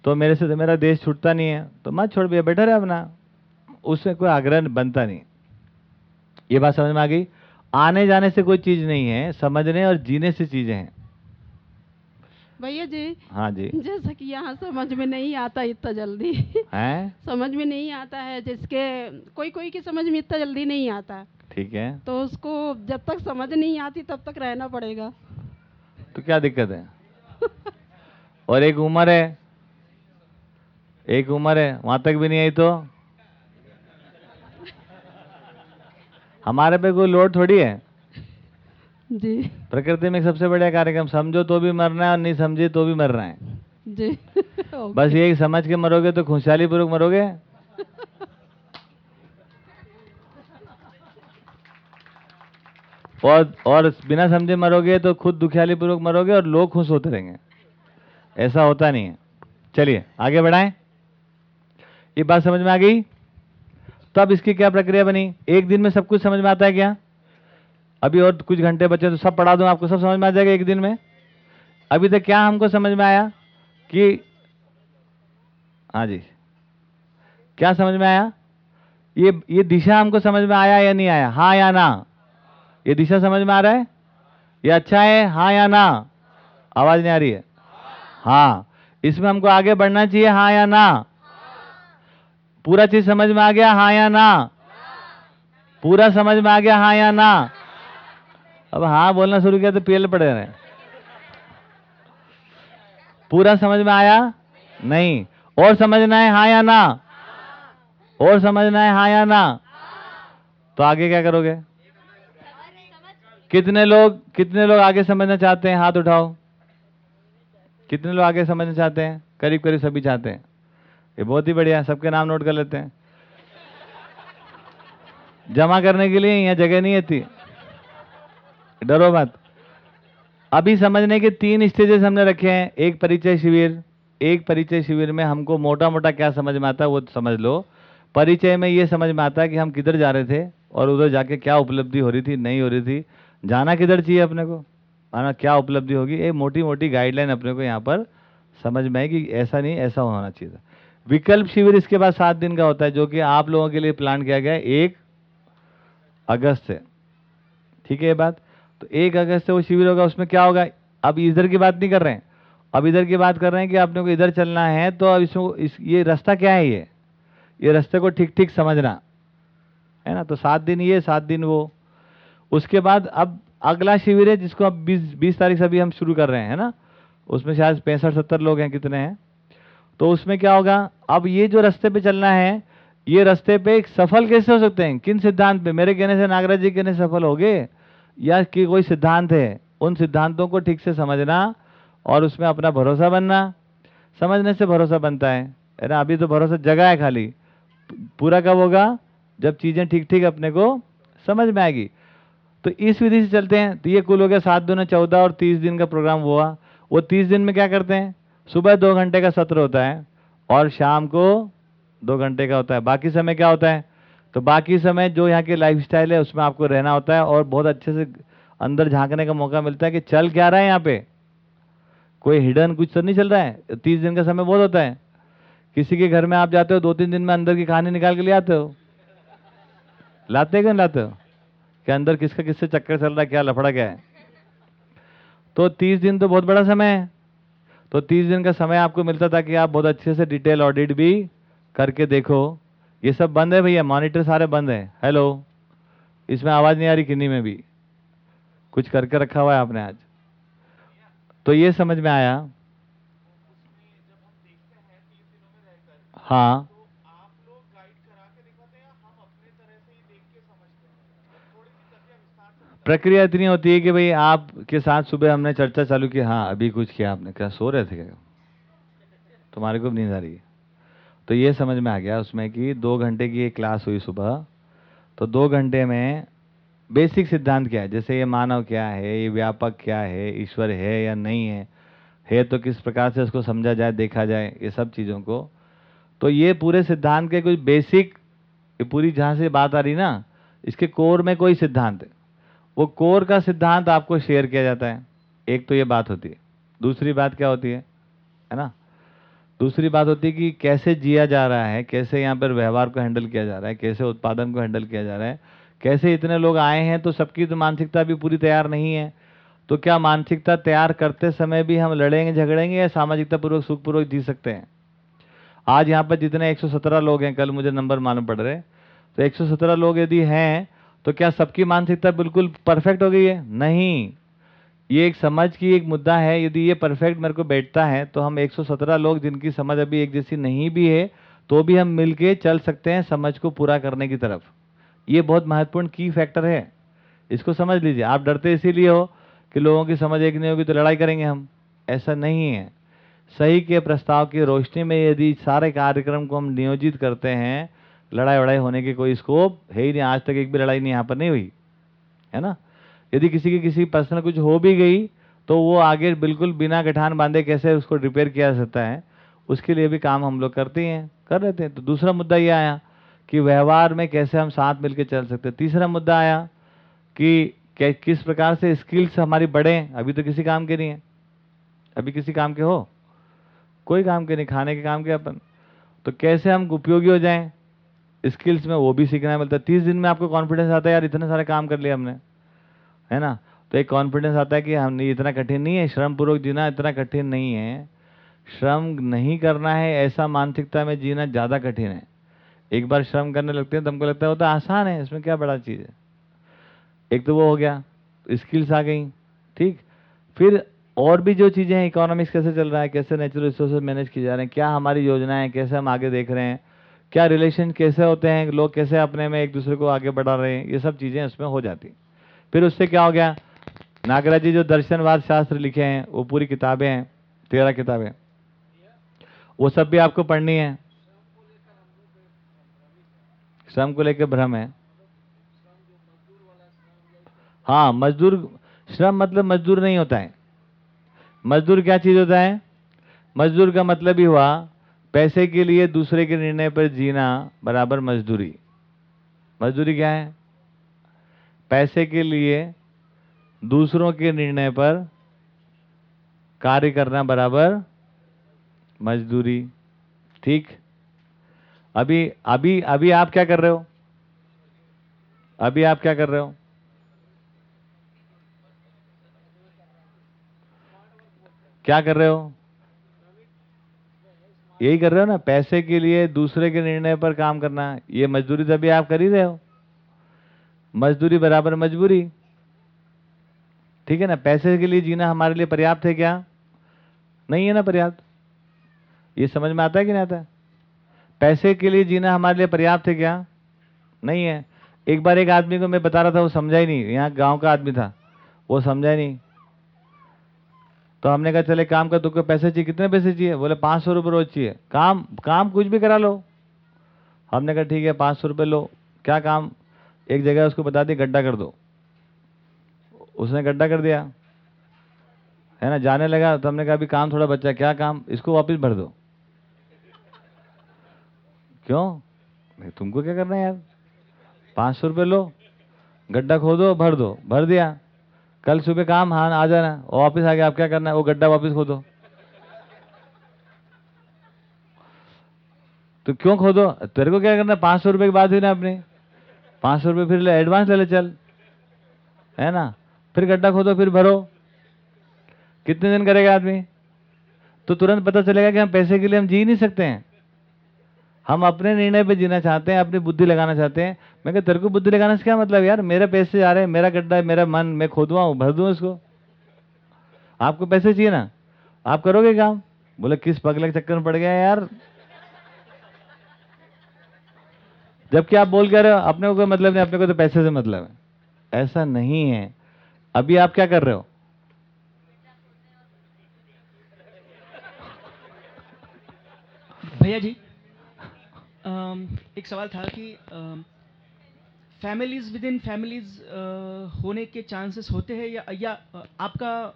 तो मेरे से तो मेरा देश छूटता नहीं है तो मत छोड़ भैया बेटर है अपना। उसमें कोई आग्रह बनता नहीं। ये बात समझ में आ गई? आने जाने से कोई चीज़ नहीं है समझने और जीने से चीज़ें हैं। भैया जी हाँ जी। जैसा कि यहाँ समझ में नहीं आता इतना जल्दी। हैं? समझ में नहीं आता है जिसके कोई कोई की समझ में इतना जल्दी नहीं आता। ठीक है। तो उसको जब तक समझ नहीं आती तब तक रहना पड़ेगा। तो क्या दिक्कत है? और एक उम्र है। एक उम्र है। वहाँ तक भी नहीं आई तो? हमारे पे कोई लोड थोड़ी है? जी। प्रकृति में सबसे बढ़िया कार्यक्रम समझो तो भी मरना है और नहीं समझे तो भी मरना है। जी। बस यही समझ के मरोगे तो खुशहाली पूर्वक मरोगे? और और बिना समझे मरोगे तो खुद दुखियाली पूर्वक मरोगे और लोग खुश होते रहेंगे। ऐसा होता नहीं है। चलिए, आगे बढ़ाएँ। ये बात समझ में आ गई? तो अब इसकी क्या प्रक्रिया बनी? एक दिन में सब कुछ समझ में आता है क्या? अभी और कुछ घंटे बचे तो सब पढ़ा दूँ, आपको सब समझ में आ जाएगा एक दिन में। अभी तक क्या हमको समझ में आया कि हाँ जी। क्या समझ में आया? ये ये दिशा हमको समझ में आया या नहीं आया? हाँ या ना? ये दिशा समझ में आ रहा है? ये अच्छा है हाँ या ना? आवाज़ नहीं आ रही है? हाँ। इसमें हमको आगे बढ़ना चाहिए हाँ या ना? पूरा चीज़ समझ में आ गया हाँ या ना? पूरा समझ में आ गया हाँ या ना? अब हाँ बोलना शुरू किया तो पेल पड़े रहे पूरा समझ में आया? नहीं। और समझना है हाँ या ना? और समझना है हाँ या ना? तो आगे क्या करोगे? कितने लोग कितने लोग आगे समझना चाहते हैं? हाथ उठाओ। कितने लोग आगे समझना चाहते हैं? करीब करीब सभी चाहते हैं। ये बहुत ही बढ़िया, सबके नाम नोट कर लेते हैं। जमा करने के लिए यहाँ जगह नहीं थी डरो मत। अभी समझने के तीन स्टेजेस हमने रखे हैं। एक परिचय शिविर, एक परिचय शिविर में हमको मोटा मोटा क्या समझ में आता है वो समझ लो। परिचय में ये समझ में आता है कि हम किधर जा रहे थे और उधर जाके क्या उपलब्धि हो रही थी, नहीं हो रही थी। जाना किधर चाहिए अपने को? आना क्या उपलब्धि होगी? ये मोटी मोटी गाइडलाइन अपने को यहाँ पर समझ में आए कि ऐसा नहीं, ऐसा होना चाहिए विकल्प शिविर इसके बाद सात दिन का होता है, जो कि आप लोगों के लिए प्लान किया गया एक अगस्त से। ठीक है ये बात? तो एक अगस्त से वो शिविर होगा, उसमें क्या होगा? अब इधर की बात नहीं कर रहे हैं। अब इधर की बात कर रहे हैं कि आपने को इधर चलना है तो अब इसमें इस, ये रास्ता क्या है ये? ये रास्ते को ठीक ठीक समझना। है ना? तो सात दिन ये, सात दिन वो। उसके बाद अब अगला शिविर है जिसको अब बीस बीस तारीख से अभी हम शुरू कर रहे हैं, है ना? उसमें शायद पैंसठ, सत्तर लोग हैं कितने हैं। तो उसमें क्या होगा? अब ये जो रास्ते पे चलना है, ये रास्ते पे एक सफल कैसे हो सकते हैं? किन सिद्धांत पे? मेरे कहने से नागराज जी कहने सफल हो गए? या कि कोई सिद्धांत है? उन सिद्धांतों को ठीक से समझना और उसमें अपना भरोसा बनना। समझने से भरोसा बनता है है ना? अभी तो भरोसा जगह है खाली। पूरा कब होगा? जब चीज़ें ठीक ठीक अपने को समझ में आएगी। तो इस विधि से चलते हैं। तो ये कुल हो गया सात दूने चौदह और तीस दिन का प्रोग्राम हुआ। वो तीस दिन में क्या करते हैं? सुबह दो घंटे का सत्र होता है और शाम को दो घंटे का होता है। बाकी समय क्या होता है? तो बाकी समय जो यहाँ की लाइफ स्टाइल है, उसमें आपको रहना होता है और बहुत अच्छे से अंदर झांकने का मौका मिलता है कि चल क्या रहा है यहाँ पे? कोई हिडन कुछ तो नहीं चल रहा है? तीस दिन का समय बहुत होता है। किसी के घर में आप जाते हो, दो तीन दिन में अंदर की कहानी निकाल के ले आते हो। लाते कि नहीं लाते हो? कि अंदर किसका किससे चक्कर चल रहा है, क्या लफड़ा क्या है? तो तीस दिन तो बहुत बड़ा समय है। तो तीस दिन का समय आपको मिलता था कि आप बहुत अच्छे से डिटेल ऑडिट भी करके देखो। ये सब बंद है भैया, मॉनिटर सारे बंद हैं। हेलो, इसमें आवाज़ नहीं आ रही किन्नी में भी। कुछ करके रखा हुआ है आपने आज। तो ये समझ में आया। हाँ। प्रक्रिया इतनी होती है कि भाई आपके साथ सुबह हमने चर्चा चालू की हाँ अभी कुछ किया आपने। क्या सो रहे थे क्या? तुम्हारे को नींद आ रही है? तो ये समझ में आ गया उसमें कि दो घंटे की एक क्लास हुई सुबह। तो दो घंटे में बेसिक सिद्धांत क्या है? जैसे ये मानव क्या है, ये व्यापक क्या है, ईश्वर है या नहीं है है तो किस प्रकार से उसको समझा जाए, देखा जाए, ये सब चीज़ों को। तो ये पूरे सिद्धांत के कुछ बेसिक, ये पूरी जहाँ से बात आ रही ना, इसके कोर में कोई सिद्धांत है। वो कोर का सिद्धांत आपको शेयर किया जाता है। एक तो ये बात होती है। दूसरी बात क्या होती है? है ना? दूसरी बात होती है कि कैसे जिया जा रहा है, कैसे यहाँ पर व्यवहार को हैंडल किया जा रहा है, कैसे उत्पादन को हैंडल किया जा रहा है, कैसे इतने लोग आए हैं तो सबकी तो मानसिकता भी पूरी तैयार नहीं है। तो क्या मानसिकता तैयार करते समय भी हम लड़ेंगे, झगड़ेंगे या सामाजिकता पूर्वक सुखपूर्वक जी सकते हैं? आज यहाँ पर जितने 117 लोग हैं, कल मुझे नंबर मालूम पड़ रहे तो 117 लोग यदि हैं तो क्या सबकी मानसिकता बिल्कुल परफेक्ट हो गई है? नहीं। ये एक समझ की एक मुद्दा है, यदि ये परफेक्ट मेरे को बैठता है तो हम 117 लोग जिनकी समझ अभी एक जैसी नहीं भी है तो भी हम मिलके चल सकते हैं समझ को पूरा करने की तरफ़। ये बहुत महत्वपूर्ण की फैक्टर है। इसको समझ लीजिए। आप डरते इसीलिए हो कि लोगों की समझ एक नहीं होगी तो लड़ाई करेंगे हम। ऐसा नहीं है। सही के प्रस्ताव की रोशनी में यदि सारे कार्यक्रम को हम नियोजित करते हैं लड़ाई वड़ाई होने की कोई स्कोप है ही नहीं। आज तक एक भी लड़ाई नहीं, यहाँ पर नहीं हुई, है ना? यदि किसी की किसी पर्सनल कुछ हो भी गई तो वो आगे बिल्कुल बिना गठान बांधे कैसे उसको रिपेयर किया जा सकता है? उसके लिए भी काम हम लोग करते हैं, कर रहे थे तो दूसरा मुद्दा ये आया कि व्यवहार में कैसे हम साथ मिलकर चल सकते तीसरा मुद्दा आया कि किस प्रकार से स्किल्स हमारी बढ़े? अभी तो किसी काम के नहीं है। अभी किसी काम के हो? कोई काम के नहीं, खाने के काम के अपन। तो कैसे हम उपयोगी हो जाएँ? स्किल्स में वो भी सीखना मिलता है। तीस दिन में आपको कॉन्फिडेंस आता है, यार, इतने सारे काम कर लिए हमने। है ना? तो एक कॉन्फिडेंस आता है कि हम इतना कठिन नहीं है, श्रम पूर्वक जीना इतना कठिन नहीं है। श्रम नहीं करना है, ऐसा मानसिकता में जीना ज़्यादा कठिन है। एक बार श्रम करने लगते हैं तो हमको लगता है, वो तो आसान है, इसमें क्या बड़ा चीज़ है? एक तो वो हो गया स्किल्स आ गई, ठीक। फिर और भी जो चीज़ें हैं इकोनॉमिक्स कैसे चल रहा है, कैसे नेचुरल रिसोर्सेज मैनेज किए जा रहे हैं, क्या हमारी योजनाएँ कैसे हम आगे देख रहे हैं क्या रिलेशन कैसे होते हैं? लोग कैसे अपने में एक दूसरे को आगे बढ़ा रहे हैं? ये सब चीज़ें उसमें हो जाती फिर उससे क्या हो गया? नागराज जी जो दर्शनवाद शास्त्र लिखे हैं, वो पूरी किताबें हैं, तेरह किताबें। वो सब भी आपको पढ़नी है? श्रम को लेकर भ्रम है। हाँ मजदूर, श्रम मतलब मजदूर नहीं होता है। मजदूर क्या चीज़ होता है? मजदूर का मतलब ही हुआ पैसे के लिए दूसरे के निर्णय पर जीना बराबर मजदूरी। मजदूरी क्या है? पैसे के लिए दूसरों के निर्णय पर कार्य करना बराबर मजदूरी। ठीक? अभी अभी अभी आप क्या कर रहे हो? अभी आप क्या कर रहे हो? क्या कर रहे हो? यही कर रहे हो ना, पैसे के लिए दूसरे के निर्णय पर काम करना, ये मजदूरी तो अभी आप कर ही रहे हो। मजदूरी बराबर मजबूरी। ठीक है ना, पैसे के लिए जीना हमारे लिए पर्याप्त है क्या? नहीं है ना पर्याप्त। ये समझ में आता है कि नहीं आता? पैसे के लिए जीना हमारे लिए पर्याप्त है क्या? नहीं है। एक बार एक आदमी को मैं बता रहा था, वो समझा ही नहीं। यहाँ गाँव का आदमी था। वो समझा ही नहीं। तो हमने कहा, चले, काम का तुमको पैसे चाहिए, कितने पैसे चाहिए? बोले, पाँच सौ रुपये रोज चाहिए। काम काम कुछ भी करा लो। हमने कहा, ठीक है, पाँच सौ रुपये लो। क्या काम? एक जगह उसको बता दी, गड्ढा कर दो। उसने गड्ढा कर दिया। है ना, जाने लगा तो हमने कहा, अभी काम थोड़ा बच्चा क्या काम? इसको वापस भर दो। क्यों? तुमको क्या करना है यार? पाँच सौ रुपये लो, गड्ढा खोदो, भर दो। भर दिया। कल सुबह काम हाँ आ जाना, वापस आ गया आप क्या करना है? वो गड्ढा वापस खोदो। तो क्यों खोदो? तेरे को क्या करना है? पाँच सौ रुपये की बात हुई ना अपनी। पाँच सौ रुपये फिर ले एडवांस ले ले, चल। है ना? फिर गड्ढा खोदो, फिर भरो। कितने दिन करेगा आदमी? तो तुरंत पता चलेगा कि हम पैसे के लिए हम जी नहीं सकते हैं। हम अपने निर्णय पे जीना चाहते हैं, अपनी बुद्धि लगाना चाहते हैं। मैं कहा, तेरे को बुद्धि लगाने से क्या मतलब यार? मेरे पैसे आ रहे हैं, मेरा गड्ढा है, मेरा मन, मैं खोदवाऊँ भर दूँ इसको। आपको पैसे चाहिए ना? आप करोगे काम? बोले, किस पगले के चक्कर में पड़ गया यार? जबकि आप बोल कह रहे हो, अपने को मतलब नहीं, अपने को तो पैसे से मतलब है। ऐसा नहीं है। अभी आप क्या कर रहे हो? भैया जी। एक सवाल था कि फैमिलीज़ विद इन फैमिलीज़ होने के चांसेस होते हैं या या आपका,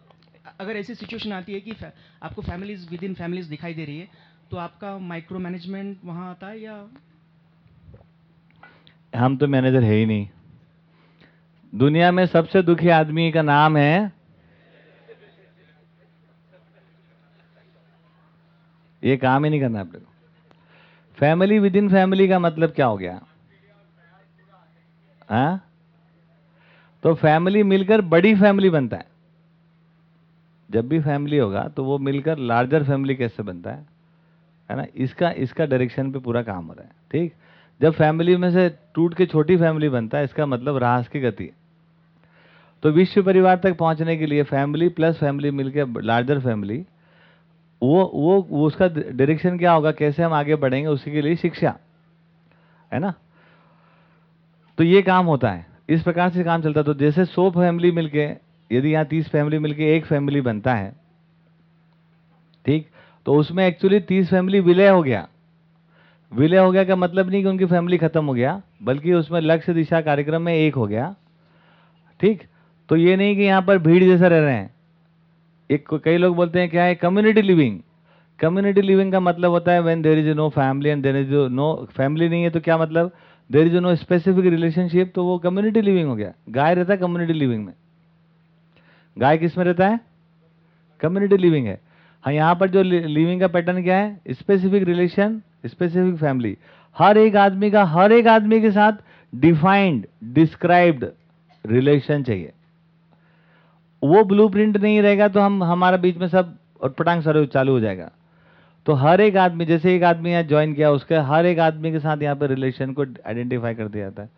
अगर ऐसी सिचुएशन आती है कि फै- आपको फैमिलीज़ विद इन फैमिलीज़ दिखाई दे रही है तो आपका माइक्रो मैनेजमेंट वहाँ आता है या? हम तो मैनेजर है ही नहीं। दुनिया में सबसे दुखी आदमी का नाम है ये काम ही नहीं करना आप को। फैमिली विद इन फैमिली का मतलब क्या हो गया? हाँ? तो फैमिली मिलकर बड़ी फैमिली बनता है। जब भी फैमिली होगा तो वो मिलकर लार्जर फैमिली कैसे बनता है? है ना? इसका इसका डायरेक्शन पे पूरा काम हो रहा है, ठीक? जब फैमिली में से टूट के छोटी फैमिली बनता है, इसका मतलब राहस की गति तो विश्व परिवार तक पहुँचने के लिए फैमिली प्लस फैमिली मिलकर लार्जर फैमिली वो वो उसका डायरेक्शन क्या होगा? कैसे हम आगे बढ़ेंगे? उसी के लिए शिक्षा, है ना? तो ये काम होता है। इस प्रकार से काम चलता है। तो जैसे सौ फैमिली मिलके, यदि यहाँ तीस फैमिली मिलके एक फैमिली बनता है, ठीक? तो उसमें एक्चुअली तीस फैमिली विलय हो गया। विलय हो गया का मतलब नहीं कि उनकी फैमिली खत्म हो गया, बल्कि उसमें लक्ष्य दिशा कार्यक्रम में एक हो गया, ठीक? तो ये नहीं कि यहाँ पर भीड़ जैसा रह रहे हैं। एक कई लोग बोलते हैं क्या है कम्युनिटी लिविंग कम्युनिटी लिविंग का मतलब होता है when there is no family and there is no family नहीं है तो क्या मतलब? There is no specific relationship तो वो कम्युनिटी लिविंग हो गया. गाय रहता है कम्युनिटी लिविंग में. गाय किसमें रहता है? कम्युनिटी लिविंग है. हाँ यहाँ पर जो लिविंग का पैटर्न क्या है? स्पेसिफिक रिलेशन स्पेसिफिक फैमिली हर एक आदमी का, हर एक आदमी के साथ डिफाइंड डिस्क्राइब्ड रिलेशन चाहिए. वो ब्लूप्रिंट नहीं रहेगा तो हम, हमारा बीच में सब और पटांग सर चालू हो जाएगा। तो हर एक आदमी, जैसे एक आदमी यहाँ ज्वाइन किया, उसके हर एक आदमी के साथ यहाँ पर रिलेशन को आइडेंटिफाई कर दिया जाता है।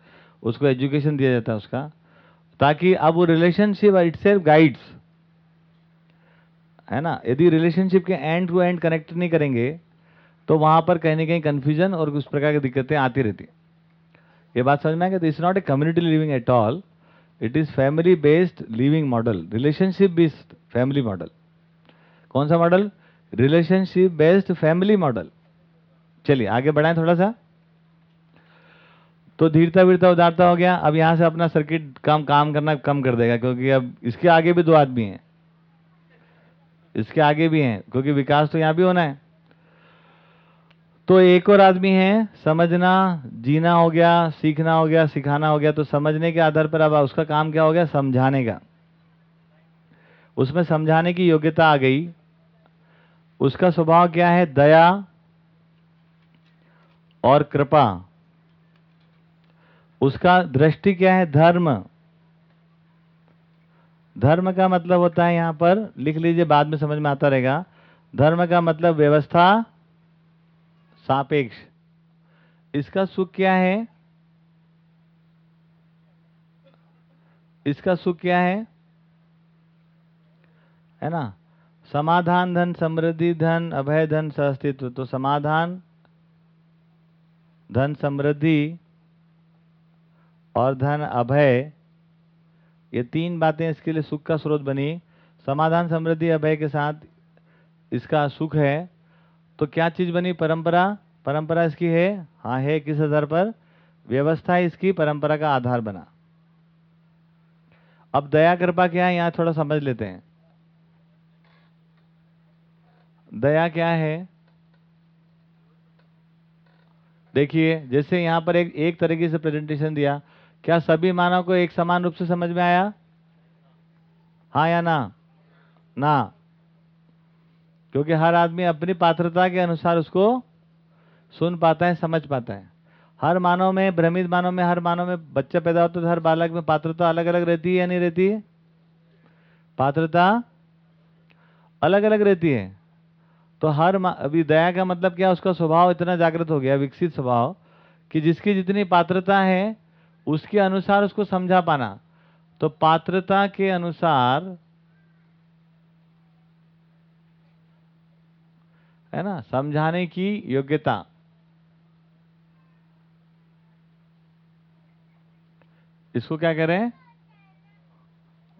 उसको एजुकेशन दिया जाता है उसका। ताकि अब वो रिलेशनशिप इट सेल्फ गाइड्स है ना? यदि रिलेशनशिप के एंड टू एंड कनेक्ट नहीं करेंगे तो वहाँ पर कहीं ना कहीं कंफ्यूजन और उस प्रकार की दिक्कतें आती रहती ये बात समझ में आएगा तो it's not a community living at all it is family based living model relationship based family model कौन सा model relationship based family model चलिए, आगे बढ़ाएँ थोड़ा सा। तो धीरता वीरता उदारता हो गया। अब यहाँ से अपना सर्किट काम काम करना कम कर देगा, क्योंकि अब इसके आगे भी दो आदमी हैं। इसके आगे भी हैं, क्योंकि विकास तो यहाँ भी होना है। तो एक और आदमी है, समझना, जीना हो गया, सीखना हो गया, सिखाना हो गया तो समझने के आधार पर अब उसका काम क्या हो गया? समझाने का। उसमें समझाने की योग्यता आ गई। उसका स्वभाव क्या है? दया और कृपा। उसका दृष्टि क्या है? धर्म। धर्म का मतलब होता है यहाँ पर, लिख लीजिए, बाद में समझ में आता रहेगा। धर्म का मतलब व्यवस्था सापेक्ष। इसका सुख क्या है? इसका सुख क्या है? है ना? समाधान धन, समृद्धि धन, अभय धन सहस्तित्व तो समाधान, धन, समृद्धि और धन, अभय, ये तीन बातें इसके लिए सुख का स्रोत बनी। समाधान, समृद्धि, अभय के साथ इसका सुख है। तो क्या चीज़ बनी परंपरा? परंपरा इसकी है? हाँ है किस आधार पर? व्यवस्था इसकी परंपरा का आधार बना। अब दया, कृपा क्या है? यहाँ थोड़ा समझ लेते हैं। दया क्या है? देखिए, जैसे यहाँ पर एक एक तरीके से प्रेजेंटेशन दिया। क्या सभी मानव को एक समान रूप से समझ में आया? हाँ या ना? ना। क्योंकि हर आदमी अपनी पात्रता के अनुसार उसको सुन पाता है, समझ पाता है। हर मानव में, भ्रमित मानव में, हर मानव में बच्चा पैदा होता है तो हर बालक में पात्रता अलग अलग रहती है या नहीं रहती है? पात्रता अलग अलग रहती है। तो हर अभी दया का मतलब क्या? उसका स्वभाव इतना जागृत हो गया, विकसित स्वभाव, कि जिसकी जितनी पात्रता है, उसके अनुसार उसको समझा पाना। तो पात्रता के अनुसार है ना? समझाने की योग्यता। इसको क्या करें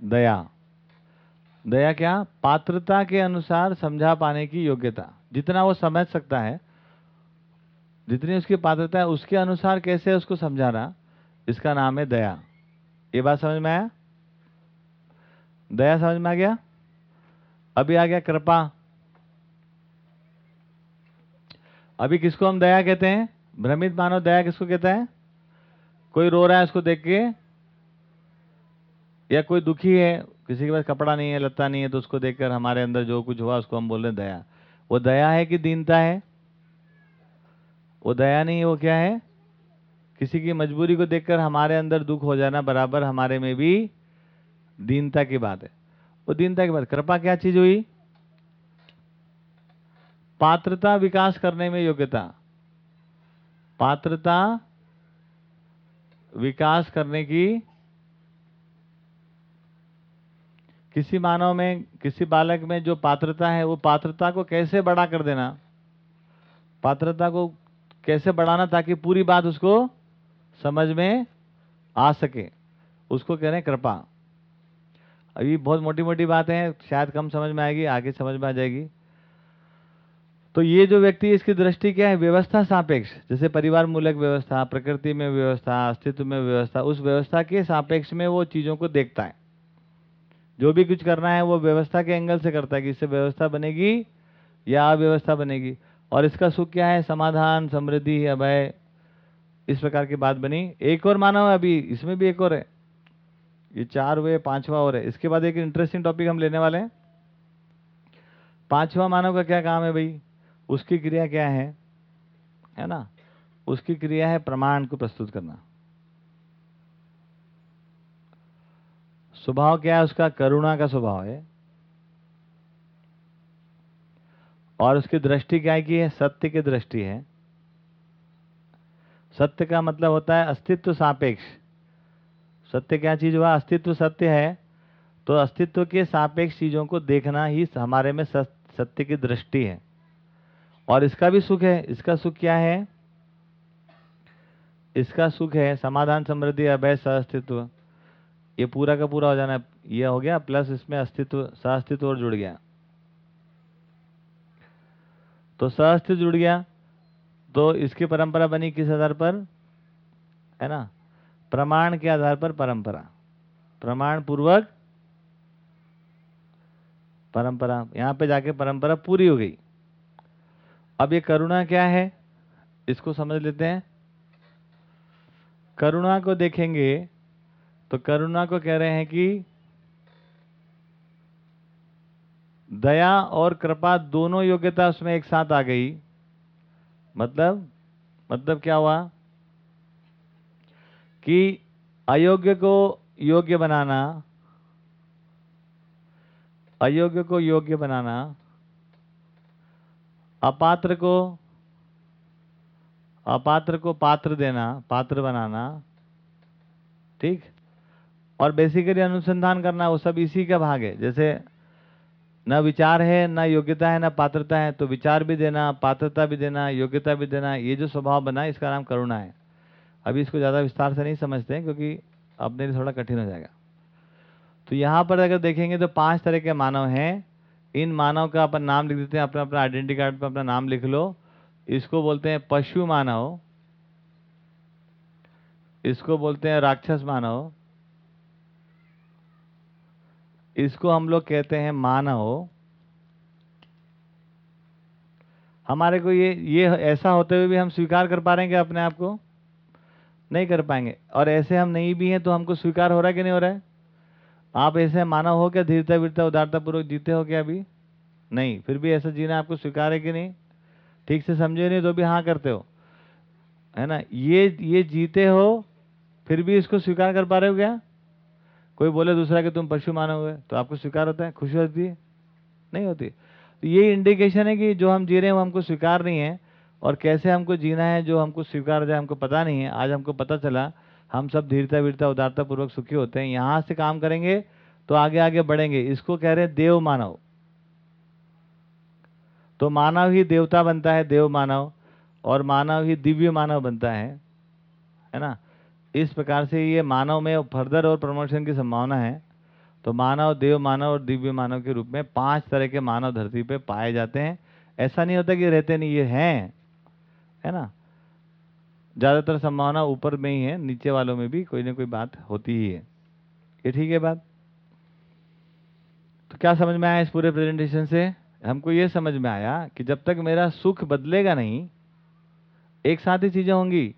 दया। दया क्या? पात्रता के अनुसार समझा पाने की योग्यता। जितना वो समझ सकता है, जितनी उसकी पात्रता है, उसके अनुसार कैसे उसको समझाना, इसका नाम है दया। ये बात समझ में आया? दया समझ में आ गया? अभी आ गया कृपा। अभी किसको हम दया कहते हैं? भ्रमित मानव दया किसको कहता है? कोई रो रहा है उसको देख के? या कोई दुखी है? किसी के पास कपड़ा नहीं है, लत्ता नहीं है तो उसको देखकर हमारे अंदर जो कुछ हुआ उसको हम बोल रहे हैं दया। वो दया है कि दीनता है? वो दया नहीं, वो क्या है? किसी की मजबूरी को देखकर हमारे अंदर दुख हो जाना बराबर हमारे में भी दीनता की बात है। वो दीनता की बात। कृपा क्या चीज़ हुई? पात्रता विकास करने में योग्यता। पात्रता विकास करने की किसी मानव में, किसी बालक में जो पात्रता है, वो पात्रता को कैसे बड़ा कर देना? पात्रता को कैसे बढ़ाना ताकि पूरी बात उसको समझ में आ सके? उसको कह रहे हैं कृपा। अभी बहुत मोटी मोटी बातें हैं, शायद कम समझ में आएगी, आगे समझ में आ जाएगी। तो ये जो व्यक्ति इसकी दृष्टि क्या है? व्यवस्था सापेक्ष। जैसे परिवार मूलक व्यवस्था, प्रकृति में व्यवस्था, अस्तित्व में व्यवस्था, उस व्यवस्था के सापेक्ष में वो चीज़ों को देखता है। जो भी कुछ करना है, वो व्यवस्था के एंगल से करता है कि इससे व्यवस्था बनेगी या अव्यवस्था बनेगी। और इसका सुख क्या है? समाधान, समृद्धि, अभय, इस प्रकार की बात बनी। एक और मानव है अभी, इसमें भी एक और है। ये चार हुए, पांचवा और है। इसके बाद एक इंटरेस्टिंग टॉपिक हम लेने वाले हैं। पांचवा मानव का क्या काम है भाई? उसकी क्रिया क्या है? है ना? उसकी क्रिया है प्रमाण को प्रस्तुत करना। स्वभाव क्या है? उसका करुणा का स्वभाव है। और उसकी दृष्टि क्या की है? सत्य की दृष्टि है। सत्य का मतलब होता है अस्तित्व सापेक्ष। सत्य क्या चीज़ हुआ? अस्तित्व सत्य है। तो अस्तित्व के सापेक्ष चीज़ों को देखना ही हमारे में सत्य की दृष्टि है। और इसका भी सुख है। इसका सुख क्या है? इसका सुख है समाधान, समृद्धि, अभय, सहअस्तित्व। ये पूरा का पूरा हो जाना ये हो गया, प्लस इसमें अस्तित्व, सहअस्तित्व और जुड़ गया। तो सहअस्तित्व जुड़ गया। तो इसकी परंपरा बनी किस आधार पर? है ना? प्रमाण के आधार पर परंपरा। प्रमाण पूर्वक परंपरा। यहाँ पे जाके परंपरा पूरी हो गई। अब ये करुणा क्या है? इसको समझ लेते हैं। करुणा को देखेंगे तो करुणा को कह रहे हैं कि दया और कृपा दोनों योग्यता उसमें एक साथ आ गई। मतलब? मतलब क्या हुआ? कि अयोग्य को योग्य बनाना, अयोग्य को योग्य बनाना अपात्र को अपात्र को पात्र देना, पात्र बनाना, ठीक? और बेसिकली अनुसंधान करना, वो सब इसी का भाग है। जैसे, न विचार है, न योग्यता है, न पात्रता है तो विचार भी देना, पात्रता भी देना, योग्यता भी देना, ये जो स्वभाव बना इसका नाम करुणा है। अभी इसको ज़्यादा विस्तार से नहीं समझते हैं, क्योंकि अपने लिए थोड़ा कठिन हो जाएगा। तो यहाँ पर अगर देखेंगे तो पाँच तरह के मानव हैं। इन मानव का अपन नाम लिख देते हैं, अपना अपना आइडेंटिटी कार्ड पर अपना नाम लिख लो। इसको बोलते हैं पशु मानव। इसको बोलते हैं राक्षस मानव। इसको हम लोग कहते हैं मानव। हमारे को ये ये ऐसा होते हुए भी हम स्वीकार कर पा रहे हैं क्या अपने आप को? नहीं कर पाएँगे। और ऐसे हम नहीं भी हैं तो हमको स्वीकार हो रहा है कि नहीं हो रहा है? आप ऐसे मानव हो क्या? धीरता, वीरता उदारता पूर्वक जीते हो क्या अभी? नहीं, फिर भी ऐसा जीना आपको स्वीकार है कि नहीं? ठीक से समझे नहीं तो भी हाँ करते हो। है ना? ये ये जीते हो, फिर भी इसको स्वीकार कर पा रहे हो क्या? कोई बोले दूसरा कि तुम पशु मानोगे तो आपको स्वीकार होता है? खुशी होती है? नहीं होती। तो ये इंडिकेशन है कि जो हम जी रहे हैं वो हमको स्वीकार नहीं है, और कैसे हमको जीना है, जो हमको स्वीकार जाए हमको पता नहीं है। आज हमको पता चला हम सब धीरता, वीरता, उदारता पूर्वक सुखी होते हैं। यहाँ से काम करेंगे तो आगे आगे बढ़ेंगे। इसको कह रहे हैं देव मानव। तो मानव ही देवता बनता है, देव मानव। और मानव ही दिव्य मानव बनता है। है ना? इस प्रकार से ये मानव में फर्दर और प्रमोशन की संभावना है। तो मानव, देव मानव और दिव्य मानव के रूप में पाँच तरह के मानव धरती पे पाए जाते हैं। ऐसा नहीं होता कि रहते नहीं, ये हैं। है ना? ज़्यादातर संभावना ऊपर में ही है, नीचे वालों में भी कोई ना कोई बात होती ही है। ये ठीक है बात? तो क्या समझ में आया इस पूरे प्रेजेंटेशन से? हमको ये समझ में आया कि जब तक मेरा सुख बदलेगा नहीं, एक साथ ही चीज़ें होंगी।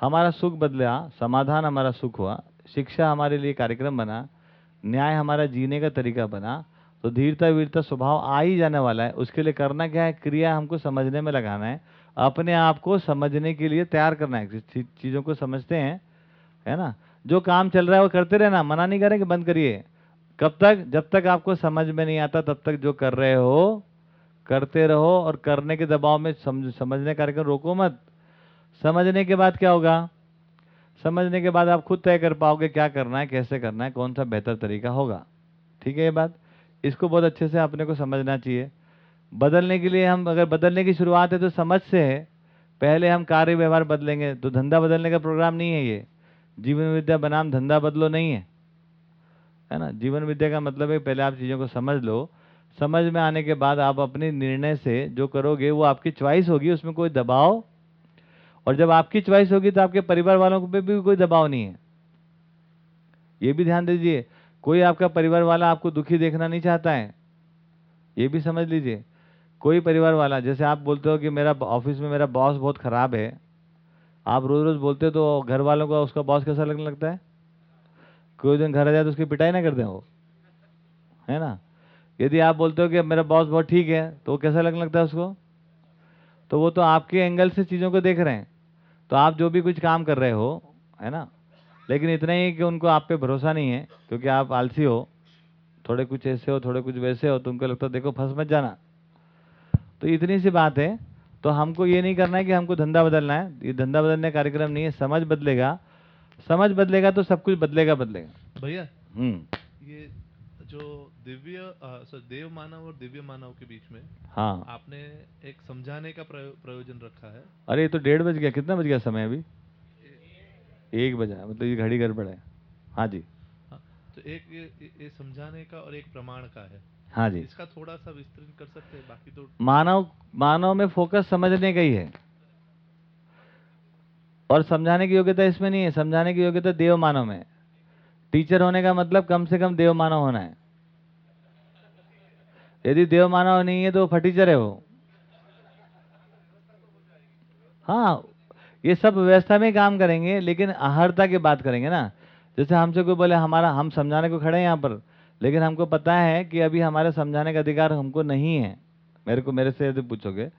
हमारा सुख बदला, समाधान हमारा सुख हुआ, शिक्षा हमारे लिए कार्यक्रम बना, न्याय हमारा जीने का तरीका बना तो धीरता वीरता स्वभाव आ ही जाने वाला है। उसके लिए करना क्या है? क्रिया हमको समझने में लगाना है। अपने आप को समझने के लिए तैयार करना है। चीज़ों को समझते हैं, है ना? जो काम चल रहा है वो करते रहना, मना नहीं करें कि बंद करिए। कब तक? जब तक आपको समझ में नहीं आता, तब तक जो कर रहे हो, करते रहो और करने के दबाव में समझ, समझने कार्यक्रम रोको मत। समझने के बाद क्या होगा? समझने के बाद आप खुद तय कर पाओगे क्या करना है, कैसे करना है, कौन सा बेहतर तरीका होगा। ठीक है ये बात? इसको बहुत अच्छे से अपने को समझना चाहिए। बदलने के लिए हम, अगर बदलने की शुरुआत है तो समझ से है। पहले हम कार्य व्यवहार बदलेंगे। तो धंधा बदलने का प्रोग्राम नहीं है ये। जीवन विद्या बनाम धंधा बदलो नहीं है। है ना? जीवन विद्या का मतलब है पहले आप चीज़ों को समझ लो। समझ में आने के बाद आप अपने निर्णय से जो करोगे वो आपकी च्वाइस होगी, उसमें कोई दबाव। और जब आपकी च्वाइस होगी तो आपके परिवार वालों पे भी कोई दबाव नहीं है। ये भी ध्यान दीजिए। कोई आपका परिवार वाला आपको दुखी देखना नहीं चाहता है। ये भी समझ लीजिए। कोई परिवार वाला, जैसे आप बोलते हो कि मेरा ऑफ़िस में मेरा बॉस बहुत ख़राब है, आप रोज़ रोज़ बोलते हो तो घर वालों को उसका बॉस कैसा लगने लगता है? कोई दिन घर आ जाए तो उसकी पिटाई ना कर दें वो। है ना? यदि आप बोलते हो कि मेरा बॉस बहुत ठीक है तो वो कैसा लगने लगता है उसको? तो वो तो आपके एंगल से चीज़ों को देख रहे हैं। तो आप जो भी कुछ काम कर रहे हो, है ना? लेकिन इतना ही कि उनको आप पे भरोसा नहीं है, क्योंकि आप आलसी हो, थोड़े कुछ ऐसे हो, थोड़े कुछ वैसे हो तो उनको लगता है, देखो, फंस मत जाना। तो इतनी सी बात है तो हमको ये नहीं करना है कि हमको धंधा बदलना है। ये धंधा बदलने का कार्यक्रम नहीं है समझ बदलेगा। समझ बदलेगा तो सब कुछ बदलेगा बदलेगा। भैया हम्म। ये जो दिव्य सॉरी देव मानव और दिव्य मानव के बीच में हाँ। आपने एक समझाने का प्रयोजन रखा है? अरे ये तो डेढ़ बज गया। कितना बज गया समय अभी? एक बजा मतलब ये घड़ी गड़बड़ है। हाँ जी। हाँ, तो एक ये- ये समझाने का और एक प्रमाण का है। हाँ जी। इसका थोड़ा सा विस्तृत कर सकते हैं बाकी तो मानव मानव में फोकस समझने का ही है। और समझाने की योग्यता इसमें नहीं है। समझाने की योग्यता देव मानव में टीचर होने का मतलब कम से कम देव मानव होना है। यदि देव मानव नहीं है तो फटीचर है वो। हाँ ये सब व्यवस्था में काम करेंगे लेकिन आहरता की बात करेंगे ना। जैसे हमसे कोई बोले हमारा हम समझाने को खड़े हैं यहाँ पर। लेकिन हमको पता है कि अभी हमारे समझाने का अधिकार हमको नहीं है। मेरे को, मेरे से यदि पूछोगे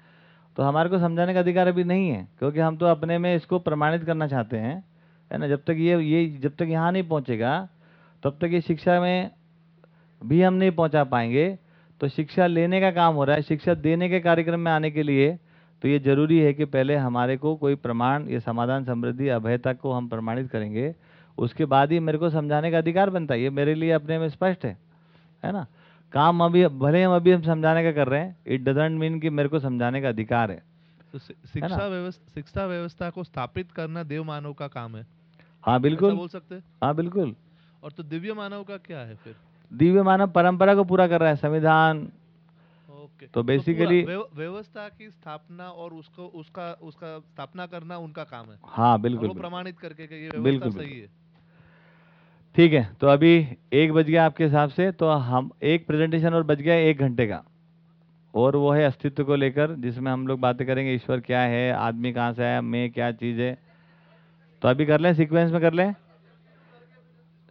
तो हमारे को समझाने का अधिकार अभी नहीं है, क्योंकि हम तो अपने में इसको प्रमाणित करना चाहते हैं, है ना? जब तक ये ये, जब तक यहाँ नहीं पहुँचेगा, तब तक ये शिक्षा में भी हम नहीं पहुँचा पाएँगे। तो शिक्षा लेने का काम हो रहा है, शिक्षा देने के कार्यक्रम में आने के लिए तो ये ज़रूरी है कि पहले हमारे को कोई प्रमाण ये समाधान समृद्धि अभयता को हम प्रमाणित करेंगे। उसके बाद ही मेरे को समझाने का अधिकार बनता है। ये मेरे लिए अपने में स्पष्ट है है ना? काम अभी भले हम अभी हम समझाने का कर रहे हैं इट डजेंट मीन कि मेरे को समझाने का अधिकार है। तो शिक्षा व्यवस्था शिक्षा व्यवस्था को स्थापित करना देव मानव का काम है। हाँ बिल्कुल। बोल सकते हैं? हाँ बिल्कुल। और तो दिव्य मानव का क्या है फिर? दिव्य मानव परंपरा को पूरा कर रहा है संविधान। ओके। तो basically- व्यव- व्यवस्था की स्थापना और उसको उसका उसका स्थापना करना उनका काम है। हाँ बिल्कुल प्रमाणित करके कि ये बिल्कुल, व्यवस्था सही है। ठीक है तो अभी एक बज गया आपके हिसाब से तो हम, एक प्रेजेंटेशन और बज गया एक घंटे का। और वो है अस्तित्व को लेकर, जिसमें हम लोग बातें करेंगे, ईश्वर क्या है, आदमी कहाँ से आया, मैं क्या चीज़ है। तो अभी कर लें सीक्वेंस में कर लें।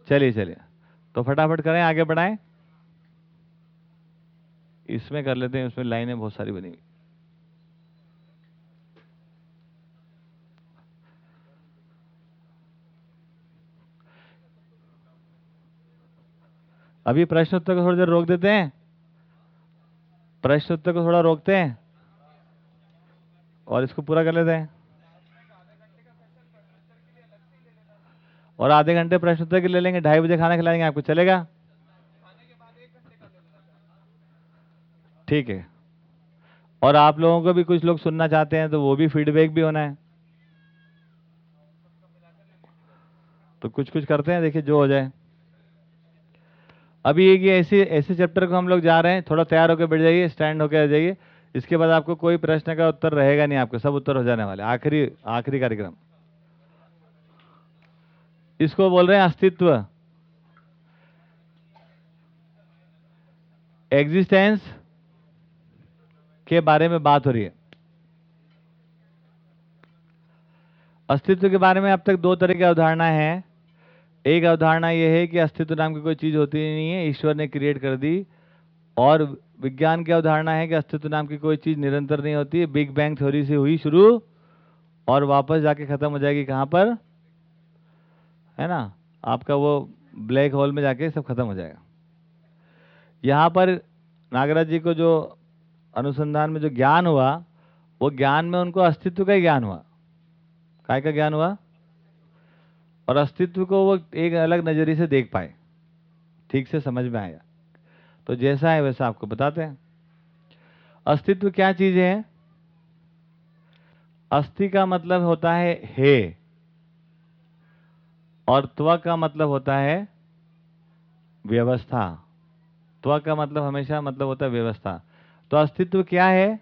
चलिए चलिए। तो फटाफट करें, आगे बढ़ाएँ। इसमें कर लेते हैं, उसमें लाइनें बहुत सारी बनी हुई। अभी प्रश्न उत्तर को थोड़ी देर रोक देते हैं। प्रश्न उत्तर को थोड़ा रोकते हैं। और इसको पूरा कर लेते हैं। और आधे घंटे प्रश्न उत्तर के ले लेंगे, ढाई बजे खाना खिलाएँगे आपको, चलेगा? ठीक है। और आप लोगों को भी कुछ लोग सुनना चाहते हैं तो वो भी फीडबैक भी होना है। तो कुछ कुछ करते हैं, देखिए जो हो जाए। अभी एक ये ऐसे ऐसे चैप्टर को हम लोग जा रहे हैं, थोड़ा तैयार होकर बैठ जाइए स्टैंड होकर आ जाइए। इसके बाद आपको कोई प्रश्न का उत्तर रहेगा नहीं आपको, सब उत्तर हो जाने वाले। आखिरी आखिरी कार्यक्रम। इसको बोल रहे हैं अस्तित्व। एग्जिस्टेंस के बारे में बात हो रही है। अस्तित्व के बारे में अब तक दो तरह की अवधारणा है। एक अवधारणा यह है कि अस्तित्व नाम की कोई चीज़ होती नहीं है, ईश्वर ने क्रिएट कर दी। और विज्ञान की अवधारणा है कि अस्तित्व नाम की कोई चीज़ निरंतर नहीं होती बिग बैंग थ्योरी से हुई शुरू और वापस जाके खत्म हो जाएगी कहाँ पर? है ना? आपका वो ब्लैक होल में जाके सब खत्म हो जाएगा। यहाँ पर नागराज जी को जो अनुसंधान में जो ज्ञान हुआ, वो ज्ञान में उनको अस्तित्व का ही ज्ञान हुआ। काय का ज्ञान हुआ? और अस्तित्व को वो एक अलग नज़रिए से देख पाए। ठीक से समझ में आया। तो जैसा है वैसा आपको बताते हैं। अस्तित्व क्या चीज़ है? अस्थि का मतलब होता है हे। और त्व का मतलब होता है व्यवस्था। त्व का मतलब हमेशा मतलब होता है व्यवस्था। तो अस्तित्व क्या है?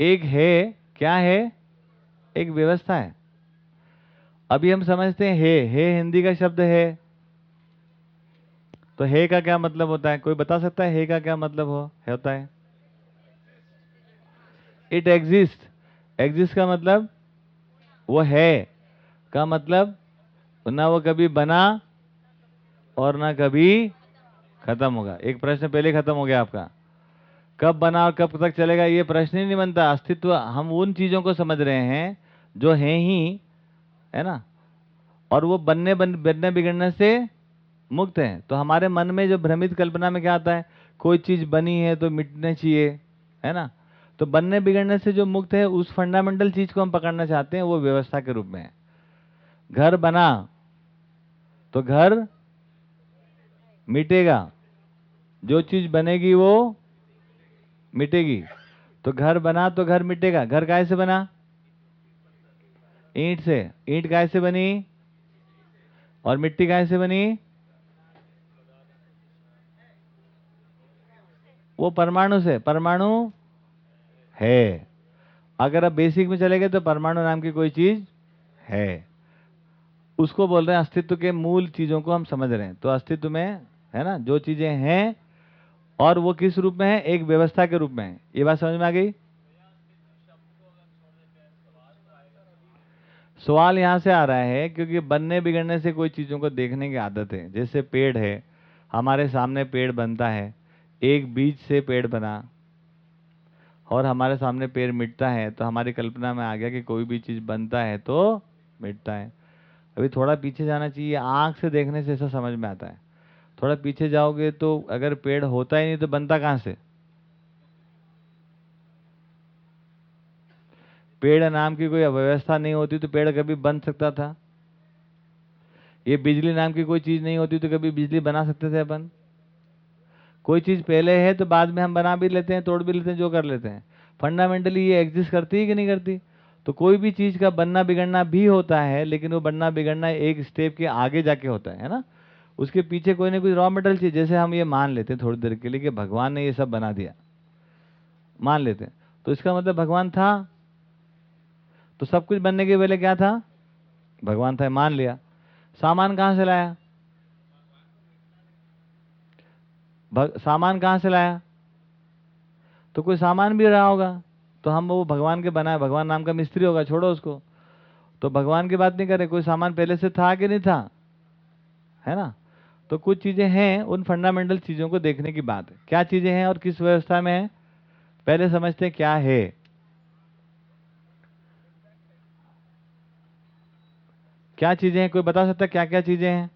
एक है क्या है? एक व्यवस्था है। अभी हम समझते हैं, हे हे हिंदी का शब्द है। तो हे का क्या मतलब होता है? कोई बता सकता है, हे का क्या मतलब हो, है होता है? इट एग्जिस्ट एग्जिस्ट का मतलब वो है। का मतलब ना वो कभी बना और ना कभी खत्म होगा। एक प्रश्न पहले खत्म हो गया आपका। कब बना और कब तक चलेगा, ये प्रश्न ही नहीं बनता। अस्तित्व, हम उन चीज़ों को समझ रहे हैं, जो हैं ही है ना? और वो बनने बन, बनने बिगड़ने से मुक्त हैं। तो हमारे मन में जो भ्रमित कल्पना में क्या आता है? कोई चीज़ बनी है तो मिटने चाहिए है ना? तो बनने बिगड़ने से जो मुक्त है उस फंडामेंटल चीज़ को हम पकड़ना चाहते हैं वो व्यवस्था के रूप में है। घर बना तो घर मिटेगा। जो चीज़ बनेगी वो मिटेगी। तो घर बना तो घर मिटेगा। घर काय से बना? ईंट से। ईंट गाय से बनी? और मिट्टी गाय से बनी? वो परमाणु से। परमाणु है। अगर आप बेसिक में चले गए तो परमाणु नाम की कोई चीज़ है। उसको बोल रहे हैं अस्तित्व के मूल चीज़ों को हम समझ रहे हैं। तो अस्तित्व में, है ना, जो चीज़ें हैं और वो किस रूप में है? एक व्यवस्था के रूप में है। ये बात समझ में आ गई? सवाल यहाँ से आ रहा है, क्योंकि बनने बिगड़ने से कोई चीज़ों को देखने की आदत है। जैसे पेड़ है, हमारे सामने पेड़ बनता है, एक बीज से पेड़ बना और हमारे सामने पेड़ मिटता है तो हमारी कल्पना में आ गया कि कोई भी चीज़ बनता है तो मिटता है। अभी थोड़ा पीछे जाना चाहिए, आँख से देखने से ऐसा समझ में आता है। थोड़ा पीछे जाओगे तो अगर पेड़ होता ही नहीं तो बनता कहाँ से? पेड़ नाम की कोई अव्यवस्था नहीं होती तो पेड़ कभी बन सकता था। ये बिजली नाम की कोई चीज़ नहीं होती तो कभी बिजली बना सकते थे अपन। कोई चीज़ पहले है तो बाद में हम बना भी लेते हैं, तोड़ भी लेते हैं, जो कर लेते हैं। फंडामेंटली ये एग्जिस्ट करती है कि नहीं करती? तो कोई भी चीज़ का बनना बिगड़ना भी होता है, लेकिन वो बनना बिगड़ना एक स्टेप के आगे जाके होता है ना? उसके पीछे कोई ना कोई रॉ मटेरियल चाहिए, जैसे हम ये मान लेते हैं थोड़ी देर के लिए कि भगवान ने ये सब बना दिया। मान लेते हैं। तो इसका मतलब भगवान था तो सब कुछ बनने के पहले क्या था? भगवान था मान लिया। सामान कहाँ से लाया? भग, सामान कहाँ से लाया? तो कोई सामान भी रहा होगा तो हम वो भगवान के बनाए भगवान नाम का मिस्त्री होगा छोड़ो उसको। तो भगवान की बात नहीं करे कोई सामान पहले से था कि नहीं था? है ना? तो कुछ चीज़ें हैं उन फंडामेंटल चीज़ों को देखने की बात। है क्या चीज़ें हैं और किस व्यवस्था में है? पहले समझते हैं क्या है। क्या चीज़ें हैं? कोई बता सकता है क्या क्या चीज़ें हैं?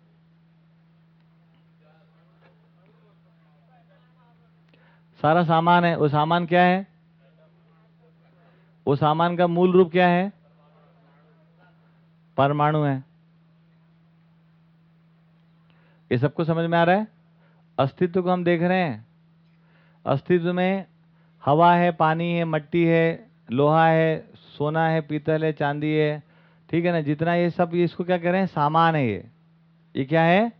सारा सामान है। वो सामान क्या है? वो सामान का मूल रूप क्या है? परमाणु है। ये सबको समझ में आ रहा है? अस्तित्व को हम देख रहे हैं। अस्तित्व में हवा है, पानी है, मट्टी है, लोहा है, सोना है, पीतल है, चांदी है ठीक है ना? जितना ये सब ये इसको क्या कह रहे हैं? सामान है ये। ये क्या है?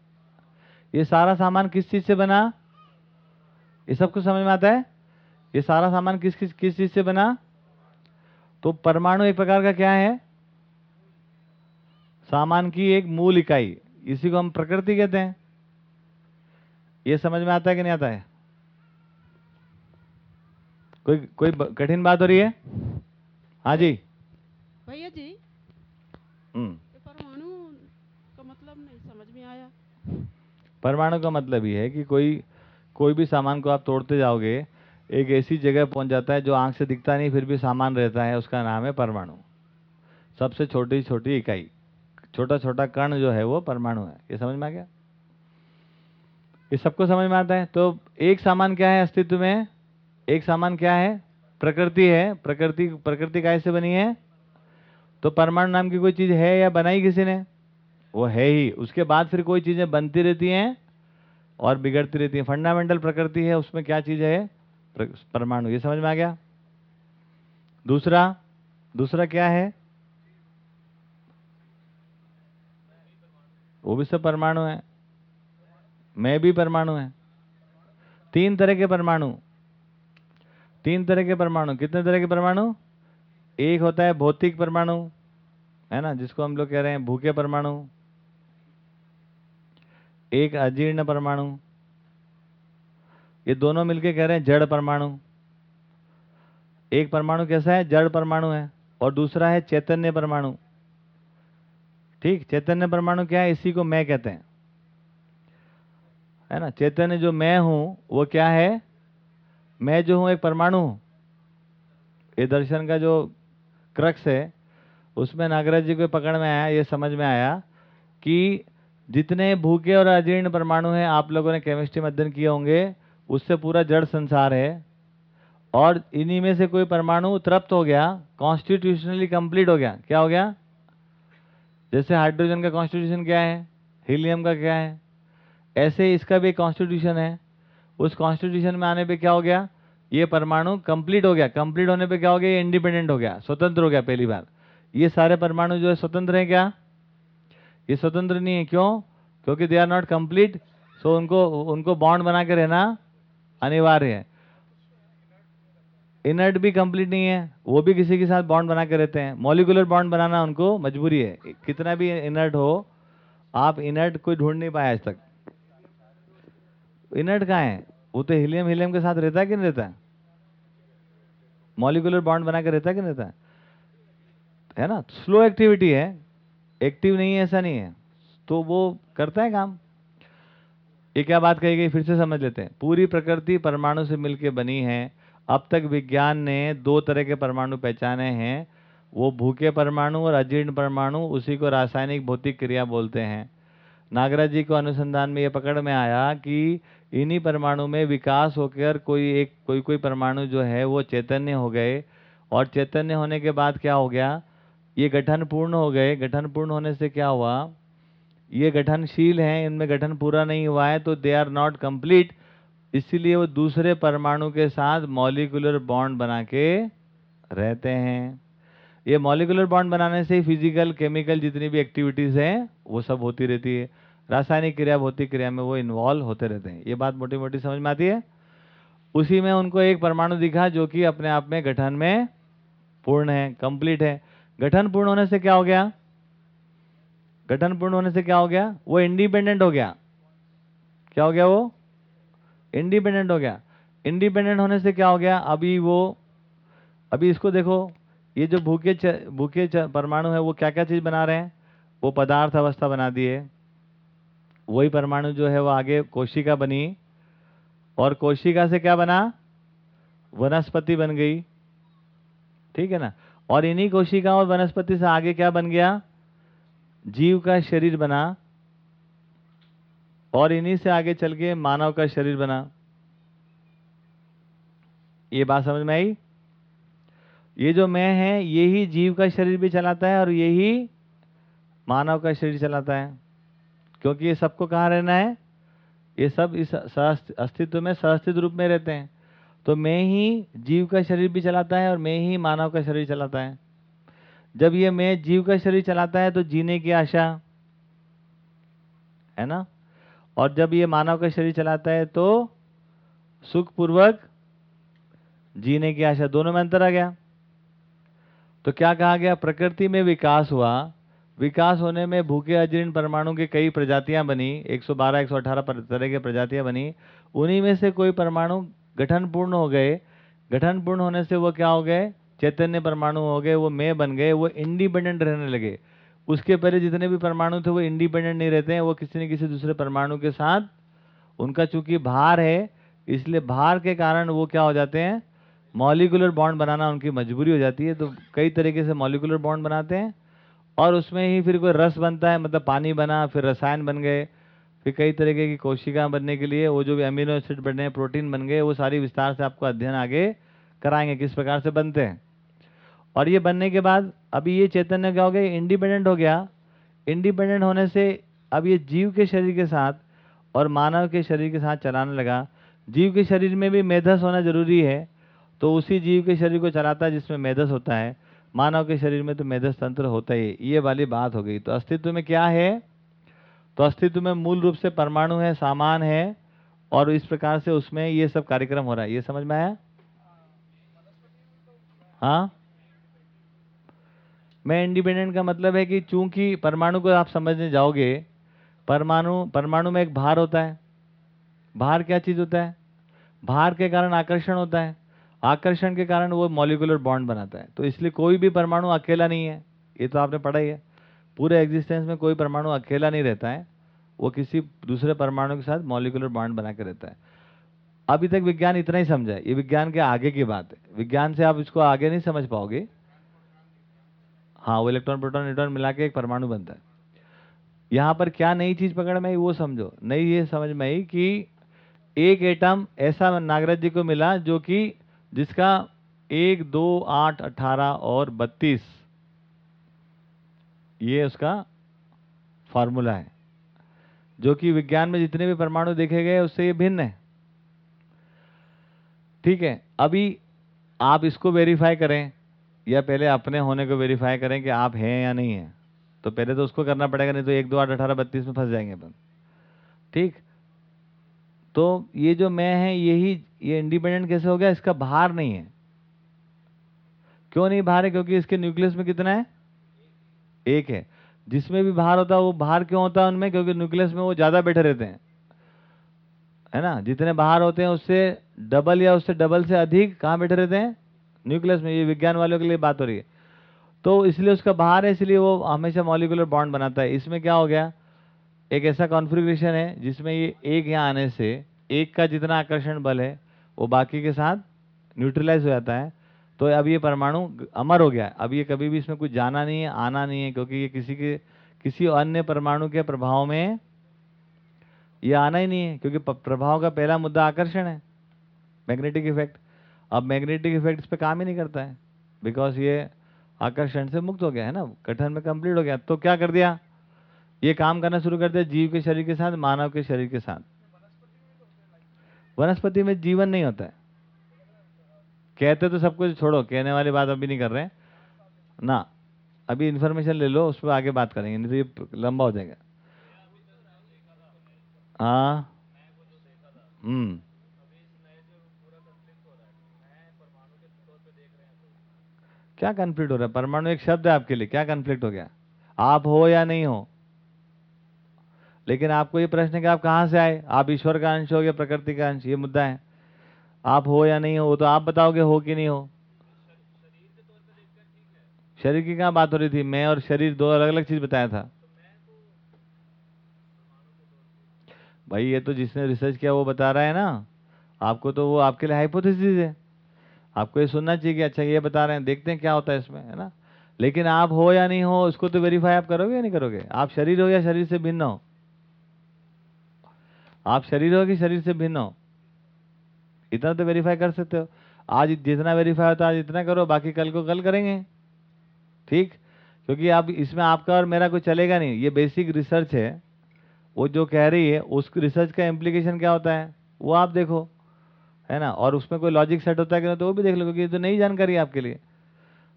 ये सारा सामान किस चीज़ से बना? ये सब कुछ समझ में आता है? ये सारा सामान किस किस किस चीज़ से बना? तो परमाणु एक प्रकार का क्या है? सामान की एक मूल इकाई। इसी को हम प्रकृति कहते हैं। ये समझ में आता है कि नहीं आता है? कोई कोई कठिन बात हो रही है? हाँ जी। भैया जी हम्म ये परमाणु का मतलब नहीं समझ में आया परमाणु का मतलब ये है कि कोई कोई भी सामान को आप तोड़ते जाओगे, एक ऐसी जगह पहुँच जाता है जो आँख से दिखता नहीं, फिर भी सामान रहता है, उसका नाम है परमाणु। सबसे छोटी छोटी इकाई, छोटा छोटा कण जो है वो परमाणु है। ये समझ में आ गया? ये सबको समझ में आता है? तो एक सामान क्या है अस्तित्व में? एक सामान क्या है? प्रकृति है। प्रकृति प्रकृति काय से बनी है? तो परमाणु नाम की कोई चीज़ है या बनाई किसी ने? वो है ही। उसके बाद फिर कोई चीज़ें बनती रहती हैं और बिगड़ती रहती हैं। फंडामेंटल प्रकृति है, उसमें क्या चीज़ है? परमाणु। ये समझ में आ गया? दूसरा दूसरा क्या है? वो भी सब परमाणु है। मैं भी परमाणु है। तीन तरह के परमाणु। तीन तरह के परमाणु। कितने तरह के परमाणु? एक होता है भौतिक परमाणु, है ना, जिसको हम लोग कह रहे हैं भूखे परमाणु। एक अजीर्ण परमाणु। ये दोनों मिलके कह रहे हैं जड़ परमाणु। एक परमाणु कैसा है? जड़ परमाणु है और दूसरा है चैतन्य परमाणु। ठीक, चैतन्य परमाणु क्या है? इसी को मैं कहते हैं। है ना? चैतन्य जो मैं हूँ, वो क्या है? मैं जो हूँ, एक परमाणु हूँ। ये दर्शन का जो क्रक्स है, उसमें नागराज जी को पकड़ में आया, ये समझ में आया कि जितने भूखे और अजीर्ण परमाणु हैं, आप लोगों ने केमिस्ट्री में अध्ययन किए होंगे, उससे पूरा जड़ संसार है। और इन्हीं में से कोई परमाणु तृप्त हो गया कॉन्स्टिट्यूशनली कंप्लीट हो गया, क्या हो गया? जैसे हाइड्रोजन का कॉन्स्टिट्यूशन क्या है? हीलियम का क्या है? ऐसे इसका भी कॉन्स्टिट्यूशन है। उस कॉन्स्टिट्यूशन में आने पे क्या हो गया? ये परमाणु कंप्लीट हो गया। कंप्लीट होने पे क्या हो गया? ये इंडिपेंडेंट हो गया। स्वतंत्र हो गया पहली बार। ये सारे परमाणु जो है स्वतंत्र है क्या? ये स्वतंत्र नहीं है, क्यों? क्योंकि they are not complete so उनको उनको बॉन्ड बना के रहना अनिवार्य है। इनर्ट भी कंप्लीट नहीं है, वो भी किसी के साथ बॉन्ड बना के रहते हैं। मॉलिकुलर बॉन्ड बनाना उनको मजबूरी है। कितना भी इनर्ट हो, आप इनर्ट कोई ढूंढ नहीं पाया आज तक। इनर्ट कहाँ है? वो तो हीलियम हीलियम के साथ रहता है कि नहीं रहता है? मॉलिकुलर बॉन्ड बना के रहता है कि नहीं रहता है? है ना? स्लो एक्टिविटी है। एक्टिव नहीं है, ऐसा नहीं है। तो वो करता है काम। ये क्या बात कही गई? फिर से समझ लेते हैं। पूरी प्रकृति परमाणु से मिलके बनी है। अब तक विज्ञान ने दो तरह के परमाणु पहचाने हैं। वो भूखे परमाणु और अजीर्ण परमाणु, उसी को रासायनिक भौतिक क्रिया बोलते हैं। नागराज जी को अनुसंधान में ये पकड़ में आया कि इन्हीं परमाणु में विकास होकर कोई एक, कोई कोई परमाणु जो है, वो चैतन्य हो गए। और चैतन्य होने के बाद क्या हो गया? ये गठन पूर्ण हो गए। गठन पूर्ण होने से क्या हुआ? ये गठनशील हैं, इनमें गठन पूरा नहीं हुआ है तो दे आर नॉट कंप्लीट इसीलिए वो दूसरे परमाणु के साथ मॉलिकुलर बॉन्ड बना के रहते हैं। ये मॉलिकुलर बॉन्ड बनाने से फ़िज़िकल केमिकल जितनी भी एक्टिविटीज़ हैं, वो सब होती रहती है। रासायनिक क्रिया, भौतिक क्रिया में वो इन्वॉल्व होते रहते हैं। ये बात मोटी मोटी समझ में आती है? उसी में उनको एक परमाणु दिखा जो कि अपने आप में गठन में पूर्ण है कंप्लीट है। गठन पूर्ण होने से क्या हो गया? गठन पूर्ण होने से क्या हो गया? वो इंडिपेंडेंट हो गया। क्या हो गया वो? इंडिपेंडेंट हो गया। इंडिपेंडेंट होने से क्या हो गया? अभी वो, अभी इसको देखो, ये जो भूखे भूखे परमाणु है, वो क्या क्या चीज़ बना रहे हैं? वो पदार्थ अवस्था बना दिए। वही परमाणु जो है, वो आगे कोशिका बनी। और कोशिका से क्या बना? वनस्पति बन गई। ठीक है ना? और इन्हीं कोशिका और वनस्पति से आगे क्या बन गया? जीव का शरीर बना और इन्हीं से आगे चल के मानव का शरीर बना। ये बात समझ में आई? ये जो मैं है यही जीव का शरीर भी चलाता है और यही मानव का शरीर चलाता है। क्योंकि ये सबको कहाँ रहना है? ये सब इस अस्तित्व में सहअस्तित्व रूप में रहते हैं। तो मैं ही जीव का शरीर भी चलाता है और मैं ही मानव का शरीर चलाता है। जब ये मैं जीव का शरीर चलाता है तो जीने की आशा, है ना? और जब ये मानव का शरीर चलाता है तो सुखपूर्वक जीने की आशा, दोनों में अंतर आ गया। तो क्या कहा गया? प्रकृति में विकास हुआ। विकास होने में भूखे, अजीर्ण परमाणु की कई प्रजातियाँ बनी 112 118 पर- तरह की प्रजातियाँ बनी। उन्हीं में से कोई परमाणु गठन पूर्ण हो गए। गठन पूर्ण होने से वो क्या हो गए? चैतन्य परमाणु हो गए, वो मैं बन गए, वो इंडिपेंडेंट रहने लगे। उसके पहले जितने भी परमाणु थे, वो इंडिपेंडेंट नहीं रहते हैं, वो किसी न किसी दूसरे परमाणु के साथ उनका चूँकि भार है, इसलिए भार के कारण वो क्या हो जाते हैं? मॉलिकुलर बॉन्ड बनाना उनकी मजबूरी हो जाती है तो कई तरीके से मॉलिकुलर बॉन्ड बनाते हैं। और उसमें ही फिर कोई रस बनता है मतलब पानी बना, फिर रसायन बन गए। फिर कई तरीके की कोशिका बनने के लिए वो जो भी अमीनो एसिड बने हैं प्रोटीन बन गए, वो सारी विस्तार से आपको अध्ययन आगे कराएँगे, किस प्रकार से बनते हैं। और ये बनने के बाद, अभी ये चैतन्य क्या हो गया? इंडिपेंडेंट हो गया। इंडिपेंडेंट होने से अब ये जीव के शरीर के साथ और मानव के शरीर के साथ चलाने लगा। जीव के शरीर में भी मेधस होना ज़रूरी है तो उसी जीव के शरीर को चलाता है जिसमें मेधस होता है। मानव के शरीर में तो मेधस तंत्र होता ही। ये वाली बात हो गई। तो अस्तित्व में क्या है? तो अस्तित्व में मूल रूप से परमाणु है, सामान है, और इस प्रकार से उसमें ये सब कार्यक्रम हो रहा है। ये समझ में आया? हाँ? मैं इंडिपेंडेंट का मतलब है कि चूँकि परमाणु को आप समझने जाओगे, परमाणु परमाणु में एक भार होता है। भार क्या चीज़ होता है? भार के कारण आकर्षण होता है। आकर्षण के कारण वो मॉलिकुलर बॉन्ड बनाता है। तो इसलिए कोई भी परमाणु अकेला नहीं है। ये तो आपने पढ़ा ही है। पूरे एग्जिस्टेंस में कोई परमाणु अकेला नहीं रहता है, वो किसी दूसरे परमाणु के साथ मॉलिकुलर बॉन्ड बना के रहता है। अभी तक विज्ञान इतना ही समझा है, ये विज्ञान के आगे की बात है। विज्ञान से आप इसको आगे नहीं समझ पाओगे। हाँ वो इलेक्ट्रॉन प्रोटॉन न्यूट्रॉन मिला के एक परमाणु बनता है। यहाँ पर क्या नई चीज़ पकड़ में आई वो समझो। नई ये समझ में आई कि एक एटम ऐसा नागराज जी को मिला जो कि जिसका एक, दो, आठ, अठारह और बत्तीस ये उसका फॉर्मूला है। जो कि विज्ञान में जितने भी परमाणु देखे गए, उससे ये भिन्न है। ठीक है, अभी आप इसको वेरीफाई करें, या पहले अपने होने को वेरीफाई करें कि आप हैं या नहीं हैं। तो पहले तो उसको करना पड़ेगा, नहीं तो एक, दो, आठ, अठारह, बत्तीस में फंस जाएँगे अपन। ठीक? तो ये जो मैं है, यही, ये इंडिपेंडेंट कैसे हो गया? इसका भार नहीं है। क्यों नहीं भार है? क्योंकि इसके न्यूक्लियस में कितना है? एक है। जिसमें भी भार होता है, वो भार क्यों होता है उनमें? क्योंकि न्यूक्लियस में वो ज़्यादा बैठे रहते हैं। है ना? जितने बाहर होते हैं, उससे डबल या उससे डबल से अधिक कहाँ बैठे रहते हैं? न्यूक्लियस में। ये विज्ञान वालों के लिए बात हो रही है। तो इसलिए उसका बाहर है, इसलिए वो हमेशा मॉलिकुलर बॉन्ड बनाता है। इसमें क्या हो गया? एक ऐसा कॉन्फ़िगरेशन है, जिसमें ये एक यहाँ आने से, एक का जितना आकर्षण बल है, वो बाकी के साथ न्यूट्रलाइज हो जाता है। तो अब ये परमाणु अमर हो गया अब ये कभी भी इसमें कुछ जाना नहीं है, आना नहीं है, क्योंकि ये किसी के, किसी अन्य परमाणु के प्रभाव में ये आना ही नहीं है, क्योंकि प्रभाव का पहला मुद्दा आकर्षण है मैग्नेटिक इफ़ेक्ट अब मैग्नेटिक इफ़ेक्ट इस पर काम ही नहीं करता है बिकॉज़ ये आकर्षण से मुक्त हो गया है ना, गठन में कंप्लीट हो गया। तो क्या कर दिया? ये काम करना शुरू कर दिया जीव के शरीर के साथ, मानव के शरीर के साथ। वनस्पति में जीवन नहीं होता है। कहते तो सब कुछ छोड़ो, कहने वाली बात अभी नहीं कर रहे हैं। ना, अभी इन्फॉर्मेशन ले लो, उस पर आगे बात करेंगे, नहीं तो ये लंबा हो जाएगा। हाँ। हम्म। क्या कन्फ्लिक्ट हो रहा है? परमाणु एक शब्द है आपके लिए, क्या कन्फ्लिक्ट हो गया? आप हो या नहीं हो? लेकिन आपको ये प्रश्न है कि आप कहाँ से आए? आप ईश्वर का अंश हो या प्रकृति का अंश? ये मुद्दा है। आप हो या नहीं हो वो तो आप बताओगे हो कि नहीं हो? शरीर की क्या बात हो रही थी? मैं और शरीर दो अलग अलग चीज़ बताया था। भाई, ये तो जिसने रिसर्च किया वो बता रहा है ना। आपको तो वो आपके लिए हाइपोथेसिस है। आपको ये सुनना चाहिए कि अच्छा ये बता रहे हैं, देखते हैं क्या होता है इसमें, है ना? लेकिन आप हो या नहीं हो, उसको तो वेरीफाई आप करोगे या नहीं करोगे? आप शरीर हो या शरीर से भिन्न हो? आप शरीर हो कि शरीर से भिन्न हो? इतना तो वेरीफाई कर सकते हो। आज जितना वेरीफाई होता है, आज इतना करो, बाकी कल को कल करेंगे। ठीक? क्योंकि आप इसमें आपका और मेरा कुछ चलेगा नहीं। ये बेसिक रिसर्च है। वो जो कह रही है, उस रिसर्च का इम्प्लीकेशन क्या होता है? वो आप देखो। है ना? और उसमें कोई लॉजिक सेट होता है कि तो वो भी देख लो, क्योंकि ये तो नई जानकारी है आपके लिए।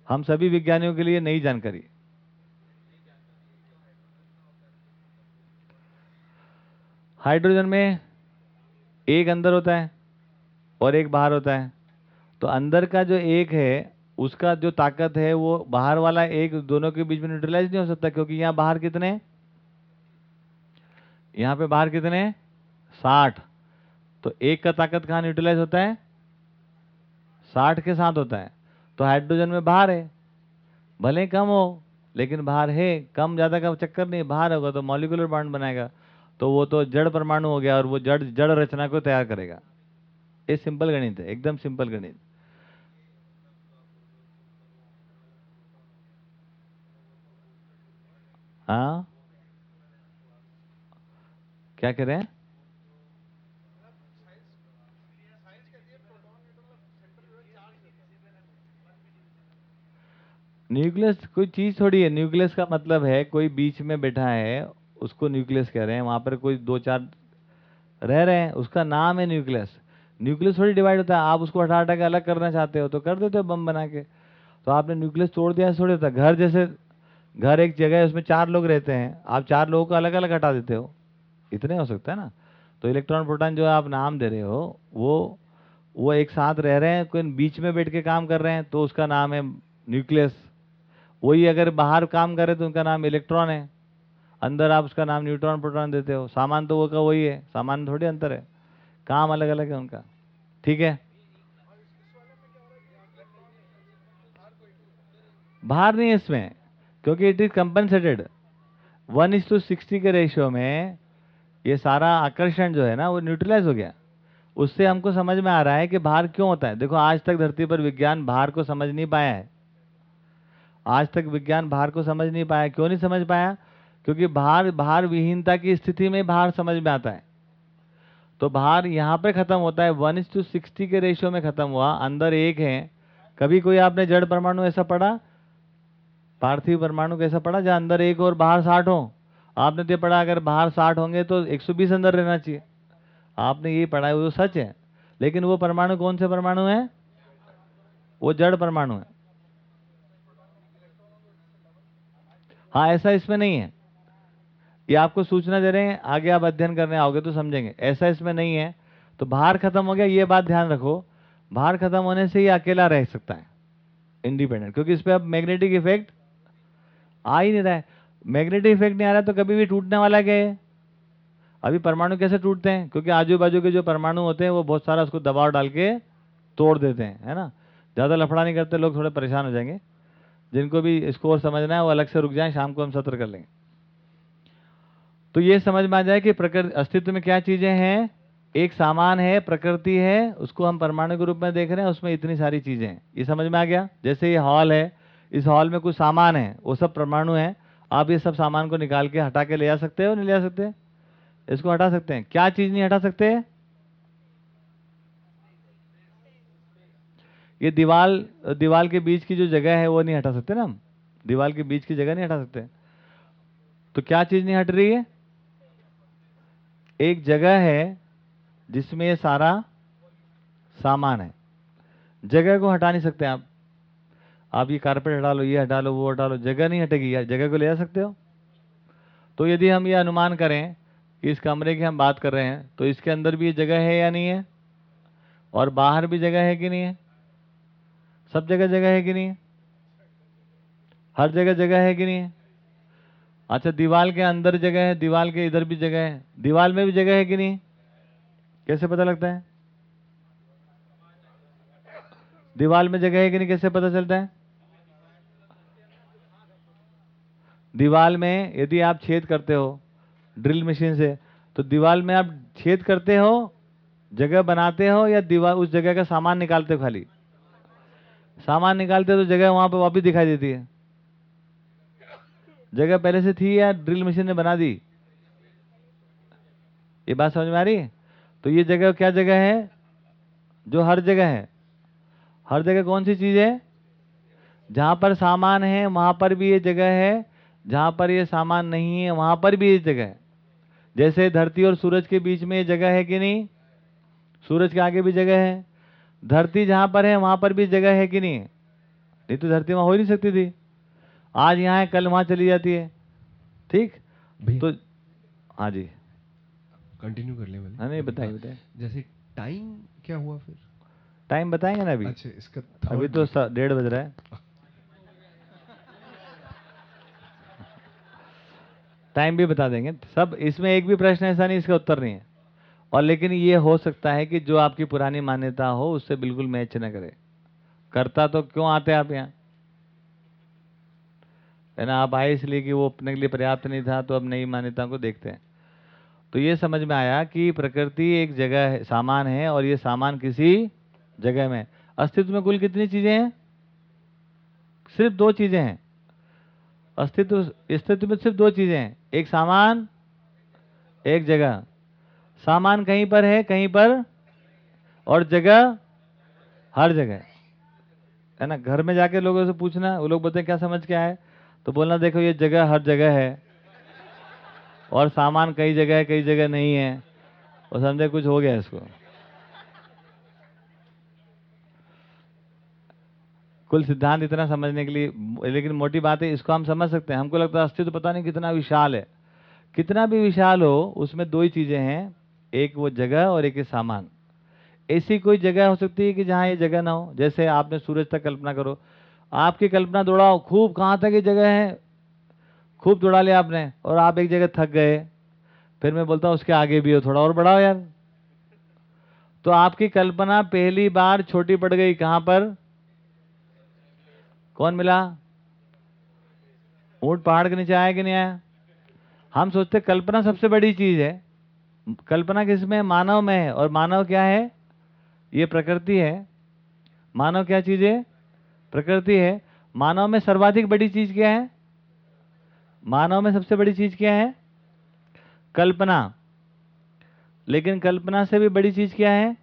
हम सभी विज्ञानियों के लिए नई जानकारी। हाइड्रोजन में एक अंदर होता है। और एक बाहर होता है। तो अंदर का जो एक है, उसका जो ताकत है, वो बाहर वाला एक दोनों के बीच में न्यूट्रलाइज नहीं हो सकता, क्योंकि यहाँ बाहर कितने? यहाँ पे बाहर कितने? साठ। तो एक का ताकत कहाँ न्यूट्रलाइज होता है? साठ के साथ होता है। तो हाइड्रोजन में बाहर है। भले कम हो, लेकिन बाहर है। कम ज़्यादा का चक्कर नहीं, बाहर होगा तो मॉलिकुलर बॉन्ड बनाएगा। तो वो तो जड़ परमाणु हो गया और वो जड़ जड़ रचना को तैयार करेगा। ये सिंपल गणित है, एकदम सिंपल गणित। हाँ? क्या कह रहे हैं? न्यूक्लियस कोई चीज़ थोड़ी है न्यूक्लियस का मतलब है कोई बीच में बैठा है, उसको न्यूक्लियस कह रहे हैं, वहाँ पर कोई दो चार रह रहे हैं, उसका नाम है न्यूक्लियस न्यूक्लियस थोड़ी डिवाइड होता है। आप उसको हटा हटा के अलग करना चाहते हो तो कर देते हो बम बना के। तो आपने न्यूक्लियस तोड़ दिया, थोड़ी होता घर जैसे, घर एक जगह है, उसमें चार लोग रहते हैं। आप चार लोगों को अलग अलग हटा देते हो। इतने हो सकता है ना? तो इलेक्ट्रॉन प्रोटॉन जो आप नाम दे रहे हो, वो वो एक साथ रह रहे हैं, कोई बीच में बैठ के काम कर रहे हैं तो उसका नाम है न्यूक्लियस। वही अगर बाहर काम करे तो उनका नाम इलेक्ट्रॉन है। अंदर आप उसका नाम न्यूट्रॉन प्रोटॉन देते हो। सामान तो वो का वही है। सामान थोड़ी अंतर है। काम अलग अलग है उनका। ठीक है? बाहर नहीं है इसमें, क्योंकि it is compensated one is to sixty के रेशियो में ये सारा आकर्षण जो है ना, वो न्यूट्रलाइज हो गया। उससे हमको समझ में आ रहा है कि बाहर क्यों होता है। देखो, आज तक धरती पर विज्ञान बाहर को समझ नहीं पाया है। आज तक विज्ञान बाहर को समझ नहीं पाया। क्यों नहीं समझ पाया? क्योंकि बाहर बाहर विहीनता की स्थिति में बाहर समझ में आता है। तो बाहर यहाँ पे खत्म होता है। वन इज़ टू सिक्सटी के रेशियो में खत्म हुआ। अंदर एक है। कभी कोई आपने जड़ परमाणु ऐसा पढ़ा? पार्थिव परमाणु कैसा पढ़ा? जहाँ अंदर एक और बाहर साठ हो। आपने तो पढ़ा, अगर बाहर साठ होंगे तो 120 अंदर रहना चाहिए। आपने ये पढ़ा है, वो सच है। लेकिन वो परमाणु कौन से परमाणु है? वो जड़ परमाणु है। हाँ ऐसा इसमें नहीं है। ये आपको सूचना दे रहे हैं, आगे आप अध्ययन करने आओगे तो समझेंगे। ऐसा इसमें नहीं है। तो बाहर खत्म हो गया, ये बात ध्यान रखो। बाहर खत्म होने से ये अकेला रह सकता है इंडिपेंडेंट क्योंकि इस पर अब मैग्नेटिक इफ़ेक्ट आ ही नहीं रहा है। मैग्नेटिक इफ़ेक्ट नहीं आ रहा तो कभी भी टूटने वाला क्या है? अभी परमाणु कैसे टूटते हैं? क्योंकि आजू बाजू के जो परमाणु होते हैं, वो बहुत सारा उसको दबाव डाल के तोड़ देते हैं, है ना? ज़्यादा लफड़ा नहीं करते, लोग थोड़े परेशान हो जाएँगे। जिनको भी स्कोर समझना है, वो अलग से रुक जाएँ, शाम को हम सत्र कर लेंगे। तो ये समझ में आ जाए कि प्रकृति अस्तित्व में क्या चीज़ें हैं? एक सामान है, प्रकृति है, उसको हम परमाणु के रूप में देख रहे हैं, उसमें इतनी सारी चीज़ें हैं। ये समझ में आ गया? जैसे ये हॉल है, इस हॉल में कुछ सामान है, वो सब परमाणु है। आप ये सब सामान को निकाल के हटा के ले जा सकते हो नहीं ले जा सकते? इसको हटा सकते हैं। क्या चीज़ नहीं हटा सकते? ये दीवाल दीवाल के बीच की जो जगह है, वो नहीं हटा सकते ना हम? दीवाल के बीच की जगह नहीं हटा सकते। तो क्या चीज़ नहीं हट रही है? एक जगह है जिसमें ये सारा सामान है। जगह को हटा नहीं सकते आप। आप ये कारपेट हटा लो, ये हटा लो, वो हटा लो, जगह नहीं हटेगी। यार जगह को ले जा सकते हो? तो यदि हम ये अनुमान करें कि इस कमरे की हम बात कर रहे हैं तो इसके अंदर भी ये जगह है या नहीं है? और बाहर भी जगह है कि नहीं है? सब जगह जगह है कि नहीं है? हर जगह जगह है कि नहीं है? अच्छा दीवाल के अंदर जगह है, दीवाल के इधर भी जगह है। दीवाल में भी जगह है कि नहीं? कैसे पता लगता है? दीवाल में जगह है कि नहीं, कैसे पता चलता है? दीवाल में यदि आप छेद करते हो ड्रिल मशीन से तो दीवाल में आप छेद करते हो, जगह बनाते हो या दीवार उस जगह का सामान निकालते हो खाली? सामान निकालते हो तो जगह वहाँ पर वापिस दिखाई देती है। जगह पहले से थी या ड्रिल मशीन ने बना दी? ये बात समझ में आ रही है? तो ये जगह क्या जगह है? जो हर जगह है। हर जगह कौन सी चीज़ है? जहाँ पर सामान है, वहाँ पर भी ये जगह है। जहाँ पर ये सामान नहीं है, वहाँ पर भी ये जगह है। जैसे धरती और सूरज के बीच में ये जगह है कि नहीं? सूरज के आगे भी जगह है। धरती जहाँ पर है, वहाँ पर भी जगह है कि नहीं? नहीं तो धरती वहाँ हो ही नहीं सकती थी। आज यहाँ है कल वहाँ चली जाती है। ठीक? तो हाँ जी। कंटिन्यू कर ले हाँ नहीं बताइए बताइए। जैसे टाइम क्या हुआ फिर? टाइम बताएँगे ना अभी? अच्छा इसका अभी तो डेढ़ बज रहा है। टाइम भी बता देंगे। सब इसमें एक भी प्रश्न ऐसा नहीं इसका उत्तर नहीं है। और लेकिन ये हो सकता है कि जो आपकी पुरानी मान्यता हो उससे बिल्कुल मैच न करे। करता तो क्यों आते आप यहाँ? है ना, आप आए इसलिए कि वो अपने के लिए पर्याप्त नहीं था तो अब नई मान्यता को देखते हैं। तो ये समझ में आया कि प्रकृति एक जगह है, सामान है, और ये सामान किसी जगह में अस्तित्व में कुल कितनी चीज़ें हैं? सिर्फ़ दो चीज़ें हैं। अस्तित्व अस्तित्व में सिर्फ़ दो चीज़ें हैं। एक सामान, एक जगह। सामान कहीं पर है, कहीं पर, और जगह हर जगह है। ना, घर में जाके लोगों से पूछना, वो लोग बोलते हैं क्या समझ के आए तो बोलना, देखो, ये जगह हर जगह है और सामान कई जगह है, कई जगह नहीं है। और समझे, कुछ हो गया इसको। कुल सिद्धांत इतना समझने के लिए, लेकिन मोटी बात है, इसको हम समझ सकते हैं। हमको लगता है अस्तित्व तो पता नहीं कितना विशाल है। कितना भी विशाल हो, उसमें दो ही चीज़ें हैं, एक वो जगह और एक सामान। ऐसी कोई जगह हो सकती है कि जहाँ ये जगह ना हो? जैसे आपने सूरज तक कल्पना करो आपकी कल्पना दौड़ाओ। खूब कहाँ तक ये जगह है? खूब दौड़ा लिया आपने और आप एक जगह थक गए। फिर मैं बोलता हूँ, उसके आगे भी हो थोड़ा और बढ़ाओ यार। तो आपकी कल्पना पहली बार छोटी पड़ गई कहाँ पर? कौन मिला? ऊँट पहाड़ के नीचे आया कि नहीं आया? हम सोचते कल्पना सबसे बड़ी चीज़ है। कल्पना किसमें है? मानव में है। और मानव क्या है? ये प्रकृति है। मानव क्या चीज़ है? प्रकृति है। मानव में सर्वाधिक बड़ी चीज़ क्या है? मानव में सबसे बड़ी चीज़ क्या है? कल्पना। लेकिन कल्पना से भी बड़ी चीज़ क्या है?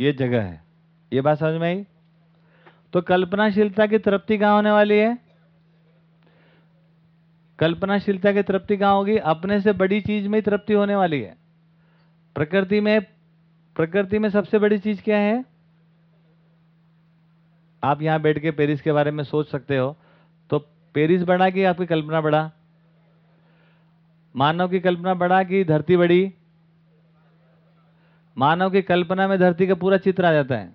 ये जगह है। ये बात समझ में आई? तो कल्पनाशीलता की तृप्ति कहाँ होने वाली है? कल्पनाशीलता की तृप्ति कहाँ होगी? अपने से बड़ी चीज़ में ही तृप्ति होने वाली है। प्रकृति में प्रकृति में सबसे बड़ी चीज़ क्या है? आप यहाँ बैठ के पेरिस के बारे में सोच सकते हो। तो पेरिस बढ़ा कि आपकी कल्पना बढ़ा मानव की कल्पना बढ़ा कि धरती बड़ी? मानव की कल्पना में धरती का पूरा चित्र आ जाता है।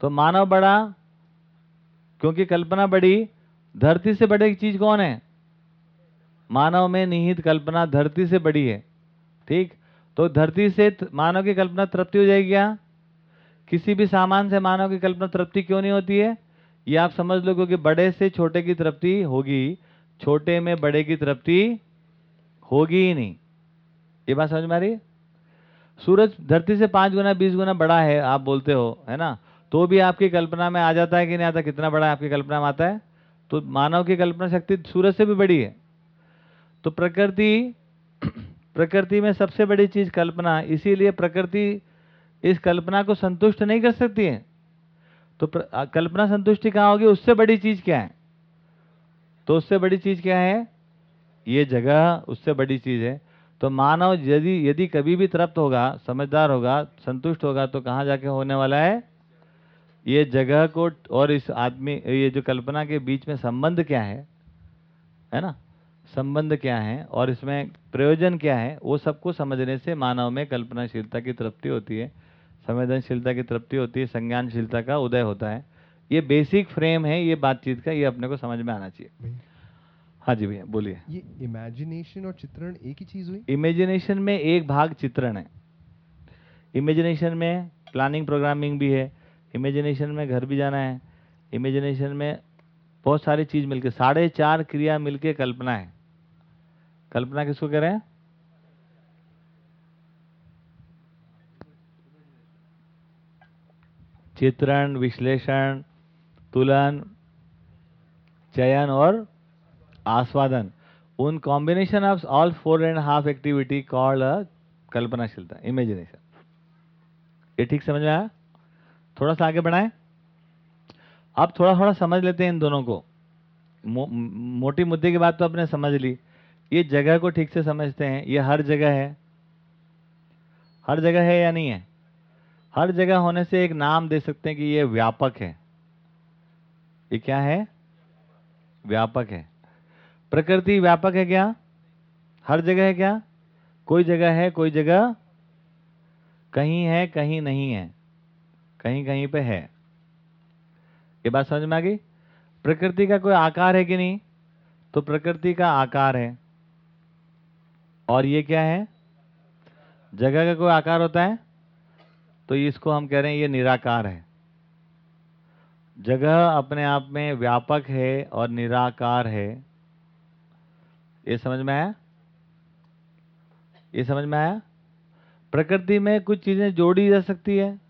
तो मानव बड़ा क्योंकि कल्पना बड़ी, धरती से बड़ी चीज़ कौन है? मानव में निहित कल्पना धरती से बड़ी है। ठीक? तो धरती से मानव की कल्पना तृप्ति हो जाएगी क्या? किसी भी सामान से मानव की कल्पना तृप्ति क्यों नहीं होती है? ये आप समझ लो क्योंकि बड़े से छोटे की तृप्ति होगी, छोटे में बड़े की तृप्ति होगी ही नहीं। ये बात समझ में आ रही है? सूरज धरती से पाँच गुना, बीस गुना बड़ा है, आप बोलते हो, है ना? तो भी आपकी कल्पना में आ जाता है कि नहीं आता, कितना बड़ा है आपकी कल्पना में आता है? तो मानव की कल्पना शक्ति सूरज से भी बड़ी है। तो प्रकृति प्रकृति में सबसे बड़ी चीज़ कल्पना, इसीलिए प्रकृति इस कल्पना को संतुष्ट नहीं कर सकती है। तो कल्पना संतुष्टि कहाँ होगी? उससे बड़ी चीज़ क्या है? तो उससे बड़ी चीज़ क्या है? ये जगह उससे बड़ी चीज़ है। तो मानव यदि यदि कभी भी तृप्त होगा, समझदार होगा, संतुष्ट होगा तो कहाँ जाके होने वाला है? ये जगह को और इस आदमी, ये जो कल्पना के बीच में संबंध क्या है? है ना? संबंध क्या है? और इसमें प्रयोजन क्या है? वो सबको समझने से मानव में कल्पनाशीलता की तृप्ति होती है। संवेदनशीलता की तृप्ति होती है संज्ञानशीलता का उदय होता है। ये बेसिक फ्रेम है ये बातचीत का ये अपने को समझ में आना चाहिए। हाँ जी भैया बोलिए। ये इमेजिनेशन और चित्रण एक ही चीज़ हुई? इमेजिनेशन में एक भाग चित्रण है। इमेजिनेशन में प्लानिंग प्रोग्रामिंग भी है। इमेजिनेशन में घर भी जाना है। इमेजिनेशन में बहुत सारी चीज़ मिलके साढ़े चार क्रिया मिलके कल्पना है। कल्पना किसको कह रहे हैं? चित्रण विश्लेषण तुलन चयन और आस्वादन। उन combination of all four and half activity called कल्पनाशीलता imagination ये ठीक समझ में आया? थोड़ा सा आगे बढ़ाएँ। अब थोड़ा थोड़ा समझ लेते हैं इन दोनों को। मो, मोटी मुद्दे की बात तो आपने समझ ली। ये जगह को ठीक से समझते हैं। ये हर जगह है। हर जगह है या नहीं है? हर जगह होने से एक नाम दे सकते हैं कि ये व्यापक है। ये क्या है? व्यापक है। प्रकृति व्यापक है क्या? हर जगह है क्या? कोई जगह है, कोई जगह कहीं है, कहीं नहीं है। कहीं कहीं पे है। ये बात समझ में आ गई? प्रकृति का कोई आकार है कि नहीं? तो प्रकृति का आकार है। और ये क्या है? जगह का कोई आकार होता है? तो इसको हम कह रहे हैं, ये निराकार है। जगह अपने आप में व्यापक है और निराकार है। ये समझ में आया? ये समझ में आया? प्रकृति में कुछ चीज़ें जोड़ी जा सकती है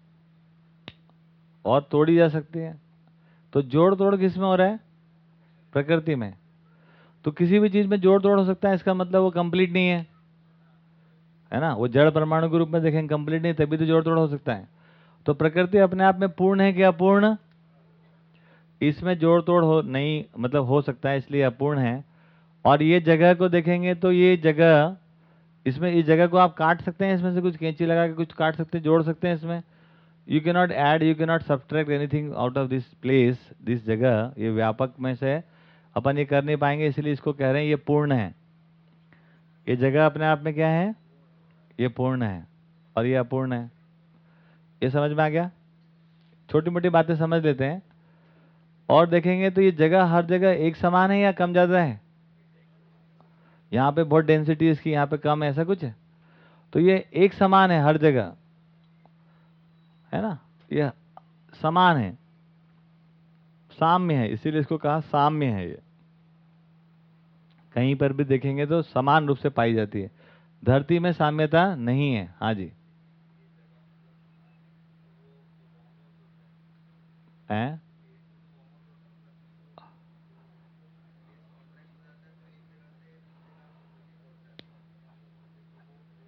और तोड़ी जा सकती है। तो जोड़ तोड़ किसमें हो रहा है? प्रकृति में। तो किसी भी चीज़ में जोड़ तोड़ हो सकता है, इसका मतलब वो कंप्लीट नहीं है। है ना? वो जड़ परमाणु के रूप में देखेंगे कंप्लीट नहीं, तभी तो जोड़ तोड़ हो सकता है। तो प्रकृति अपने आप में पूर्ण है कि अपूर्ण? इसमें जोड़ तोड़ हो, नहीं मतलब हो सकता है, इसलिए अपूर्ण है। और ये जगह को देखेंगे तो ये जगह, इसमें, इस जगह को आप काट सकते हैं, इसमें से कुछ कैंची लगा के कुछ काट सकते हैं, जोड़ सकते हैं इसमें। You can not add you can not subtract anything out of this place this जगह, ये व्यापक में से अपन ये कर नहीं पाएँगे, इसलिए इसको कह रहे हैं, ये पूर्ण है। ये जगह अपने आप में क्या है? ये पूर्ण है और ये अपूर्ण है। ये समझ में आ गया? छोटी मोटी बातें समझ लेते हैं। और देखेंगे तो ये जगह हर जगह एक समान है या कम ज़्यादा है? यहाँ पे बहुत डेंसिटी इसकी, यहाँ पे कम है, ऐसा कुछ है? तो ये एक समान है हर जगह, है ना? ये समान है। साम्य है, इसीलिए इसको कहा साम्य है ये। कहीं पर भी देखेंगे तो समान रूप से पाई जाती है। धरती में साम्यता नहीं है। हाँ जी। हैं?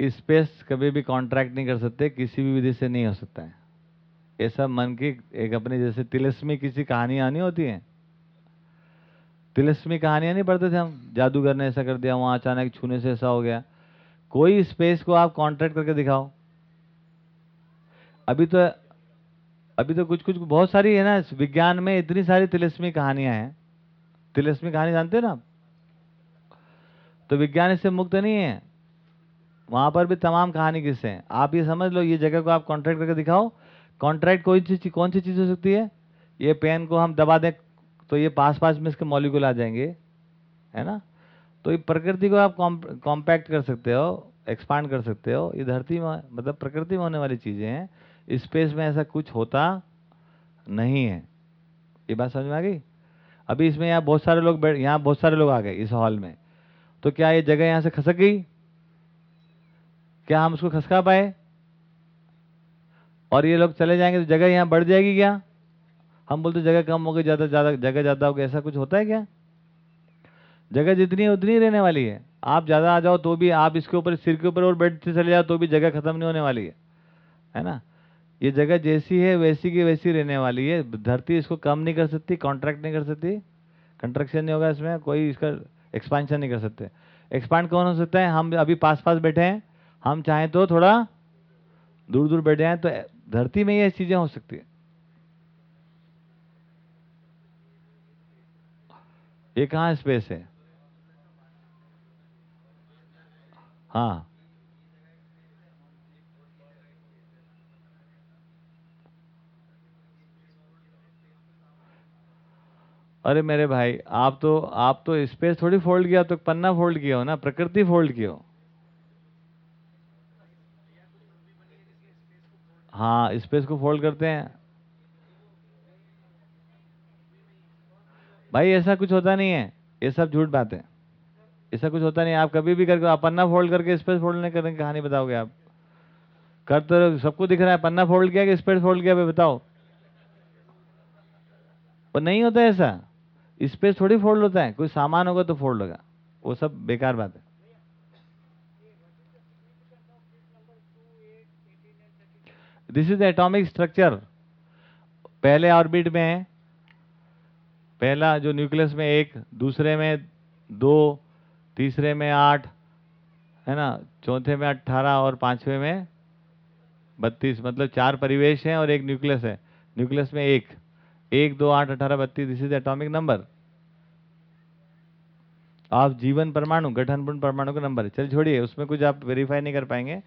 स्पेस कभी भी कॉन्ट्रैक्ट नहीं कर सकते, किसी भी विधि से नहीं हो सकता है। ये सब मन की एक अपने जैसे तिलस्मी किसी कहानियाँ नहीं होती हैं। तिलस्मी कहानियाँ नहीं पढ़ते थे हम। जादूगर ने ऐसा कर दिया, वहाँ अचानक छूने से ऐसा हो गया। कोई स्पेस को आप कॉन्ट्रैक्ट करके दिखाओ। अभी तो अभी तो कुछ कुछ बहुत सारी है ना, विज्ञान में इतनी सारी तिलस्मी कहानियाँ हैं। तिलस्मी कहानी जानते हो ना आप? तो विज्ञान इससे मुक्त नहीं है। वहाँ पर भी तमाम कहानी किससे हैं। आप ये समझ लो, ये जगह को आप कॉन्ट्रैक्ट करके दिखाओ। कॉन्ट्रैक्ट कोई चीज़ कौन सी चीज़ हो सकती है? ये पेन को हम दबा दें तो ये पास पास में इसके मॉलिक्यूल आ जाएँगे। है ना? तो ये प्रकृति को आप कॉम्पैक्ट कर सकते हो एक्सपांड कर सकते हो। ये धरती में मतलब प्रकृति में होने वाली चीज़ें हैं। स्पेस में ऐसा कुछ होता नहीं है। ये बात समझ में आ गई? अभी इसमें यहाँ बहुत सारे लोग बैठ, यहाँ बहुत सारे लोग आ गए इस हॉल में। तो क्या ये जगह यहाँ से खसक गई? क्या हम उसको खसका पाए? और ये लोग चले जाएँगे तो जगह यहाँ बढ़ जाएगी क्या? हम बोलते जगह कम हो गई ज़्यादा ज़्यादा, जगह ज़्यादा हो गई ऐसा कुछ होता है क्या? जगह जितनी है, उतनी रहने वाली है। आप ज़्यादा आ जाओ तो भी आप इसके ऊपर, सिर के ऊपर और बैठते चले जाओ तो भी जगह खत्म नहीं होने वाली है। है ना? ये जगह जैसी है, वैसी की वैसी रहने वाली है। धरती इसको कम नहीं कर सकती कॉन्ट्रैक्ट नहीं कर सकती। कंट्रक्शन नहीं होगा इसमें, कोई इसका एक्सपांशन नहीं कर सकते। एक्सपांड कौन हो सकता है? हम अभी पास पास बैठे हैं। हम चाहें तो थोड़ा दूर दूर बैठे हैं तो धरती में ये चीज़ें हो सकती है। ये कहाँ स्पेस है? हाँ। अरे मेरे भाई, आप तो आप तो स्पेस थोड़ी फोल्ड किया तो पन्ना फोल्ड किया हो ना, प्रकृति फोल्ड किया हो। हाँ स्पेस को फोल्ड करते हैं। भाई, ऐसा कुछ होता नहीं है, ये सब झूठ बात ऐसा कुछ होता नहीं, आप कभी भी करके आप पन्ना फोल्ड करके स्पेस फोल्ड नहीं करेंगे, कहानी बताओगे आप। कर तो सबको दिख रहा है, पन्ना फोल्ड किया कि स्पेस फोल्ड किया बताओ। और नहीं होता ऐसा। स्पेस थोड़ी फोल्ड होता है, कोई सामान होगा तो फोल्ड होगा। वो सब बेकार बात है। दिस इज़ एटॉमिक स्ट्रक्चर पहले ऑर्बिट में पहला जो न्यूक्लियस में एक, दूसरे में दो तीसरे में आठ, है ना? चौथे में अट्ठारह और पांचवे में बत्तीस मतलब चार परिवेश हैं और एक न्यूक्लियस है। न्यूक्लियस में एक। एक, दो, आठ, अठारह, बत्तीस दिस इज़ एटॉमिक नंबर आप जीवन परमाणु गठनपूर्ण परमाणु का नंबर चल छोड़िए, उसमें कुछ आप वेरीफाई नहीं कर पाएँगे।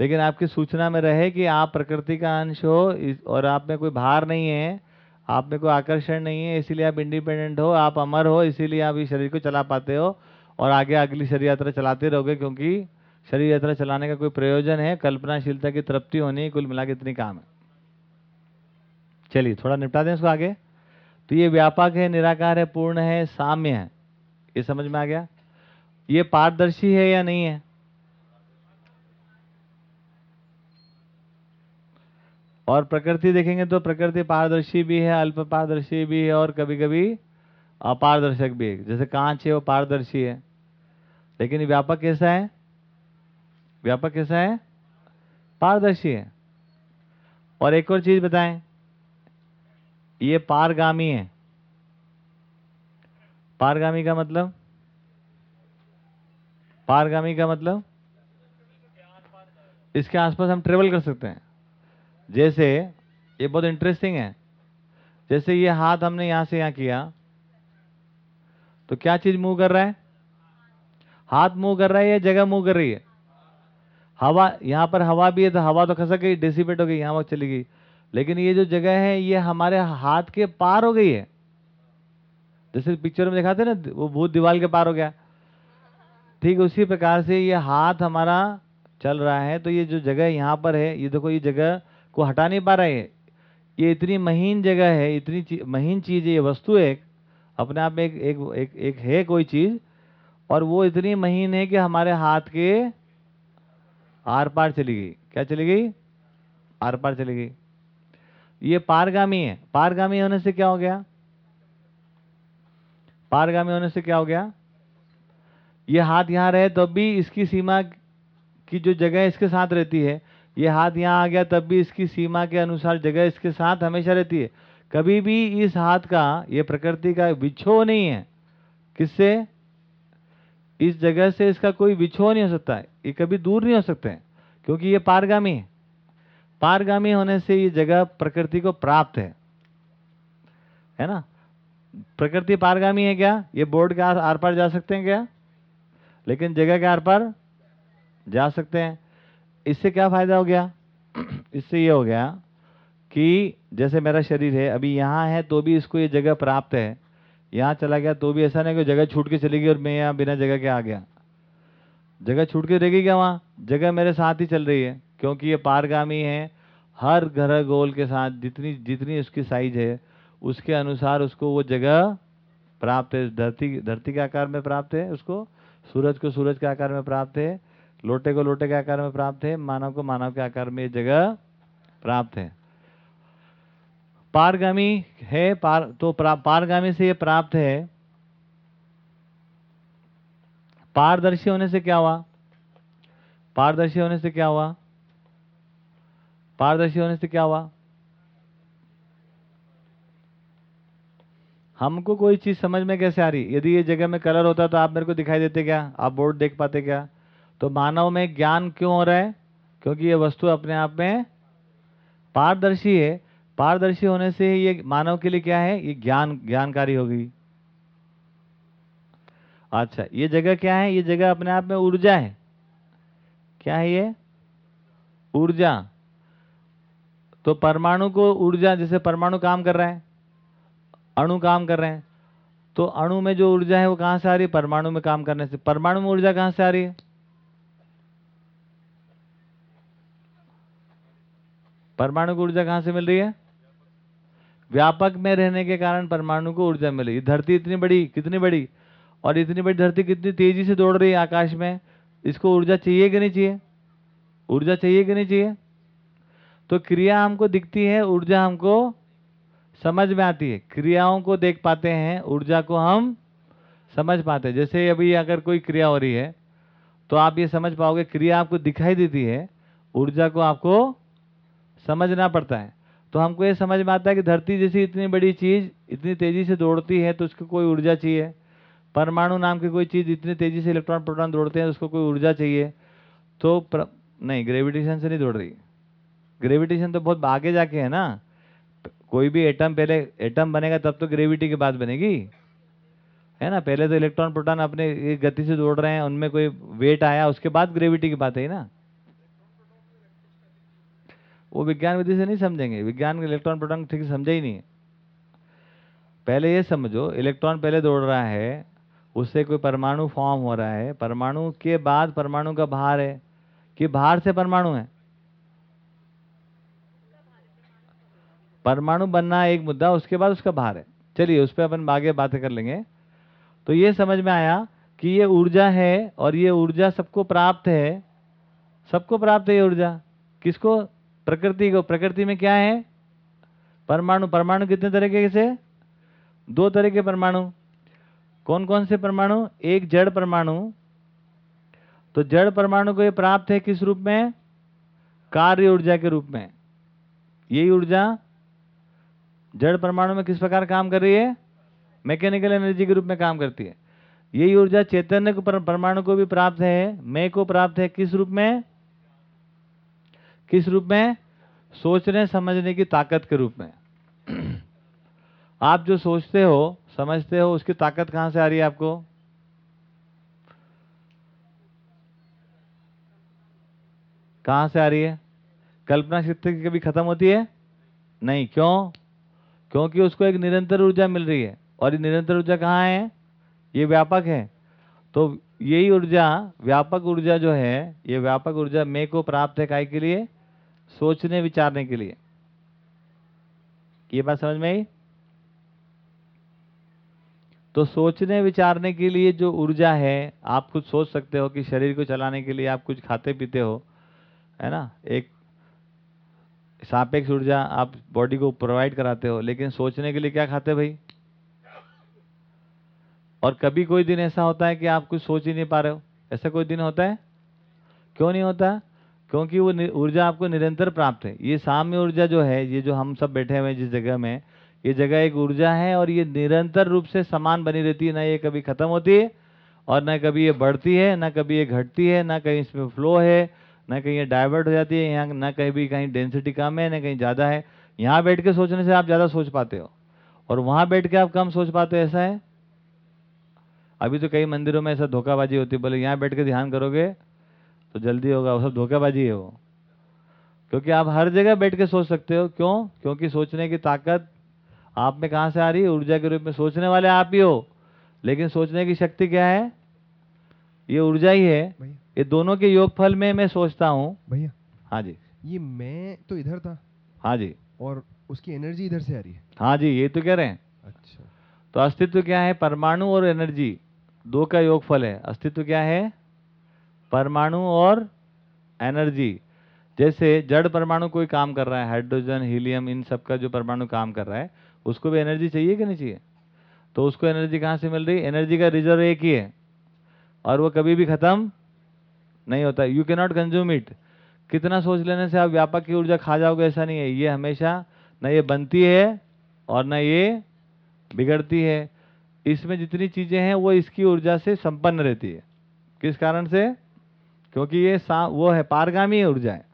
लेकिन आपकी सूचना में रहे कि आप प्रकृति का अंश हो और आप में कोई भार नहीं है, आप में कोई आकर्षण नहीं है, इसीलिए आप इंडिपेंडेंट हो, आप अमर हो, इसीलिए आप इस शरीर को चला पाते हो। और आगे अगली शरीर यात्रा चलाते रहोगे क्योंकि शरीर यात्रा चलाने का कोई प्रयोजन है, कल्पनाशीलता की तृप्ति होनी, कुल मिला के इतनी काम है। चलिए, थोड़ा निपटा दें इसको आगे। तो ये व्यापक है, निराकार है, पूर्ण है, साम्य है। ये समझ में आ गया? ये पारदर्शी है या नहीं है? और प्रकृति देखेंगे तो प्रकृति पारदर्शी भी है, अल्प पारदर्शी भी है और कभी कभी अपारदर्शक भी है। जैसे कांच है, वो पारदर्शी है। लेकिन व्यापक कैसा है? व्यापक कैसा है? पारदर्शी है। और एक और चीज़ बताएँ। ये पारगामी है। पारगामी का मतलब? पारगामी का मतलब? इसके आसपास हम ट्रेवल कर सकते हैं। जैसे, ये बहुत इंटरेस्टिंग है। जैसे ये हाथ हमने यहाँ से यहाँ किया। तो क्या चीज़ मूव कर रहा है? हाथ मूव कर रहा है या जगह मूव कर रही है? हवा यहाँ पर हवा भी है तो हवा तो खसक गई डिसिपेट हो गई यहाँ वक्त चली गई। लेकिन ये जो जगह है ये हमारे हाथ के पार हो गई है। जैसे पिक्चर में दिखाते ना वो भूत दीवार के पार हो गया। ठीक उसी प्रकार से ये हाथ हमारा चल रहा है तो ये जो जगह यहाँ पर है ये देखो ये जगह को हटा नहीं पा रहे है। ये इतनी महीन जगह है इतनी ची, महीन चीज़ है ये वस्तु एक अपने आप में एक एक एक, एक है कोई चीज़ और वो इतनी महीन है कि हमारे हाथ के आर पार चली गई। क्या चली गई? आर पार चली गई। ये पारगामी है। पारगामी होने से क्या हो गया? पारगामी होने से क्या हो गया? ये हाथ यहाँ रहे तब भी इसकी सीमा की जो जगह इसके साथ रहती है ये हाथ यहाँ आ गया तब भी इसकी सीमा के अनुसार जगह इसके साथ हमेशा रहती है। कभी भी इस हाथ का, ये प्रकृति का विछो नहीं है। किससे? इस जगह से इसका कोई विछो नहीं हो सकता ये कभी दूर नहीं हो सकते क्योंकि ये पारगामी है। पारगामी होने से ये जगह प्रकृति को प्राप्त है। है ना? प्रकृति पारगामी है क्या? ये बोर्ड के आर पार जा सकते हैं क्या? लेकिन जगह के आर पार जा सकते हैं। इससे क्या फ़ायदा हो गया? इससे ये हो गया कि जैसे मेरा शरीर है, अभी यहाँ है तो भी इसको ये जगह प्राप्त है। यहाँ चला गया तो भी ऐसा नहीं कि जगह छूट के चली गई और मैं यहाँ बिना जगह के आ गया। जगह छूट के रहेगी क्या वहाँ? जगह मेरे साथ ही चल रही है, क्योंकि ये पारगामी है। हर ग्रह गोल के साथ जितनी जितनी उसकी साइज़ है, उसके अनुसार उसको वो जगह प्राप्त है। धरती धरती के आकार में प्राप्त है उसको, सूरज को सूरज के आकार में प्राप्त है, लोटे को लोटे के आकार में प्राप्त है, मानव को मानव के आकार में ये जगह प्राप्त है। पारगामी है, पार तो पारगामी से ये प्राप्त है। पारदर्शी होने से क्या हुआ? पारदर्शी होने से क्या हुआ? पारदर्शी होने से क्या हुआ? हमको कोई चीज़ समझ में कैसे आ रही? यदि ये जगह में कलर होता तो आप मेरे को दिखाई देते क्या? आप बोर्ड देख पाते क्या? तो मानव में ज्ञान क्यों हो रहा है? क्योंकि ये वस्तु अपने आप में पारदर्शी है। पारदर्शी होने से ये मानव के लिए क्या है? ये ज्ञान, ज्ञानकारी होगी। अच्छा ये जगह क्या है? ये जगह अपने आप में ऊर्जा है। क्या है ये? ऊर्जा। तो परमाणु को ऊर्जा, जैसे परमाणु काम कर रहा है, अणु काम कर रहे हैं तो अणु में जो ऊर्जा है वो कहाँ से आ रही है? परमाणु में काम करने से। परमाणु में ऊर्जा कहाँ से आ रही है? परमाणु को ऊर्जा कहाँ से मिल रही है? व्यापक में रहने के कारण परमाणु को ऊर्जा मिल। धरती इतनी बड़ी, कितनी बड़ी? और इतनी बड़ी धरती कितनी तेज़ी से दौड़ रही है आकाश में? इसको ऊर्जा चाहिए कि नहीं चाहिए? ऊर्जा चाहिए कि नहीं चाहिए? तो क्रिया हमको दिखती है, ऊर्जा हमको समझ में आती है। क्रियाओं को देख पाते हैं, ऊर्जा को हम समझ पाते हैं। जैसे अभी अगर कोई क्रिया हो रही है तो आप ये समझ पाओगे, क्रिया आपको दिखाई देती है, ऊर्जा को आपको समझना पड़ता है। तो हमको ये समझ में आता है कि धरती जैसी इतनी बड़ी चीज़ इतनी तेज़ी से दौड़ती है तो उसकी कोई ऊर्जा चाहिए। परमाणु नाम की कोई चीज़ इतनी तेज़ी से इलेक्ट्रॉन प्रोटॉन दौड़ते हैं तो उसको कोई ऊर्जा चाहिए। तो प्र... नहीं, ग्रेविटेशन से नहीं दौड़ रही। ग्रेविटेशन तो बहुत आगे जाके है ना। कोई भी एटम पहले, एटम बनेगा तब तो ग्रेविटी के बाद बनेगी। है ना, पहले तो इलेक्ट्रॉन प्रोटॉन अपने गति से दौड़ रहे हैं, उनमें कोई वेट आया, उसके बाद ग्रेविटी की बात है ना। वो विज्ञान विधि से नहीं समझेंगे। विज्ञान के इलेक्ट्रॉन प्रोटॉन ठीक से समझे ही नहीं। पहले ये समझो, इलेक्ट्रॉन पहले दौड़ रहा है, उससे कोई परमाणु फॉर्म हो रहा है। परमाणु के बाद परमाणु का भार है। कि बाहर से परमाणु है? परमाणु बनना एक मुद्दा, उसके बाद उसका भार है। चलिए, उस पर अपन आगे बातें कर लेंगे। तो ये समझ में आया कि ये ऊर्जा है और ये ऊर्जा सबको प्राप्त है। सबको प्राप्त है ये ऊर्जा। किसको? प्रकृति को, प्रकृति में क्या है? परमाणु। परमाणु कितने तरीके से? दो तरह के परमाणु। कौन कौन से परमाणु? एक जड़ परमाणु। तो जड़ परमाणु को ये प्राप्त है किस रूप में? कार्य ऊर्जा के रूप में। यही ऊर्जा जड़ परमाणु में किस प्रकार काम कर रही है? मैकेनिकल एनर्जी के रूप में काम करती है। यही ऊर्जा चैतन्य परमाणु को भी प्राप्त है, मैं को प्राप्त है किस रूप में? किस रूप में? सोचने, समझने की ताकत के रूप में। आप जो सोचते हो, समझते हो, उसकी ताकत कहाँ से आ रही है आपको? कहाँ से आ रही है? कल्पना शक्ति कभी खत्म होती है? नहीं। क्यों? क्योंकि उसको एक निरंतर ऊर्जा मिल रही है। और ये निरंतर ऊर्जा कहाँ है? ये व्यापक है। तो यही ऊर्जा, व्यापक ऊर्जा जो है, ये व्यापक ऊर्जा मे को प्राप्त है काय के लिए? सोचने, विचारने के लिए। ये बात समझ में आई? तो सोचने, विचारने के लिए जो ऊर्जा है, आप कुछ सोच सकते हो कि शरीर को चलाने के लिए आप कुछ खाते पीते हो, है ना? एक सापेक्ष ऊर्जा आप बॉडी को प्रोवाइड कराते हो, लेकिन सोचने के लिए क्या खाते भाई? और कभी कोई दिन ऐसा होता है कि आप कुछ सोच ही नहीं पा रहे हो? ऐसा कोई दिन होता है? क्यों नहीं होता? क्योंकि वो ऊर्जा आपको निरंतर प्राप्त है। ये साम्य ऊर्जा जो है, ये जो हम सब बैठे हुए हैं जिस जगह में, ये जगह एक ऊर्जा है और ये निरंतर रूप से समान बनी रहती है। ना ये कभी खत्म होती है और ना कभी ये बढ़ती है, ना कभी ये घटती है, ना कहीं इसमें फ्लो है, ना कहीं ये डाइवर्ट हो जाती है, यहाँ ना कहीं भी कहीं डेंसिटी कम है, ना कहीं ज़्यादा है। यहाँ बैठ के सोचने से आप ज़्यादा सोच पाते हो और वहाँ बैठ के आप कम सोच पाते हो, ऐसा है? अभी तो कई मंदिरों में ऐसा धोखाबाजी होती है, बोले यहाँ बैठ के ध्यान करोगे तो जल्दी होगा वो सब धोखाबाजी है वो। क्योंकि आप हर जगह बैठ के सोच सकते हो। क्यों? क्योंकि सोचने की ताकत आप में कहाँ से आ रही है? ऊर्जा के रूप में सोचने वाले आप ही हो। लेकिन सोचने की शक्ति क्या है? ये ऊर्जा ही है। ये दोनों के योग फल में मैं सोचता हूँ। भैया। हाँ जी। ये मैं तो इधर था। हाँ जी। और उसकी एनर्जी इधर से आ रही है। हाँ जी ये तो कह रहे हैं। अच्छा। तो अस्तित्व क्या है? परमाणु और एनर्जी दो का योग फल है। अस्तित्व क्या है? परमाणु और एनर्जी। जैसे जड़ परमाणु कोई काम कर रहा है, हाइड्रोजन, हीलियम, इन सब का जो परमाणु काम कर रहा है, उसको भी एनर्जी चाहिए कि नहीं चाहिए? तो उसको एनर्जी कहाँ से मिल रही? एनर्जी का रिज़र्व एक ही है। और वो कभी भी खत्म नहीं होता। यू कैनॉट कंज्यूम इट कितना सोच लेने से आप व्यापक की ऊर्जा खा जाओगे, ऐसा नहीं है। ये हमेशा न ये बनती है और न ये बिगड़ती है। इसमें जितनी चीज़ें हैं, वो इसकी ऊर्जा से संपन्न रहती है। किस कारण से? क्योंकि ये सा, वो है, पारगामी ऊर्जा है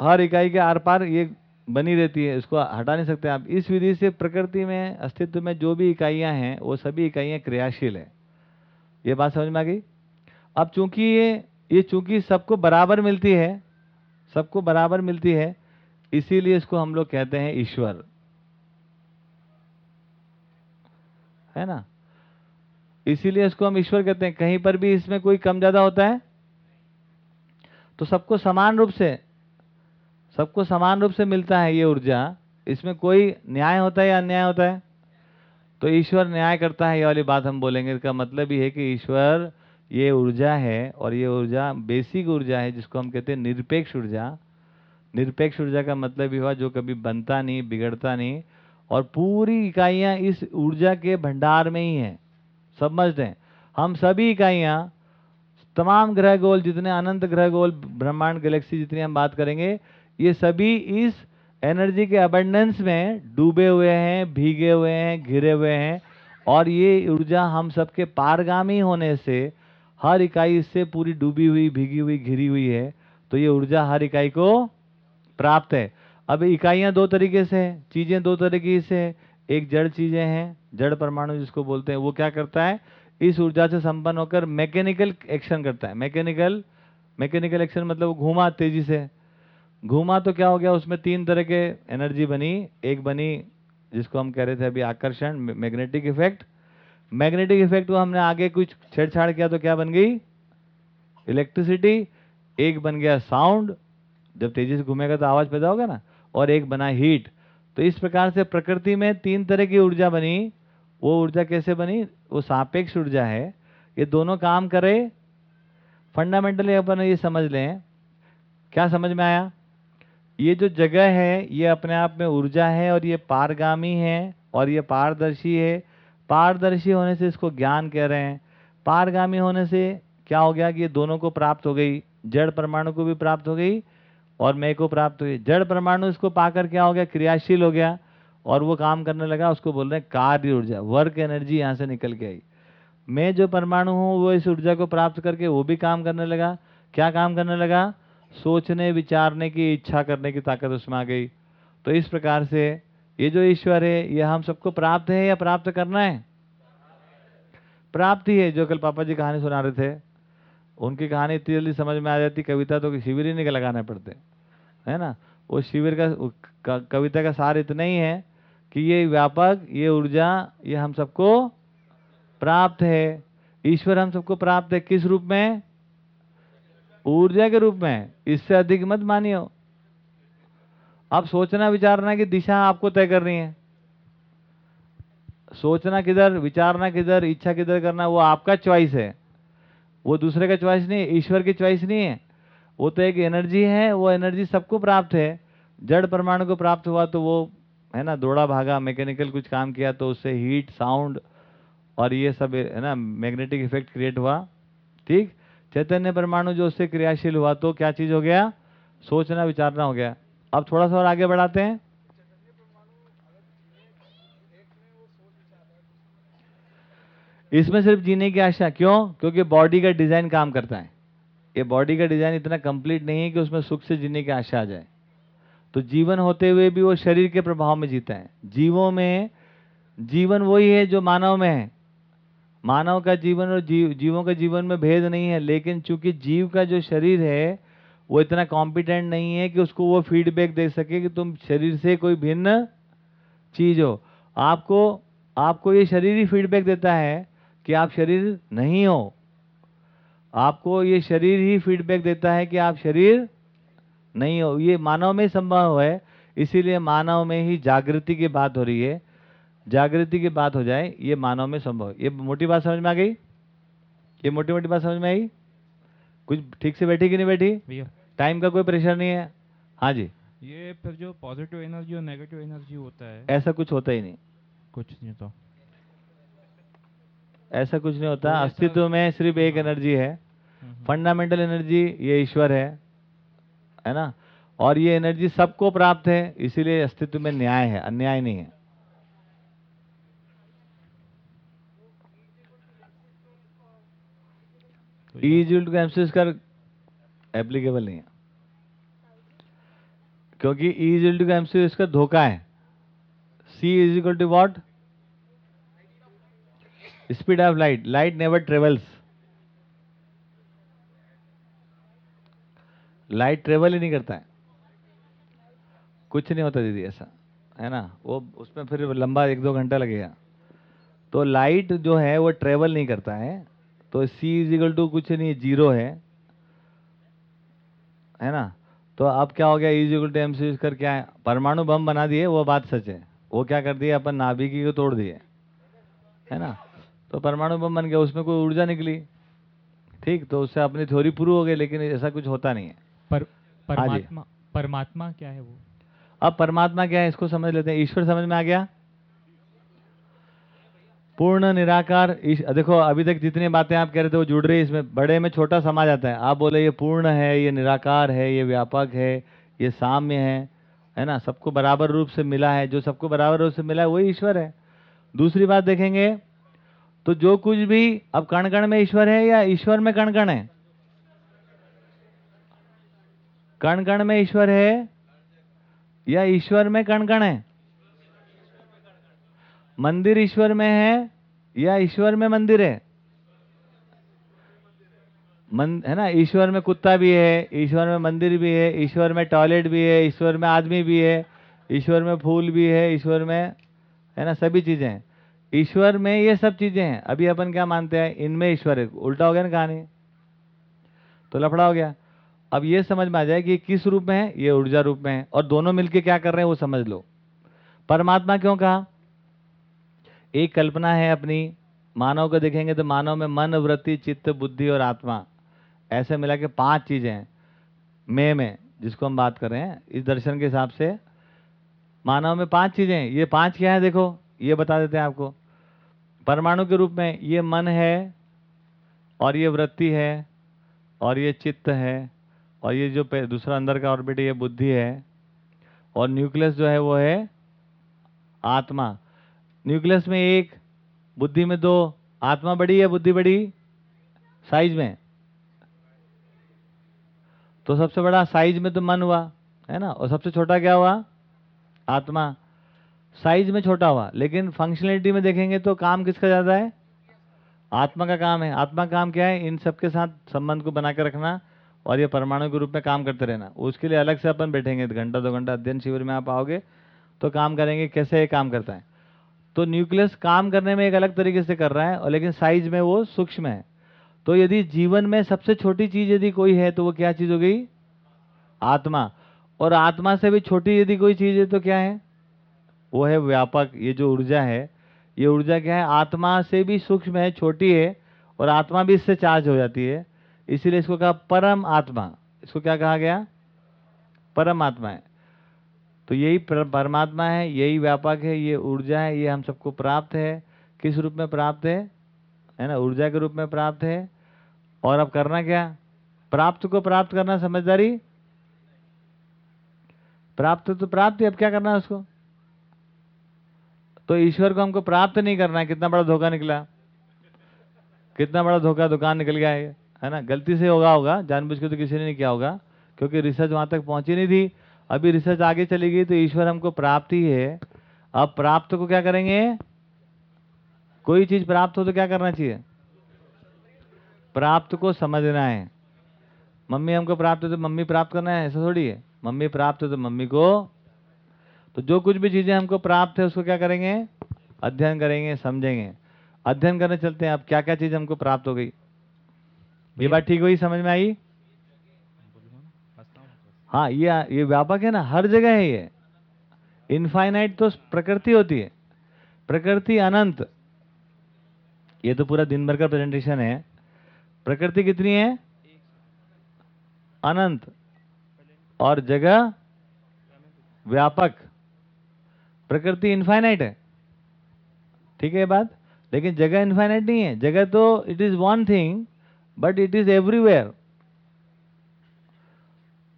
हर इकाई के आर पार ये बनी रहती है, इसको हटा नहीं सकते। आप इस विधि से प्रकृति में, अस्तित्व में जो भी इकाइयाँ हैं, वो सभी इकाइयाँ क्रियाशील है। ये बात समझ में आ गई? अब चूँकि ये ये चूँकि सबको बराबर मिलती है, सबको बराबर मिलती है, इसीलिए इसको हम लोग कहते हैं ईश्वर। है ना? इसीलिए इसको हम ईश्वर कहते हैं। कहीं पर भी इसमें कोई कम ज़्यादा होता है? तो सबको समान रूप से, सबको समान रूप से मिलता है ये ऊर्जा। इसमें कोई न्याय होता है या अन्याय होता है? तो ईश्वर न्याय करता है, ये वाली बात हम बोलेंगे। इसका मतलब ये है कि ईश्वर ये ऊर्जा है और ये ऊर्जा बेसिक ऊर्जा है, जिसको हम कहते हैं निरपेक्ष ऊर्जा। निरपेक्ष ऊर्जा का मतलब ये हुआ, जो कभी बनता नहीं, बिगड़ता नहीं, और पूरी इकाइयाँ इस ऊर्जा के भंडार में ही हैं। समझते हैं। हम सभी इकाइयाँ तमाम ग्रह गोल जितने अनंत ग्रह गोल ब्रह्मांड, गैलेक्सी जितनी हम बात करेंगे, ये सभी इस एनर्जी के अबंडेंस में डूबे हुए हैं, भीगे हुए हैं, घिरे हुए हैं और ये ऊर्जा हम सबके पारगामी होने से हर इकाई इससे पूरी डूबी हुई, भीगी हुई, घिरी हुई है तो ये ऊर्जा हर इकाई को प्राप्त है। अब इकाइयाँ दो तरीके से हैं, चीज़ें दो तरीके से हैं। एक जड़ चीज़ें हैं, जड़ परमाणु जिसको बोलते हैं, वो क्या करता है? इस ऊर्जा से संपन्न होकर मैकेनिकल एक्शन करता है। मैकेनिकल मैकेनिकल एक्शन मतलब घूमा तेज़ी से। घूमा तो क्या हो गया? उसमें तीन तरह के एनर्जी बनी। एक बनी जिसको हम कह रहे थे अभी आकर्षण मैग्नेटिक इफ़ेक्ट। मैग्नेटिक इफ़ेक्ट को हमने आगे कुछ छेड़छाड़ किया तो क्या बन गई? इलेक्ट्रिसिटी। एक बन गया साउंड। जब तेज़ी से घूमेगा तो आवाज़ पैदा होगा ना? और एक बना हीट। तो इस प्रकार से प्रकृति में तीन तरह की ऊर्जा बनी। वो ऊर्जा कैसे बनी? वो सापेक्ष ऊर्जा है। ये दोनों काम करे। फंडामेंटली अपन ये समझ लें। क्या समझ में आया? ये जो जगह है, ये अपने आप में ऊर्जा है और ये पारगामी है और ये पारदर्शी है। पारदर्शी होने से इसको ज्ञान कह रहे हैं। पारगामी होने से क्या हो गया कि ये दोनों को प्राप्त हो गई। जड़ परमाणु को भी प्राप्त हो गई और मैं को प्राप्त हुई। जड़ परमाणु इसको पाकर क्या हो गया? क्रियाशील हो गया। और वो काम करने लगा, उसको बोल रहे हैं, कार्य ऊर्जा वर्क एनर्जी यहाँ से निकल के आई। मैं जो परमाणु हूँ, वो इस ऊर्जा को प्राप्त करके वो भी काम करने लगा। क्या काम करने लगा? सोचने, विचारने की, इच्छा करने की ताकत उसमें आ गई। तो इस प्रकार से ये जो ईश्वर है, ये हम सबको प्राप्त है या प्राप्त करना है? प्राप्ति है, जो कल पापा जी कहानी सुना रहे थे। उनकी कहानी इतनी जल्दी समझ में आ जाती, कविता तो शिविर ही नहीं लगाने पड़ते। है ना? वो शिविर का, कविता का सार इतना ही है कि ये व्यापक, ये ऊर्जा, ये हम सबको प्राप्त है। ईश्वर हम सबको प्राप्त है किस रूप में? ऊर्जा के रूप में। इससे अधिक मत मानियो। अब सोचना, विचारना की दिशा आपको तय करनी है। सोचना किधर, विचारना किधर, इच्छा किधर करना, वो आपका चॉइस है। वो दूसरे का चॉइस नहीं है ईश्वर की चॉइस नहीं है। वो तो एक एनर्जी है, वो एनर्जी सबको प्राप्त है। जड़ परमाणु को प्राप्त हुआ तो वो है ना, दौड़ा भागा मैकेनिकल कुछ काम किया तो उससे हीट साउंड और ये सब, है ना मैग्नेटिक इफ़ेक्ट क्रिएट हुआ। ठीक? चैतन्य परमाणु जो उससे क्रियाशील हुआ तो क्या चीज़ हो गया? सोचना, विचारना हो गया। अब थोड़ा सा और आगे बढ़ाते हैं। इसमें सिर्फ़ जीने की आशा, क्यों? क्योंकि बॉडी का डिज़ाइन काम करता है। ये बॉडी का डिज़ाइन इतना कंप्लीट नहीं है कि उसमें सुख से जीने की आशा आ जाए। तो जीवन होते हुए भी वो शरीर के प्रभाव में जीते हैं। जीवों में, जीवन वही है जो मानव में है। मानव का जीवन और जीव, जीवों का जीवन में भेद नहीं है, लेकिन चूँकि जीव का जो शरीर है, वो इतना कॉम्पिटेंट नहीं है कि उसको वो फीडबैक दे सके कि तुम शरीर से कोई भिन्न चीज़ हो। आपको आपको ये शरीर ही फीडबैक देता है कि आप शरीर नहीं हो। आपको ये शरीर ही फीडबैक देता है कि आप शरीर नहीं हो ये मानव में संभव है इसीलिए मानव में ही जागृति की बात हो रही है। जागृति की बात हो जाए ये मानव में संभव ये मोटी बात समझ में आ गई? ये मोटी मोटी बात समझ में आई? कुछ ठीक से बैठी कि नहीं बैठी? भैया। टाइम का कोई प्रेशर नहीं है। हाँ जी। ये फिर जो पॉजिटिव एनर्जी और नेगेटिव एनर्जी होता है। ऐसा कुछ होता ही नहीं। कुछ नहीं तो ऐसा कुछ नहीं होता। तो अस्तित्व में सिर्फ़ एक एनर्जी है। हम्म, फंडामेंटल एनर्जी ये ईश्वर है। है ना? और ये एनर्जी सबको प्राप्त है, इसीलिए अस्तित्व में न्याय है, अन्याय नहीं है। तो ये- इज़ टू एमसीस का एप्लीकेबल नहीं है। क्योंकि इज़ टू एमसीस का धोखा है। C is equal to what speed of light light never travels light travel ही नहीं करता है। कुछ नहीं होता दीदी ऐसा, है ना? वो उसमें फिर लंबा एक दो घंटा लगेगा। तो लाइट जो है वो ट्रेवल नहीं करता है। तो सी इज़ इक्वल टू कुछ नहीं ज़ीरो है। है ना? तो अब क्या हो गया? Is equal to M C कर क्या है? परमाणु बम बना दिए, वो बात सच है। वो क्या कर दिए? अपन नाभिकी को तोड़ दिए। है ना? तो परमाणु बम बन गया, उसमें कोई ऊर्जा निकली। ठीक तो उससे अपनी थ्योरी प्रूव हो गई, लेकिन ऐसा कुछ होता नहीं है। पर परमात्मा परमात्मा क्या है वो? अब परमात्मा क्या है इसको समझ लेते हैं। ईश्वर समझ में आ गया? पूर्ण निराकार देखो अभी तक जितनी बातें आप कह रहे थे वो जुड़ रही है। इसमें बड़े में छोटा समा जाता है। आप बोले ये पूर्ण है ये निराकार है ये व्यापक है ये साम्य है है ना? सबको बराबर रूप से मिला है। जो सबको बराबर रूप से मिला है वही ईश्वर है। दूसरी बात देखेंगे तो जो कुछ भी अब कण कण में ईश्वर है या ईश्वर में कण कण है? कण कण में ईश्वर है? या ईश्वर में कण कण है? मंदिर ईश्वर में है या ईश्वर में मंदिर है? मन, है ना? ईश्वर में कुत्ता भी है, ईश्वर में मंदिर भी है, ईश्वर में टॉयलेट भी है, ईश्वर में आदमी भी है, ईश्वर में फूल भी है, ईश्वर में, है ना? सभी चीज़ें हैं। ईश्वर में ये सब चीज़ें हैं। अभी अपन क्या मानते हैं? इनमें ईश्वर है। उल्टा हो गया ना कहानी? तो लफड़ा हो गया। अब ये समझ में आ जाए कि किस रूप में है, ये ऊर्जा रूप में है। और दोनों मिलके क्या कर रहे हैं, वो समझ लो। परमात्मा क्यों कहा? एक कल्पना है अपनी, मानव को देखेंगे तो मानव में मन, वृत्ति, चित्त, बुद्धि और आत्मा, ऐसे मिला के पाँच चीज़ें हैं। मैं, में, जिसको हम बात कर रहे हैं, इस दर्शन के हिसाब से, मानव में पाँच चीज़ें हैं। ये पाँच क्या है, देखो, ये बता देते हैं आपको। परमाणु के रूप में ये मन है, और ये वृत्ति है, और ये चित्त है और ये जो दूसरा अंदर का ऑर्बिट ये बुद्धि है। और न्यूक्लियस जो है, वो है आत्मा। न्यूक्लियस में एक, बुद्धि में दो। आत्मा बड़ी है, बुद्धि बड़ी? साइज़ में। तो सबसे बड़ा साइज़ में तो मन हुआ, है ना? और सबसे छोटा क्या हुआ? आत्मा। साइज़ में छोटा हुआ, लेकिन फंक्शनलिटी में देखेंगे तो काम किसका ज़्यादा है? आत्मा का काम है। आत्मा का काम क्या है? इन सब के साथ संबंध को बना के रखना। और ये परमाणु के रूप में काम करते रहना। उसके लिए अलग से अपन बैठेंगे घंटा, दो घंटा अध्ययन शिविर में आप आओगे तो काम करेंगे कैसे ये काम करता है। तो न्यूक्लियस काम करने में एक अलग तरीके से कर रहा है, और लेकिन साइज़ में वो सूक्ष्म है। तो यदि जीवन में सबसे छोटी चीज़ यदि कोई है तो वो क्या चीज़ हो गई? आत्मा। और आत्मा से भी छोटी यदि कोई चीज़ है तो क्या है? वो है व्यापक, ये जो ऊर्जा है, ये ऊर्जा क्या है? आत्मा से भी सूक्ष्म है, छोटी है, और आत्मा भी इससे चार्ज हो जाती है। इसीलिए इसको कहा परम आत्मा। इसको क्या कहा गया? परम आत्मा है। तो यही परमात्मा है, यही व्यापक है, ये ऊर्जा है, ये हम सबको प्राप्त है। किस रूप में प्राप्त है? है ना? ऊर्जा के रूप में प्राप्त है। और अब करना क्या? प्राप्त को प्राप्त करना, समझदारी? प्राप्त तो प्राप्त है, अब क्या करना है उसको? तो ईश्वर को हमको प्राप्त नहीं करना है। कितना बड़ा धोखा निकला। कितना बड़ा धोखा दुकान निकल गया है। है ना? गलती से होगा होगा जानबूझ के तो किसी ने नहीं किया होगा, क्योंकि रिसर्च वहाँ तक पहुँची नहीं थी। अभी रिसर्च आगे चली गई तो ईश्वर हमको प्राप्त ही। है अब प्राप्त को क्या करेंगे? कोई चीज़ प्राप्त हो तो क्या करना चाहिए? प्राप्त को समझना है। मम्मी हमको प्राप्त हो तो मम्मी प्राप्त करना है, ऐसा थोड़ी है। मम्मी प्राप्त हो तो मम्मी को। तो जो कुछ भी चीज़ें हमको प्राप्त है, उसको क्या करेंगे? अध्ययन करेंगे, समझेंगे। अध्ययन करने चलते हैं, अब क्या क्या चीज़ हमको प्राप्त हो गई? ये बात ठीक हुई? समझ में आई? हाँ ये ये व्यापक है ना, हर जगह है ये। इनफाइनाइट तो प्रकृति होती है। प्रकृति अनंत। ये तो पूरा दिन भर का प्रेजेंटेशन है। प्रकृति कितनी है? अनंत। और जगह? व्यापक। प्रकृति इनफाइनाइट है। ठीक है ये बात? लेकिन जगह इनफाइनाइट नहीं है। जगह तो it is one thing but it is everywhere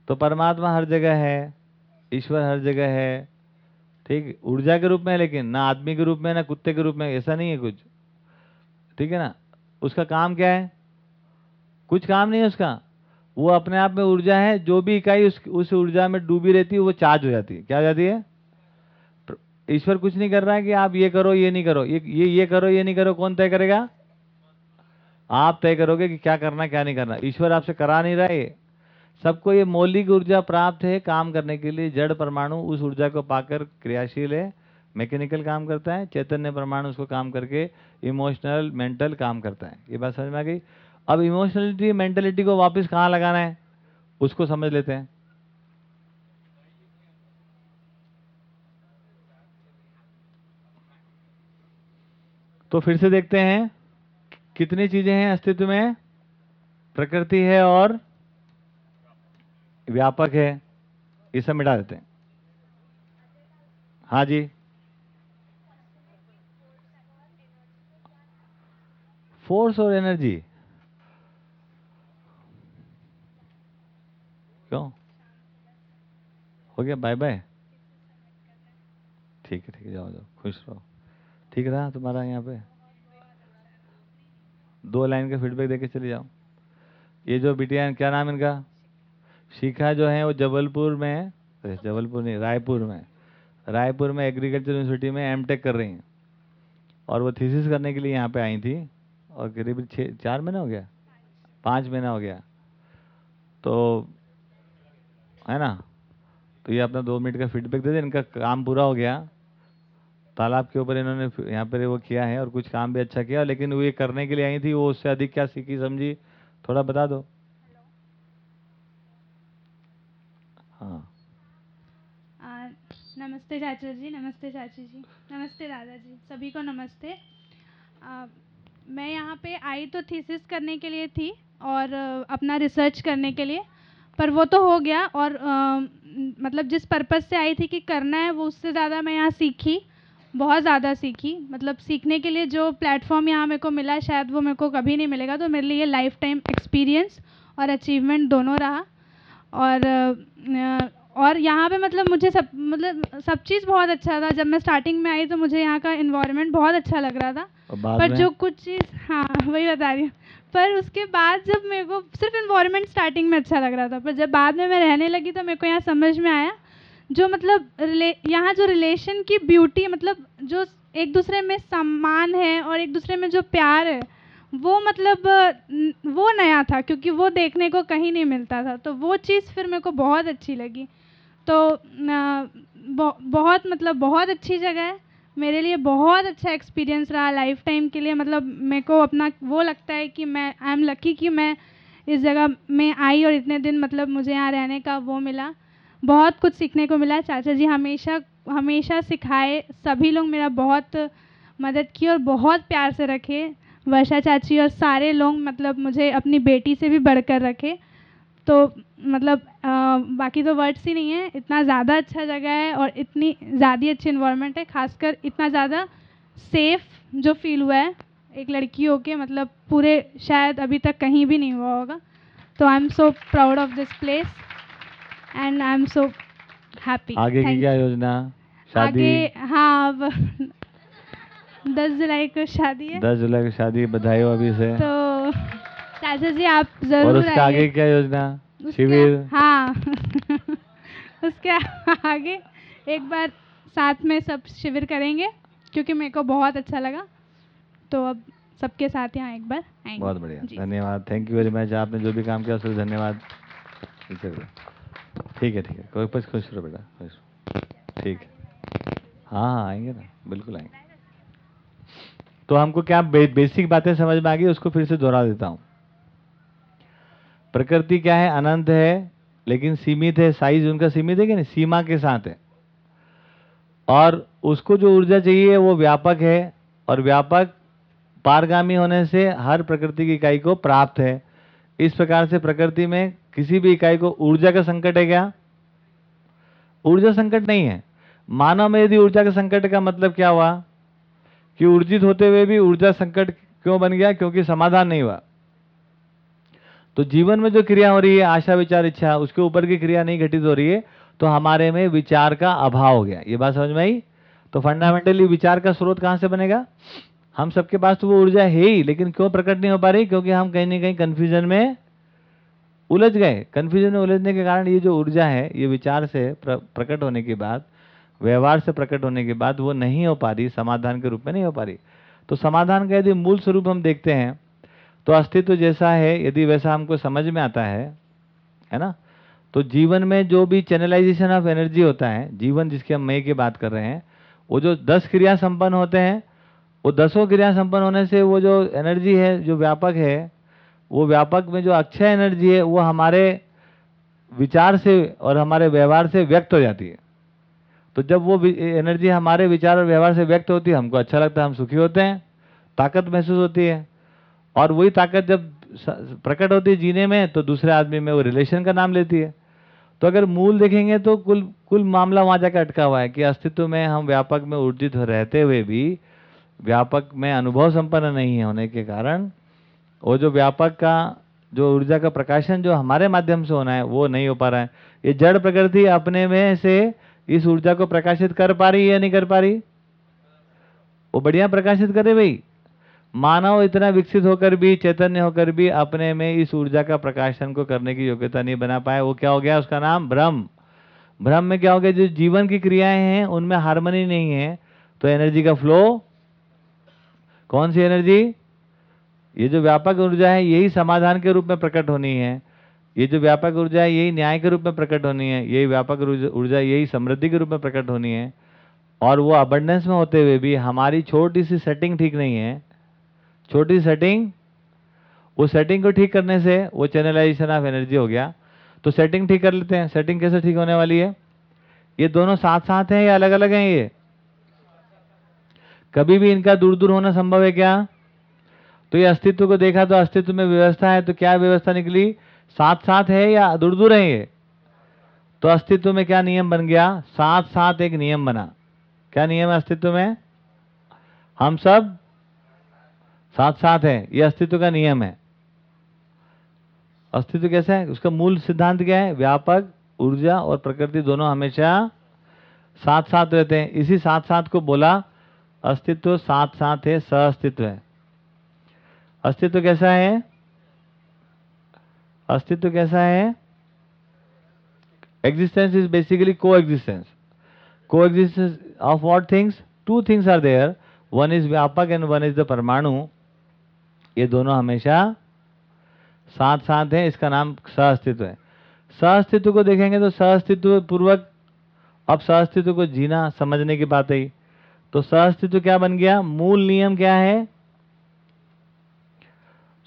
तो परमात्मा हर जगह है, ईश्वर हर जगह है, ठीक? ऊर्जा के रूप में है लेकिन, ना आदमी के रूप में, ना कुत्ते के रूप में, ऐसा नहीं है कुछ। ठीक है ना? उसका काम क्या है? कुछ काम नहीं है उसका। वो अपने आप में ऊर्जा है, जो भी इकाई उस उस ऊर्जा में डूबी रहती है, वो चार्ज हो जाती है। क्या हो जाती है? ईश्वर कुछ नहीं कर रहा है कि आप ये करो, ये नहीं करो, ये ये ये करो, ये नहीं करो, कौन तय करेगा? आप तय करोगे कि क्या करना, क्या नहीं करना। ईश्वर आपसे करा नहीं रहा है। सबको ये मौलिक ऊर्जा प्राप्त है काम करने के लिए। जड़ परमाणु उस ऊर्जा को पाकर क्रियाशील है, मैकेनिकल काम करता है, चैतन्य परमाणु उसको काम करके इमोशनल, मेंटल काम करता है। ये बात समझ में आ गई? अब इमोशनलिटी, मेंटलिटी को वापस कहाँ लगाना है? उसको समझ लेते हैं। तो फिर से देखते हैं। कितनी चीज़ें हैं अस्तित्व में? प्रकृति है और व्यापक है। ये सब मिटा देते हैं। हाँ जी। फोर्स और एनर्जी। क्यों? हो गया? Bye bye. ठीक है ठीक है, जाओ जाओ, खुश रहो। ठीक रहा तुम्हारा यहाँ पे? दो लाइन का फीडबैक देके चले जाओ। ये जो बिटिया क्या नाम इनका? शिखा जो है, वो जबलपुर में जबलपुर नहीं, रायपुर में रायपुर में एग्रीकल्चर यूनिवर्सिटी में एम कर रही हैं। और वो थीसिस करने के लिए यहाँ पे आई थी। और करीब छः चार महीना हो गया? पाँच महीना हो गया। तो है ना? तो ये अपना दो मिनट का फीडबैक दे दे। इनका काम पूरा हो गया। तालाब के ऊपर इन्होंने यहाँ पर वो किया है और कुछ काम भी अच्छा किया लेकिन वो ये करने के लिए आई थी वो उससे अधिक क्या सीखी समझी? थोड़ा बता दो। हाँ। आ, नमस्ते चाचा जी नमस्ते चाची जी नमस्ते दादाजी सभी को नमस्ते। आ, मैं यहाँ पे आई तो थीसिस करने के लिए थी और अपना रिसर्च करने के लिए पर वो तो हो गया और म, मतलब जिस पर्पज़ से आई थी कि करना है वो उससे ज़्यादा मैं यहाँ सीखी। बहुत ज़्यादा सीखी। मतलब सीखने के लिए जो प्लेटफॉर्म यहाँ मेरे को मिला शायद वो मेरे को कभी नहीं मिलेगा तो मेरे लिए लाइफ टाइम एक्सपीरियंस और अचीवमेंट दोनों रहा। और और यहाँ पे मतलब मुझे सब मतलब सब चीज़ बहुत अच्छा था। जब मैं स्टार्टिंग में आई तो मुझे यहाँ का इन्वायरमेंट बहुत अच्छा लग रहा था। पर जो कुछ चीज़ हाँ वही बता रही हूँ। पर उसके बाद जब मेरे को सिर्फ़ इन्वायरमेंट स्टार्टिंग में अच्छा लग रहा था। पर जब बाद में मैं रहने लगी तो मेरे को यहाँ समझ में आया जो मतलब रिले यहाँ जो रिलेशन की ब्यूटी मतलब जो एक दूसरे में सम्मान है और एक दूसरे में जो प्यार है, वो मतलब वो नया था क्योंकि वो देखने को कहीं नहीं मिलता था। तो वो चीज़ फिर मेरे को बहुत अच्छी लगी। तो बहु- बहुत मतलब बहुत अच्छी जगह है। मेरे लिए बहुत अच्छा एक्सपीरियंस रहा लाइफ टाइम के लिए। मतलब मेरे को अपना वो लगता है कि मैं आई एम लकी कि मैं इस जगह में आई और इतने दिन मतलब मुझे यहाँ रहने का वो मिला। बहुत कुछ सीखने को मिला। चाचा जी हमेशा हमेशा सिखाए। सभी लोग मेरा बहुत मदद की और बहुत प्यार से रखे। वर्षा चाची और सारे लोग मतलब मुझे अपनी बेटी से भी बढ़कर रखे। तो मतलब अ, बाकी तो वर्ड्स ही नहीं है। इतना ज़्यादा अच्छा जगह है और इतनी ज़्यादा अच्छी इन्वायरमेंट है। खासकर इतना ज़्यादा सेफ़ जो फील हुआ है। एक लड़की होके मतलब पूरे शायद अभी तक कहीं भी नहीं हुआ होगा। तो I am so proud of this place and I am so happy आगे की क्या योजना? शादी? आगे हाँ अब दस जुलाई को शादी है। दस जुलाई की शादी बधाई हो अभी से। तो चाचा जी आप ज़रूर और उसके आगे क्या योजना? शिविर? हाँ उसके आगे एक बार साथ में सब शिविर करेंगे क्योंकि मेरे को बहुत अच्छा लगा। तो अब सबके साथ यहाँ एक बार आएँगे। बहुत बढ़िया। धन्यवाद। थैंक यू वेरी मच आपने जो भी काम किया उसके धन्यवाद। ठीक है ठीक है। कोई कुछ खुश रहो बेटा खुश ठीक है। हाँ हाँ आएँगे ना। बिल्कुल आएँगे। तो हमको क्या बे, बेसिक बातें समझ में आ गई उसको फिर से दोहरा देता हूँ। प्रकृति क्या है? अनंत है लेकिन सीमित है। साइज़ उनका सीमित है कि नहीं? सीमा के साथ है। और उसको जो ऊर्जा चाहिए वो व्यापक है। और व्यापक पारगामी होने से हर प्रकृति की इकाई को प्राप्त है। इस प्रकार से प्रकृति में किसी भी इकाई को ऊर्जा का संकट है क्या? ऊर्जा संकट नहीं है। मानव में यदि ऊर्जा का संकट का मतलब क्या हुआ? कि ऊर्जित होते हुए भी ऊर्जा संकट क्यों बन गया? क्योंकि समाधान नहीं हुआ। तो जीवन में जो क्रिया हो रही है, आशा, विचार, इच्छा, उसके ऊपर की क्रिया नहीं घटित हो रही है तो हमारे में विचार का अभाव हो गया। ये बात समझ में आई? तो फंडामेंटली विचार का स्रोत कहाँ से बनेगा? हम सबके पास तो वो ऊर्जा है ही, लेकिन क्यों प्रकट नहीं हो पा रही? क्योंकि हम कहीं ना कहीं कंफ्यूजन में उलझ गए। कन्फ्यूज़न में उलझने के कारण ये जो ऊर्जा है ये विचार से प्र, प्रकट होने के बाद व्यवहार से प्रकट होने के बाद वो नहीं हो पा रही समाधान के रूप में नहीं हो पा रही। तो समाधान का यदि मूल स्वरूप हम देखते हैं तो अस्तित्व जैसा है यदि वैसा हमको समझ में आता है है ना? तो जीवन में जो भी चैनलाइजेशन ऑफ़ एनर्जी होता है जीवन जिसके हम मई की बात कर रहे हैं वो जो दस क्रिया संपन्न होते हैं वो दसों क्रिया संपन्न होने से वो जो एनर्जी है जो व्यापक है वो व्यापक में जो अक्षय एनर्जी है, वो हमारे विचार से और हमारे व्यवहार से व्यक्त हो जाती है। तो जब वो एनर्जी हमारे विचार और व्यवहार से व्यक्त होती है, हमको अच्छा लगता है, हम सुखी होते हैं, ताकत महसूस होती है। और वही ताकत जब प्रकट होती है जीने में तो दूसरे आदमी में वो रिलेशन का नाम लेती है। तो अगर मूल देखेंगे तो कुल कुल मामला वहाँ जाकर अटका हुआ है कि अस्तित्व में हम व्यापक में ऊर्जित रहते हुए भी, व्यापक में अनुभव संपन्न नहीं होने के कारण वो जो व्यापक का, जो ऊर्जा का प्रकाशन जो हमारे माध्यम से होना है, वो नहीं हो पा रहा है। ये जड़ प्रकृति अपने में से इस ऊर्जा को प्रकाशित कर पा रही है या नहीं कर पा रही? वो बढ़िया प्रकाशित करे भाई। मानव इतना विकसित होकर भी, चैतन्य होकर भी अपने में इस ऊर्जा का प्रकाशन को करने की योग्यता नहीं बना पाए। वो क्या हो गया? उसका नाम भ्रम। भ्रम में क्या हो गया? जो जीवन की क्रियाएँ हैं, उनमें हार्मनी नहीं है। तो एनर्जी का फ्लो? कौन सी एनर्जी? ये जो व्यापक ऊर्जा है, यही समाधान के रूप में प्रकट होनी है। ये जो व्यापक ऊर्जा है, यही न्याय के रूप में प्रकट होनी है। यही व्यापक ऊर्जा- यही समृद्धि के रूप में प्रकट होनी है। और वो अबंडेंस में होते हुए भी हमारी छोटी सी सेटिंग ठीक नहीं है। छोटी सेटिंग वो सेटिंग को ठीक करने से वो चैनलाइजेशन ऑफ़ एनर्जी हो गया। तो सेटिंग ठीक कर लेते हैं। सेटिंग कैसे ठीक होने वाली है? ये दोनों साथ साथ हैं या अलग अलग हैं ये? कभी भी इनका दूर दूर होना संभव है क्या? तो ये अस्तित्व को देखा तो अस्तित्व में व्यवस्था है तो क्या व्यवस्था निकली? साथ साथ है या दूर दूर है ये? तो अस्तित्व में क्या नियम बन गया? साथ साथ एक नियम बना। क्या नियम है अस्तित्व में? हम सब साथ साथ है, ये अस्तित्व का नियम है। अस्तित्व कैसा है? उसका मूल सिद्धांत क्या है? व्यापक, ऊर्जा और प्रकृति दोनों हमेशा साथ साथ रहते हैं। इसी साथ साथ को बोला, अस्तित्व साथ साथ है सह अस्तित्व है। अस्तित्व कैसा है? अस्तित्व कैसा है? Existence is basically coexistence. Coexistence of what things? Two things are there. One is व्यापक and one is the परमाणु ये दोनों हमेशा साथ साथ हैं, इसका नाम सहअस्तित्व है। सहअस्तित्व को देखेंगे तो सहअस्तित्व पूर्वक, अब सहअस्तित्व को जीना, समझने की बात आई तो सहअस्तित्व क्या बन गया? मूल नियम क्या है?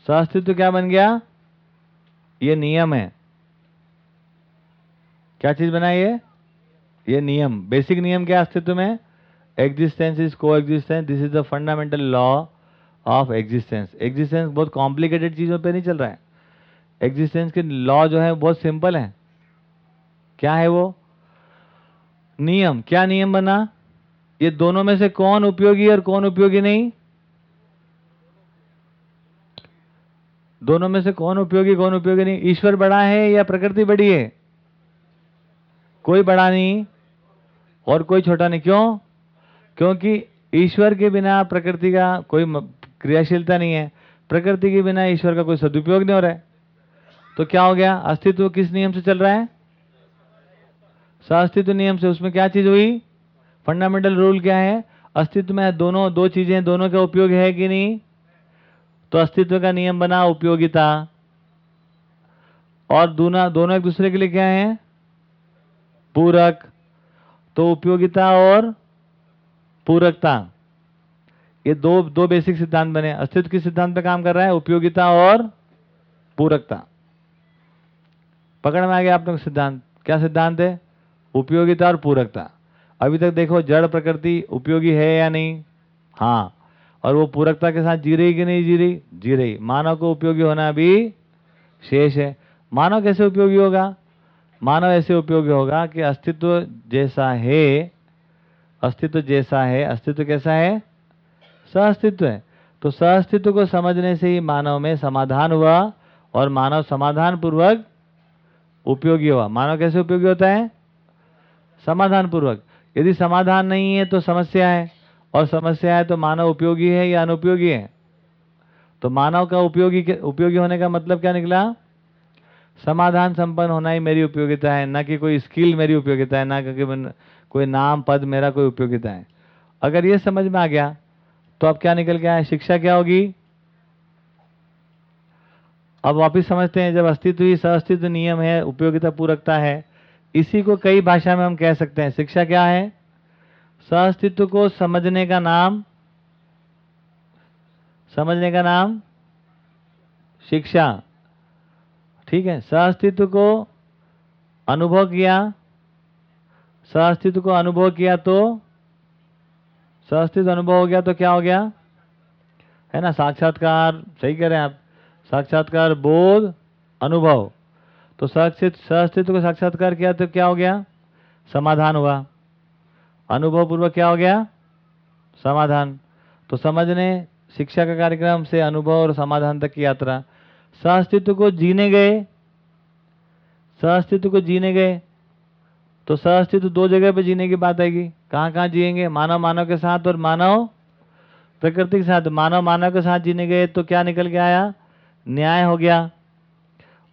सहअस्तित्व क्या बन गया? ये नियम है। क्या चीज़ बना ये ये नियम। बेसिक नियम क्या अस्तित्व में? Existence is coexistence this is the fundamental law of existence existence बहुत कॉम्प्लिकेटेड चीज़ों पे नहीं चल रहा है। एग्जिस्टेंस के लॉ जो है, बहुत सिंपल है। क्या है वो? नियम। क्या नियम बना? ये दोनों में से कौन उपयोगी और कौन उपयोगी नहीं? दोनों में से कौन उपयोगी कौन उपयोगी नहीं? ईश्वर बड़ा है या प्रकृति बड़ी है? कोई बड़ा नहीं, और कोई छोटा नहीं। क्यों? क्योंकि ईश्वर के बिना प्रकृति का कोई क्रियाशीलता नहीं है। प्रकृति के बिना ईश्वर का कोई सदुपयोग नहीं हो रहा है। तो क्या हो गया? अस्तित्व किस नियम से चल रहा है? अस्तित्व नियम से। उसमें क्या चीज़ हुई? फंडामेंटल रूल क्या है? अस्तित्व में दोनों, दो चीज़ें दोनों का उपयोग है कि नहीं? तो अस्तित्व का नियम बना, उपयोगिता। और दोनों दोनों एक दूसरे के लिए क्या है? पूरक। तो उपयोगिता और पूरकता। ये दो दो बेसिक सिद्धांत बने। अस्तित्व के सिद्धांत पे काम कर रहा है, उपयोगिता और पूरकता। पकड़ में आ गया आप लोग सिद्धांत। क्या सिद्धांत है? उपयोगिता और पूरकता। अभी तक देखो, जड़ प्रकृति उपयोगी है या नहीं? हाँ। और वो पूरकता के साथ जी रही कि नहीं जी रही? जी रही। मानव को उपयोगी होना भी शेष है। मानव कैसे उपयोगी होगा? मानव ऐसे उपयोगी होगा कि अस्तित्व जैसा है, अस्तित्व जैसा है, अस्तित्व कैसा है? सहअस्तित्व है। तो सहअस्तित्व को समझने से ही मानव में समाधान हुआ और मानव समाधान पूर्वक उपयोगी हुआ। मानव कैसे उपयोगी होता है? समाधान पूर्वक यदि समाधान नहीं है तो समस्या है। और समस्या है तो मानव उपयोगी है या अनुपयोगी है? तो मानव का उपयोगी उपयोगी होने का मतलब क्या निकला? समाधान संपन्न होना ही मेरी उपयोगिता है, ना कि कोई स्किल मेरी उपयोगिता है, ना कि कोई नाम, पद मेरा कोई उपयोगिता है। अगर ये समझ में आ गया तो अब क्या निकल गया है? शिक्षा क्या होगी? अब वापिस समझते हैं, जब अस्तित्व ही सहअस्तित्व नियम है, उपयोगिता पूरकता है, इसी को कई भाषा में हम कह सकते हैं। शिक्षा क्या है? सहअस्तित्व को समझने का नाम, समझने का नाम शिक्षा। ठीक है? सहअस्तित्व को अनुभव किया सहअस्तित्व को अनुभव किया तो सहअस्तित्व अनुभव हो गया तो क्या हो गया? है ना? साक्षात्कार, सही कह रहे हैं आप। साक्षात्कार, बोध, अनुभव। तो साक्षित सहअस्तित्व को साक्षात्कार किया तो क्या हो गया? समाधान हुआ। अनुभव पूर्वक क्या हो गया? समाधान। तो समझने शिक्षा का कार्यक्रम से अनुभव और समाधान तक की यात्रा। सहअस्तित्व को जीने गए। सहअस्तित्व को जीने गए। तो सह अस्तित्व दो जगह पे जीने की बात आएगी। कहाँ कहाँ जिएँगे? मानव मानव के साथ और मानव प्रकृति के साथ। मानव मानव के साथ जीने गए तो क्या निकल के आया? न्याय हो गया।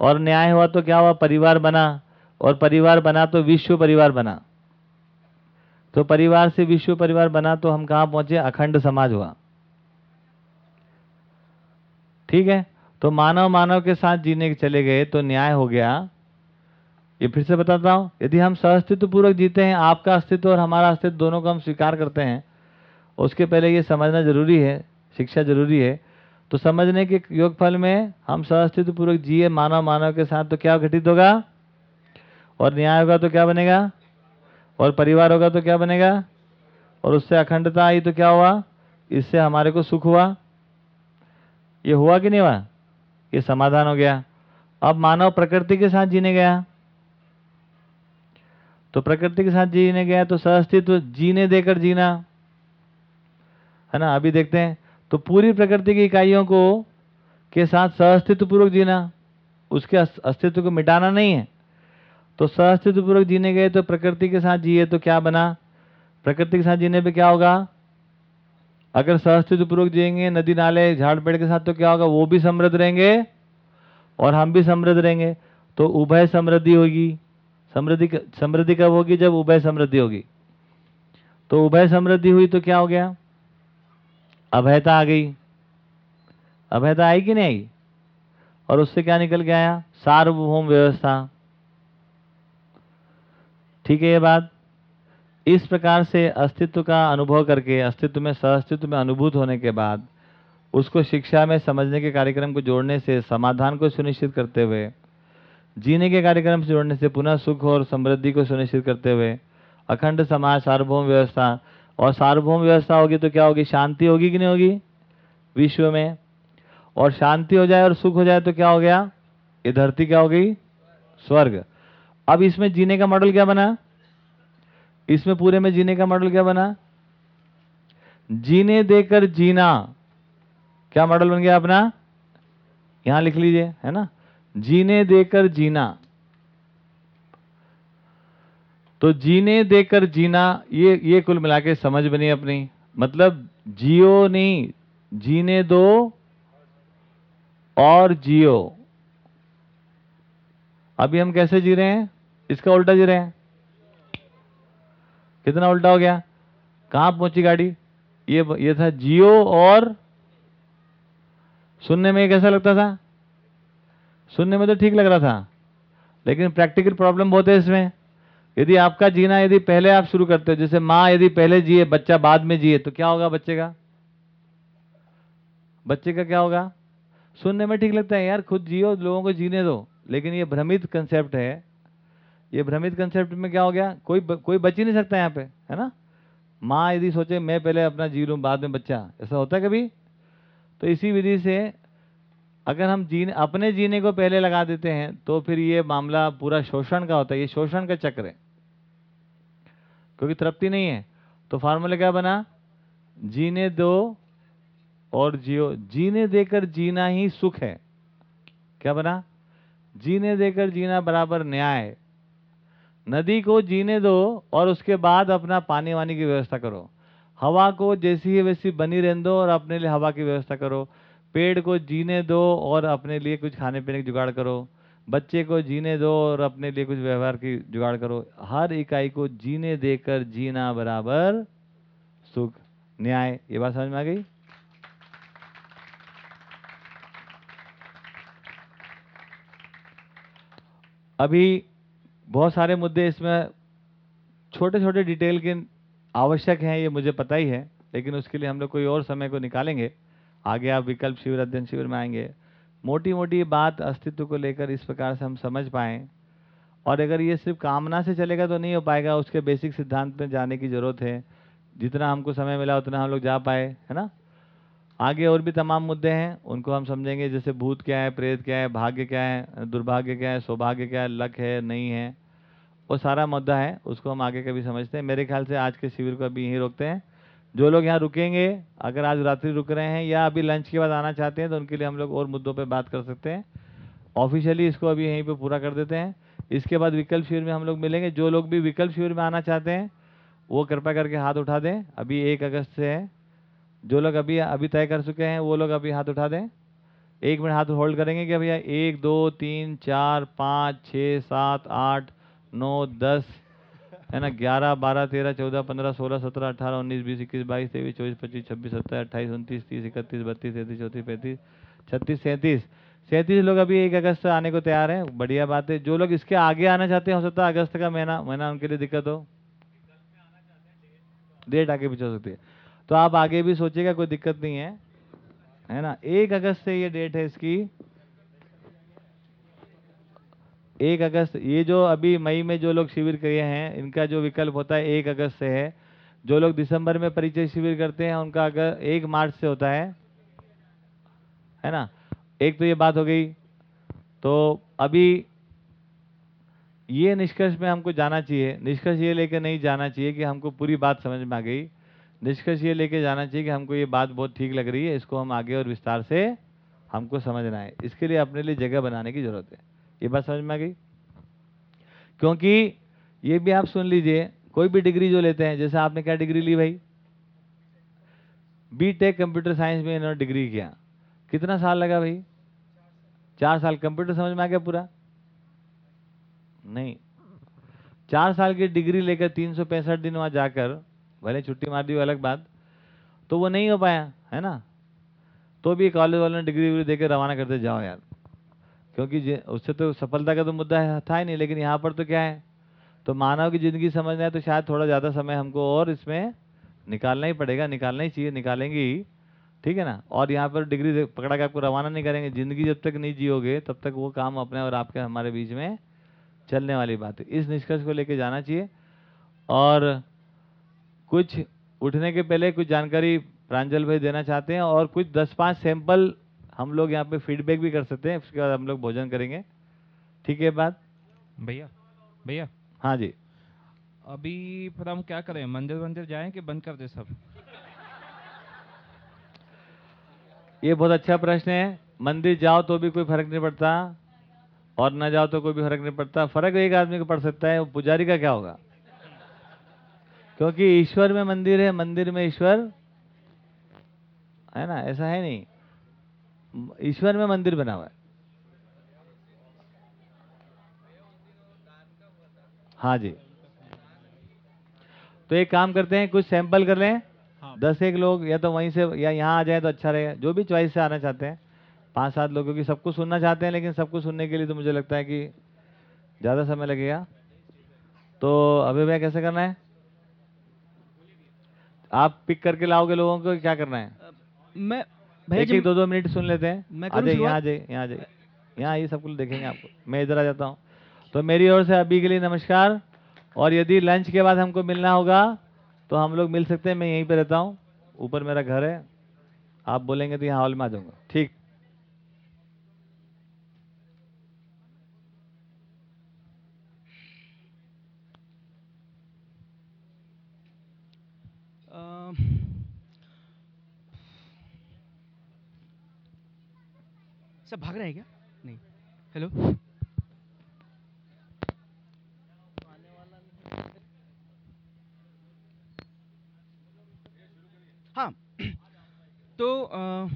और न्याय हुआ तो क्या हुआ? परिवार बना। और परिवार बना तो विश्व परिवार बना। तो परिवार से विश्व परिवार बना तो हम कहाँ पहुँचे? अखंड समाज हुआ। ठीक है? तो मानव मानव के साथ जीने के चले गए तो न्याय हो गया। ये फिर से बताता हूँ, यदि हम सहअस्तित्व पूर्वक जीते हैं, आपका अस्तित्व और हमारा अस्तित्व दोनों को हम स्वीकार करते हैं, उसके पहले ये समझना ज़रूरी है, शिक्षा ज़रूरी है। तो समझने के योग फल में हम सहअस्तित्व पूर्वक जिए मानव मानव के साथ तो क्या घटित होगा? और न्याय होगा तो क्या बनेगा? और परिवार होगा तो क्या बनेगा? और उससे अखंडता आई तो क्या हुआ? इससे हमारे को सुख हुआ। ये हुआ कि नहीं हुआ? ये समाधान हो गया। अब मानव प्रकृति के साथ जीने गया। तो प्रकृति के साथ जीने गया तो सहअस्तित्व जीने देकर जीना। है ना? अभी देखते हैं। तो पूरी प्रकृति की इकाइयों को के साथ सहअस्तित्व पूर्वक जीना। उसके अस्तित्व को मिटाना नहीं है। तो सहअस्तित्व पूर्वक जीने गए तो प्रकृति के साथ जिए तो क्या बना? प्रकृति के साथ जीने पे क्या होगा? अगर सहअस्तित्व पूर्वक जिएँगे, नदी, नाले, झाड़, पेड़ के साथ तो क्या होगा? वो भी समृद्ध रहेंगे और हम भी समृद्ध रहेंगे। तो उभय समृद्धि होगी। समृद्धि समृद्धि कब होगी? जब उभय समृद्धि होगी। तो उभय समृद्धि हुई तो क्या हो गया? अभयता आ गई। अभयता आई कि नहीं आई? और उससे क्या निकल के आया? सार्वभौम व्यवस्था। ठीक है ये बात? इस प्रकार से अस्तित्व का अनुभव करके, अस्तित्व में सहअस्तित्व में अनुभूत होने के बाद, उसको शिक्षा में समझने के कार्यक्रम को जोड़ने से, समाधान को सुनिश्चित करते हुए, जीने के कार्यक्रम से जोड़ने से पुनः सुख और समृद्धि को सुनिश्चित करते हुए, अखंड समाज, सार्वभौम व्यवस्था, और सार्वभौम व्यवस्था होगी तो क्या होगी? शांति होगी कि नहीं होगी? विश्व में। और शांति हो जाए और सुख हो जाए तो क्या हो गया? ये धरती क्या हो गई? स्वर्ग। अब इसमें जीने का मॉडल क्या बना? इसमें पूरे में जीने का मॉडल क्या बना? जीने देकर जीना। क्या मॉडल बन गया अपना? यहाँ लिख लीजिए, है ना? जीने देकर जीना। तो जीने देकर जीना, ये ये कुल मिला के समझ बनी अपनी। मतलब जियो नहीं, जीने दो और जियो। अभी हम कैसे जी रहे हैं? इसका उल्टा जी रहे हैं। कितना उल्टा हो गया? कहाँ पहुँची गाड़ी? ये ये था जियो और सुनने में कैसा लगता था? सुनने में तो ठीक लग रहा था, लेकिन प्रैक्टिकल प्रॉब्लम बहुत है इसमें। यदि आपका जीना यदि पहले आप शुरू करते हो, जैसे माँ यदि पहले जिए, बच्चा बाद में जिए तो क्या होगा बच्चे का? बच्चे का क्या होगा? सुनने में ठीक लगता है, यार, खुद जियो, लोगों को जीने दो। लेकिन ये भ्रमित कंसेप्ट है। ये भ्रमित कंसेप्ट में क्या हो गया? कोई ब, कोई बच ही नहीं सकता यहाँ पे है ना? माँ यदि सोचे मैं पहले अपना जी लूँ बाद में बच्चा। ऐसा होता है कभी? तो इसी विधि से अगर हम जीने अपने जीने को पहले लगा देते हैं तो फिर ये मामला पूरा शोषण का होता है। ये शोषण का चक्र है। क्योंकि तृप्ति नहीं है। तो फार्मूला क्या बना? जीने दो और जियो। जीने देकर जीना ही सुख है। क्या बना? जीने देकर जीना बराबर न्याय। नदी को जीने दो और उसके बाद अपना पानी वानी की व्यवस्था करो। हवा को जैसी है वैसी बनी रहने दो और अपने लिए हवा की व्यवस्था करो। पेड़ को जीने दो और अपने लिए कुछ खाने पीने की जुगाड़ करो। बच्चे को जीने दो और अपने लिए कुछ व्यवहार की जुगाड़ करो। हर इकाई को जीने देकर जीना बराबर सुख, न्याय। ये बात समझ में आ गई? अभी बहुत सारे मुद्दे इसमें छोटे छोटे डिटेल के आवश्यक हैं, ये मुझे पता ही है, लेकिन उसके लिए हम लोग कोई और समय को निकालेंगे। आगे आप विकल्प शिविर, अध्ययन शिविर में आएँगे। मोटी मोटी बात अस्तित्व को लेकर इस प्रकार से हम समझ पाएँ। और अगर ये सिर्फ़ कामना से चलेगा तो नहीं हो पाएगा, उसके बेसिक सिद्धांत में जाने की ज़रूरत है। जितना हमको समय मिला, उतना हम लोग जा पाए, है ना? आगे और भी तमाम मुद्दे हैं, उनको हम समझेंगे, जैसे भूत क्या है, प्रेत क्या है, भाग्य क्या है, दुर्भाग्य क्या है, सौभाग्य क्या है, लक है, नहीं है, वो सारा मुद्दा है, उसको हम आगे कभी समझते हैं। मेरे ख्याल से आज के शिविर को अभी यहीं रोकते हैं। जो लोग यहाँ रुकेंगे, अगर आज रात्रि रुक रहे हैं या अभी लंच के बाद आना चाहते हैं तो उनके लिए हम लोग और मुद्दों पर बात कर सकते हैं। ऑफिशियली इसको अभी यहीं पर पूरा कर देते हैं। इसके बाद विकल्प शिविर में हम लोग मिलेंगे। जो लोग भी विकल्प शिविर में आना चाहते हैं, वो कृपया करके हाथ उठा दें। अभी एक अगस्त से है जो लोग अभी अभी तय कर चुके हैं, वो लोग अभी हाथ उठा दें। एक मिनट हाथ होल्ड करेंगे क्या भैया, एक, दो, तीन, चार, पाँच छः सात, आठ, नौ, दस, है ना, ग्यारह, बारह, तेरह, चौदह, पंद्रह, सोलह, सत्रह, अठारह, उन्नीस, बीस, इक्कीस, बाईस, तेईस, चौबीस, पच्चीस, छब्बीस सत्ताईस अट्ठाईस, उनतीस, तीस, इकतीस, बत्तीस, तैंतीस, चौंतीस, पैंतीस, छत्तीस, सैंतीस। सैंतीस लोग अभी एक अगस्त आने को तैयार हैं, बढ़िया बात है। जो लोग इसके आगे आना चाहते हैं, हो सकता है अगस्त का महीना महीना उनके लिए दिक्कत हो। डेट आगे पीछे हो सकती है। तो आप आगे भी सोचिएगा, कोई दिक्कत नहीं है। है ना? एक अगस्त से ये डेट है इसकी। एक अगस्त, ये जो अभी मई में जो लोग शिविर किए हैं, इनका जो विकल्प होता है एक अगस्त से है। जो लोग दिसंबर में परिचय शिविर करते हैं, उनका अगर एक मार्च से होता है। है ना? एक तो ये बात हो गई। तो अभी ये निष्कर्ष में हमको जाना चाहिए। निष्कर्ष ये लेकर नहीं जाना चाहिए कि हमको पूरी बात समझ में आ गई। निष्कर्ष ये लेके जाना चाहिए कि हमको ये बात बहुत ठीक लग रही है, इसको हम आगे और विस्तार से हमको समझना है। इसके लिए अपने लिए जगह बनाने की ज़रूरत है। ये बात समझ में आ गई? क्योंकि ये भी आप सुन लीजिए, कोई भी डिग्री जो लेते हैं, जैसे आपने क्या डिग्री ली भाई? बी टेक कंप्यूटर साइंस में इन्होंने डिग्री किया। कितना साल लगा भाई? चार साल। कंप्यूटर समझ में आ गया पूरा? नहीं। चार साल की डिग्री लेकर तीन सौ पैंसठ दिन वहाँ जाकर भले छुट्टी मार दी अलग बात। तो वो नहीं हो पाया, है ना? तो भी कॉलेज वालों ने डिग्री विग्री देकर रवाना करते जाओ यार। क्योंकि उससे तो सफलता का तो मुद्दा था ही नहीं, लेकिन यहाँ पर तो क्या है? तो मानव की ज़िंदगी समझना है तो शायद थोड़ा ज़्यादा समय हमको और इसमें निकालना ही पड़ेगा, निकालना ही चाहिए, निकालेंगे ही। ठीक है ना? और यहाँ पर डिग्री पकड़ा के आपको रवाना नहीं करेंगे। ज़िंदगी जब तक नहीं जियोगे, तब तक वो काम अपने और आपके, हमारे बीच में चलने वाली बात है। इस निष्कर्ष को लेके जाना चाहिए। और कुछ उठने के पहले कुछ जानकारी प्रांजल भाई देना चाहते हैं और कुछ दस पाँच सैंपल हम लोग यहाँ पे फीडबैक भी कर सकते हैं उसके बाद हम लोग भोजन करेंगे। ठीक है बात? भैया भैया। हाँ जी। अभी फिर हम क्या करें? मंदिर वंदिर जाएँ कि बंद कर दे सब? ये बहुत अच्छा प्रश्न है। मंदिर जाओ तो भी कोई फ़र्क नहीं पड़ता और ना जाओ तो कोई भी फ़र्क नहीं पड़ता। फ़र्क एक आदमी को पड़ सकता है वो पुजारी का क्या होगा? क्योंकि ईश्वर में मंदिर है मंदिर में ईश्वर है ना? ऐसा है नहीं। ईश्वर में मंदिर बना हुआ है। हाँ जी। तो एक काम करते हैं कुछ सैंपल कर लें। दस एक लोग या तो वहीं से या यहाँ आ जाए तो अच्छा रहेगा। जो भी चॉइस से आना चाहते हैं। पाँच सात लोग क्योंकि सबको सुनना चाहते हैं लेकिन सबको सुनने के लिए तो मुझे लगता है कि ज़्यादा समय लगेगा। तो अभी भैया कैसे करना है? आप पिक करके लाओगे लोगों को क्या करना है? मैं भैया एक एक दो दो मिनट सुन लेते हैं। मैं आ जाइए यहाँ? जाइए यहाँ जाइए यहाँ ये सब कुछ देखेंगे आपको। मैं इधर आ जाता हूँ। तो मेरी ओर से अभी के लिए नमस्कार। और यदि लंच के बाद हमको मिलना होगा तो हम लोग मिल सकते हैं। मैं यहीं पर रहता हूँ। ऊपर मेरा घर है। आप बोलेंगे तो यहाँ हॉल में आ जाऊँगा। ठीक। सब भाग रहे हैं क्या? नहीं। हेलो हाँ। तो अ,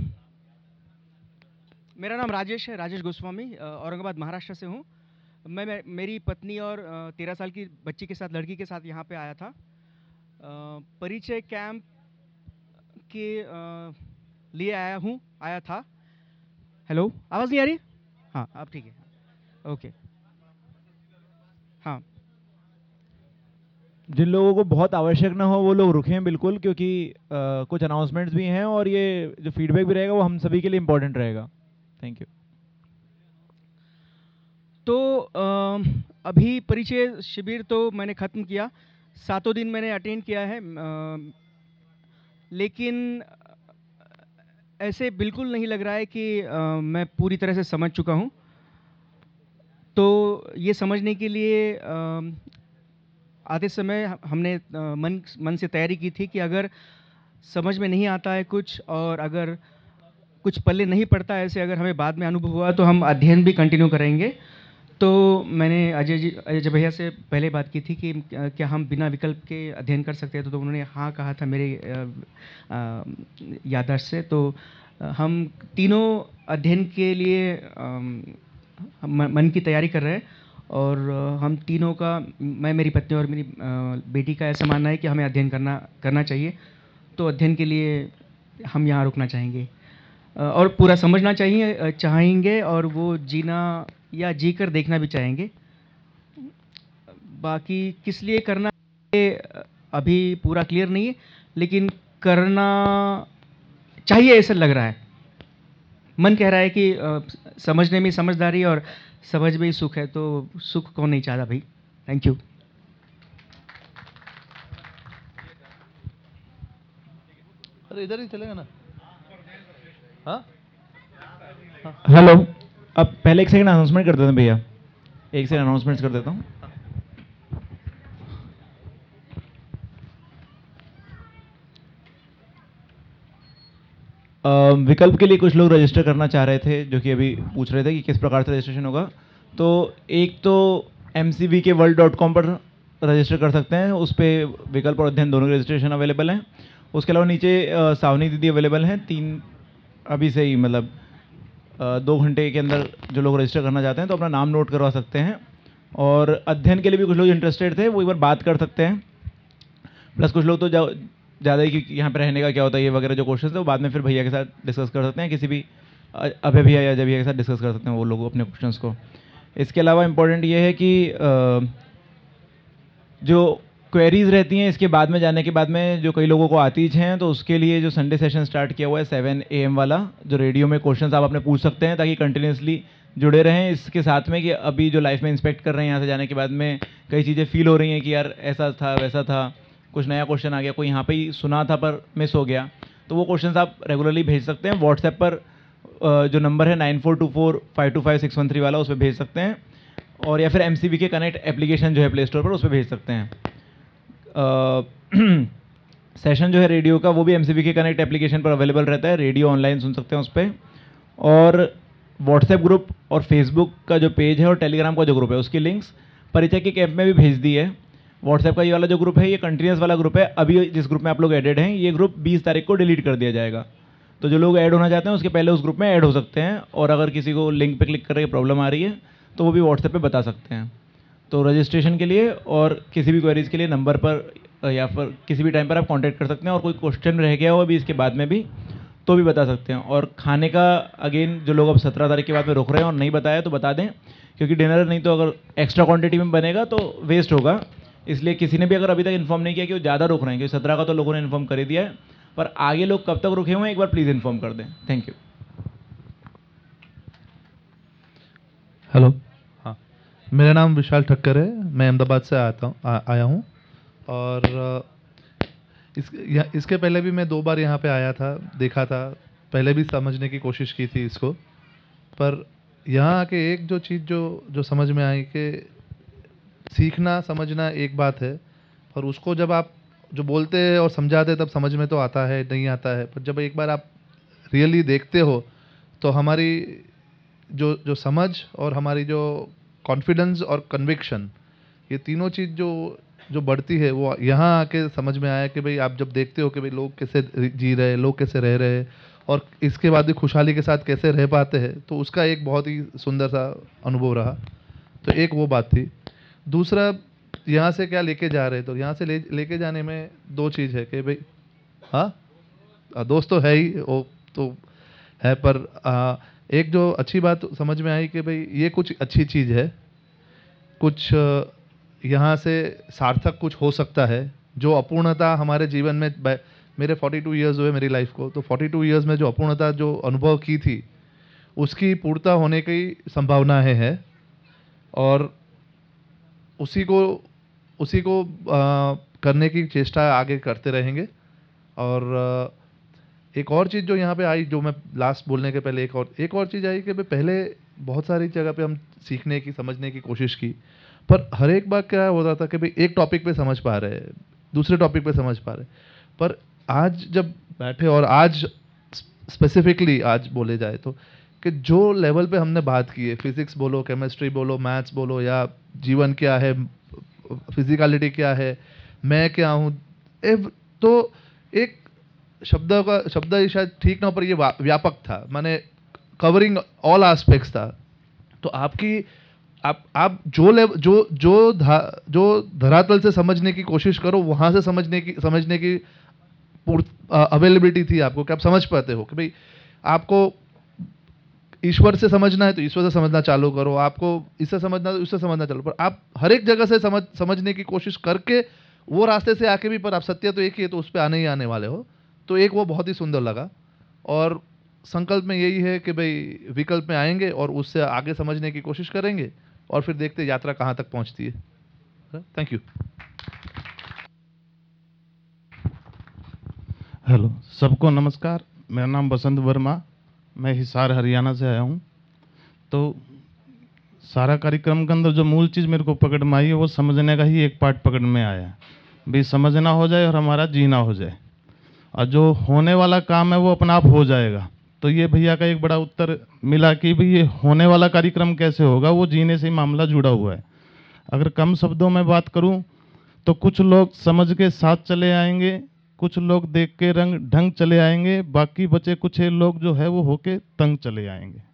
मेरा नाम राजेश है राजेश गोस्वामी औरंगाबाद महाराष्ट्र से हूँ। मैं मैं- मेरी पत्नी और तेरह साल की बच्ची के साथ लड़की के साथ यहाँ पे आया था। परिचय कैंप के लिए आया हूँ आया था। हेलो? आवाज़ नहीं आ रही? हाँ अब ठीक है। ओके। हाँ। जिन लोगों को बहुत आवश्यक ना हो वो लोग रुकें बिल्कुल क्योंकि अ, कुछ अनाउंसमेंट्स भी हैं और ये जो फीडबैक भी रहेगा वो हम सभी के लिए इम्पोर्टेंट रहेगा। थैंक यू तो अम, अभी परिचय शिविर तो मैंने ख़त्म किया। सातों दिन मैंने अटेंड किया है अम, लेकिन ऐसे बिल्कुल नहीं लग रहा है कि आ, मैं पूरी तरह से समझ चुका हूँ। तो ये समझने के लिए आ, आते समय हमने मन मन से तैयारी की थी कि अगर समझ में नहीं आता है कुछ और अगर कुछ पल्ले नहीं पड़ता ऐसे अगर हमें बाद में अनुभव हुआ तो हम अध्ययन भी कंटिन्यू करेंगे। तो मैंने अजय जी अजय भैया से पहले बात की थी कि क्या हम बिना विकल्प के अध्ययन कर सकते हैं? तो, तो उन्होंने हाँ कहा था मेरे अ, से। तो हम तीनों अध्ययन के लिए मन की तैयारी कर रहे हैं और हम तीनों का मैं मेरी पत्नी और मेरी बेटी का ऐसा मानना है कि हमें अध्ययन करना करना चाहिए। तो अध्ययन के लिए हम यहाँ रुकना चाहेंगे। और पूरा समझना चाहिए चाहेंगे और वो जीना या जी कर देखना भी चाहेंगे? बाकी किस लिए करना ये अभी पूरा क्लियर नहीं है लेकिन करना चाहिए ऐसा लग रहा है। मन कह रहा है कि समझने में समझदारी और समझ में ही सुख है तो सुख कौन नहीं चाहता भाई? थैंक यू अरे इधर ही चलेगा ना? हाँ? हेलो अब पहले एक सेकंड अनाउंसमेंट कर देते हैं भैया। एक सेकंड अनाउंसमेंट कर देता हूँ। विकल्प के लिए कुछ लोग रजिस्टर करना चाह रहे थे, जो कि अभी पूछ रहे थे कि किस प्रकार से रजिस्ट्रेशन होगा। तो एक तो M K world dot com पर रजिस्टर कर सकते हैं। उस पर विकल्प और अध्ययन दोनों के रजिस्ट्रेशन अवेलेबल हैं। उसके अलावा नीचे सावनी दीदी अवेलेबल हैं। तीन अभी से ही मतलब दो घंटे के अंदर जो लोग रजिस्टर करना चाहते हैं तो अपना नाम नोट करवा सकते हैं। और अध्ययन के लिए भी कुछ लोग इंटरेस्टेड थे, वो एक बार बात कर सकते हैं। प्लस कुछ लोग तो ज़्यादा ही यहाँ पर रहने का क्या होता है, ये वगैरह जो क्वेश्चन है वो बाद में फिर भैया के साथ डिस्कस कर सकते हैं, किसी भी अभय भैया या अजय भैया के साथ डिस्कस कर सकते हैं, वो लोग अपने क्वेश्चन को। इसके अलावा इम्पोर्टेंट ये है कि जो क्वेरीज रहती हैं, इसके बाद में जाने के बाद में जो कई लोगों को आती हैं तो उसके लिए जो संडे सेशन स्टार्ट किया हुआ है सेवन ए वाला, जो रेडियो में क्वेश्चन आप अपने पूछ सकते हैं, ताकि कंटिन्यूसली जुड़े रहें। इसके साथ में कि अभी जो लाइफ में इंस्पेक्ट कर रहे हैं, यहाँ से जाने के बाद में कई चीज़ें फील हो रही हैं कि यार, ऐसा था, वैसा था, कुछ नया क्वेश्चन आ गया, कोई यहाँ पे ही सुना था पर मिस हो गया। तो वो क्वेश्चन आप रेगुलरली भेज सकते हैं। व्हाट्सएप पर जो नंबर है nine four two four five two five six one three वाला, उस पर भेज सकते हैं। और या फिर एम के कनेक्ट एप्लीकेशन जो है प्ले स्टोर पर, उस पर भेज सकते हैं। सेशन जो है रेडियो का, वो भी एम के कनेक्ट एप्लीकेशन पर अवेलेबल रहता है। रेडियो ऑनलाइन सुन सकते हैं उस पर और व्हाट्सएप ग्रुप और फेसबुक का जो पेज है और टेलीग्राम का जो ग्रुप है, उसकी लिंक्स परिचय के कैंप में भी भेज दी है। व्हाट्सएप का ये वाला जो ग्रुप है, ये कंटिन्यूस वाला ग्रुप है। अभी जिस ग्रुप में आप लोग एडेड हैं, ये ग्रुप 20 तारीख को डिलीट कर दिया जाएगा। तो जो लोग ऐड होना चाहते हैं, उसके पहले उस ग्रुप में ऐड हो सकते हैं। और अगर किसी को लिंक पे क्लिक करके प्रॉब्लम आ रही है तो वो भी व्हाट्सएप पे बता सकते हैं। तो रजिस्ट्रेशन के लिए और किसी भी क्वेरीज के लिए नंबर पर या फिर किसी भी टाइम पर आप कांटेक्ट कर सकते हैं और कोई क्वेश्चन रह गया हो अभी इसके बाद में भी तो भी बता सकते हैं। और खाने का अगेन जो लोग अब सत्रह तारीख के बाद में रुक रहे हैं और नहीं बताया तो बता दें, क्योंकि डिनर नहीं तो अगर एक्स्ट्रा क्वांटिटी में बनेगा तो वेस्ट होगा। इसलिए किसी ने भी अगर अभी तक इन्फॉर्म नहीं किया कि वो ज़्यादा रुक रहे हैं, क्योंकि सत्रह का तो लोगों ने इन्फॉर्म कर ही दिया है, पर आगे लोग कब तक रुके हुए हैं, एक बार प्लीज़ इन्फॉर्म कर दें। थैंक यू हेलो मेरा नाम विशाल ठक्कर है। मैं अहमदाबाद से आता हूँ आया हूँ। और इस इसके पहले भी मैं दो बार यहाँ पे आया था, देखा था। पहले भी समझने की कोशिश की थी इसको। पर यहाँ आके एक जो चीज़ जो जो समझ में आई कि सीखना, समझना एक बात है। पर उसको जब आप जो बोलते हैं और समझाते हैं, तब समझ में तो आता है, नहीं आता है। पर जब एक बार आप रियली देखते हो तो हमारी जो जो समझ और हमारी जो कॉन्फिडेंस और कन्विक्शन ये तीनों चीज़ जो जो बढ़ती है वो यहाँ आके समझ में आया कि भाई आप जब देखते हो कि भाई लोग कैसे जी रहे हैं लोग कैसे रह रहे हैं और इसके बाद भी खुशहाली के साथ कैसे रह पाते हैं तो उसका एक बहुत ही सुंदर सा अनुभव रहा। तो एक वो बात थी। दूसरा यहाँ से क्या लेके जा रहे तो यहाँ से ले लेके जाने में दो चीज़ है कि भाई हाँ? दोस्त तो है ही वो तो है पर आ, एक जो अच्छी बात समझ में आई कि भाई ये कुछ अच्छी चीज़ है कुछ यहाँ से सार्थक कुछ हो सकता है जो अपूर्णता हमारे जीवन में मेरे 42 इयर्स हुए मेरी लाइफ को तो 42 इयर्स में जो अपूर्णता जो अनुभव की थी उसकी पूर्णता होने की संभावनाएँ है और उसी को उसी को आ, करने की चेष्टा आगे करते रहेंगे और आ, एक और चीज़ जो यहाँ पे आई, जो मैं लास्ट बोलने के पहले एक और एक और चीज़ आई कि भाई पहले बहुत सारी जगह पे हम सीखने की, समझने की कोशिश की, पर हर एक बार क्या होता था कि भाई एक टॉपिक पे समझ पा रहे दूसरे टॉपिक पे समझ पा रहे पर आज जब बैठे और आज स्पेसिफिकली आज बोले जाए तो कि जो लेवल पे हमने बात की है फिजिक्स बोलो केमिस्ट्री बोलो मैथ्स बोलो, या जीवन क्या है फिजिकलिटी क्या है, मैं क्या हूँ तो एक शब्द का शब्द शायद ठीक ना पर ये व्यापक था। माने कवरिंग ऑल एस्पेक्ट्स था। तो आपकी आप आप जो लेव जो जो धा, जो धरातल से समझने की कोशिश करो वहाँ से समझने की समझने की अवेलेबिलिटी थी आपको कि आप समझ पाते हो कि भाई आपको ईश्वर से समझना है तो ईश्वर से समझना चालू करो आपको इससे समझना है तो इससे समझना चालू पर आप हर एक जगह से समझ समझने की कोशिश करके वो रास्ते से आके भी पर आप सत्य तो एक ही है तो उस पर आने ही आने वाले हो। तो एक वो बहुत ही सुंदर लगा। और संकल्प में यही है कि भाई विकल्प में आएँगे और उससे आगे समझने की कोशिश करेंगे और फिर देखते यात्रा कहाँ तक पहुँचती है। थैंक यू हेलो सबको नमस्कार। मेरा नाम बसंत वर्मा। मैं हिसार, हरियाणा से आया हूँ। तो सारा कार्यक्रम के अंदर जो मूल चीज़ मेरे को पकड़ में आई है, वो समझने का ही एक पार्ट पकड़ में आया भी समझना हो जाए और हमारा जीना हो जाए। और जो होने वाला काम है वो अपना आप हो जाएगा। तो ये भैया का एक बड़ा उत्तर मिला कि भाई ये होने वाला कार्यक्रम कैसे होगा, वो जीने से ही मामला जुड़ा हुआ है। अगर कम शब्दों में बात करूँ तो कुछ लोग समझ के साथ चले आएँगे, कुछ लोग देख के रंग ढंग चले आएँगे, बाकी बचे कुछ लोग जो है वो होके तंग चले आएँगे।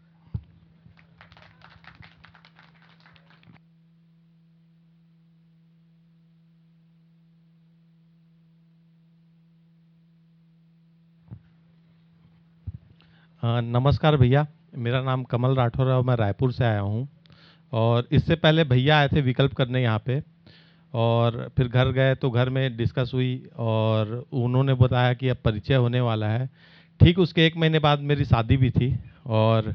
नमस्कार भैया। मेरा नाम कमल राठौर है और मैं रायपुर से आया हूँ। और इससे पहले भैया आए थे विकल्प करने यहाँ पे। और फिर घर गए तो घर में डिस्कस हुई और उन्होंने बताया कि अब परिचय होने वाला है। ठीक उसके एक महीने बाद मेरी शादी भी थी और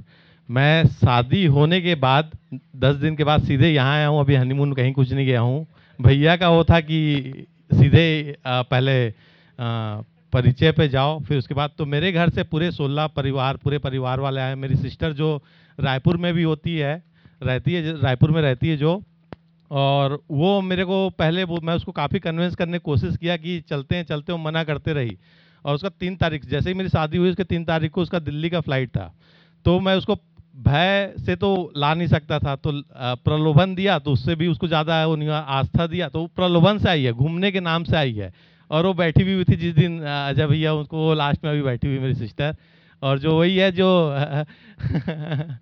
मैं शादी होने के बाद, दस दिन के बाद सीधे यहाँ आया हूँ। अभी हनीमून कहीं कुछ नहीं गया हूँ। भैया का वो था कि सीधे पहले परिचय पे जाओ, फिर उसके बाद तो मेरे घर से पूरे सोलह परिवार, पूरे परिवार वाले आए। मेरी सिस्टर जो रायपुर में भी होती है, रहती है, रायपुर में रहती है जो, और वो मेरे को पहले वो, मैं उसको काफ़ी कन्विंस करने की कोशिश किया कि चलते हैं चलते हैं मना करते रही। और उसका तीन तारीख, जैसे ही मेरी शादी हुई, उसके तीन तारीख को उसका दिल्ली का फ़्लाइट था। तो मैं उसको भय से तो ला नहीं सकता था तो प्रलोभन दिया तो उससे भी उसको ज़्यादा आस्था दिया तो प्रलोभन से आई है, घूमने के नाम से आई है। और वो बैठी भी हुई थी जिस दिन अजय भैया उसको लास्ट में अभी बैठी हुई मेरी सिस्टर और जो वही है जो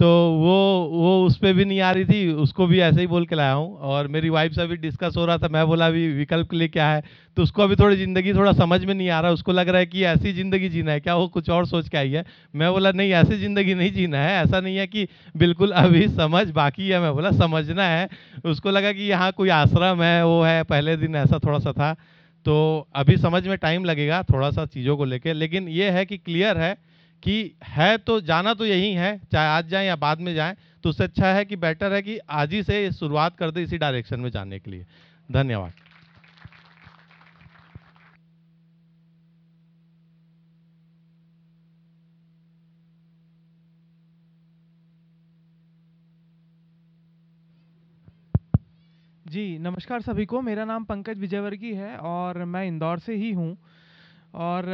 तो वो वो उस पर भी नहीं आ रही थी, उसको भी ऐसे ही बोल के लाया हूँ। और मेरी वाइफ से अभी डिस्कस हो रहा था, मैं बोला, अभी विकल्प के लिए क्या है? तो उसको अभी थोड़ी ज़िंदगी थोड़ा समझ में नहीं आ रहा। उसको लग रहा है कि ऐसी ज़िंदगी जीना है, क्या वो कुछ और सोच के आई है? मैं बोला, नहीं, ऐसी ज़िंदगी नहीं जीना है। ऐसा नहीं है कि बिल्कुल अभी समझ बाकी है। मैं बोला, समझना है। उसको लगा कि यहाँ कोई आश्रम है, वो है, पहले दिन ऐसा थोड़ा सा था। तो अभी समझ में टाइम लगेगा थोड़ा सा चीज़ों को लेके, लेकिन ये है कि क्लियर है कि है तो जाना तो यही है, चाहे आज जाएँ या बाद में जाएँ तो उससे अच्छा है कि बेटर है कि आज ही से शुरुआत कर दे इसी डायरेक्शन में जाने के लिए। धन्यवाद। जी, नमस्कार सभी को। मेरा नाम पंकज विजयवर्गीय है और मैं इंदौर से ही हूँ। और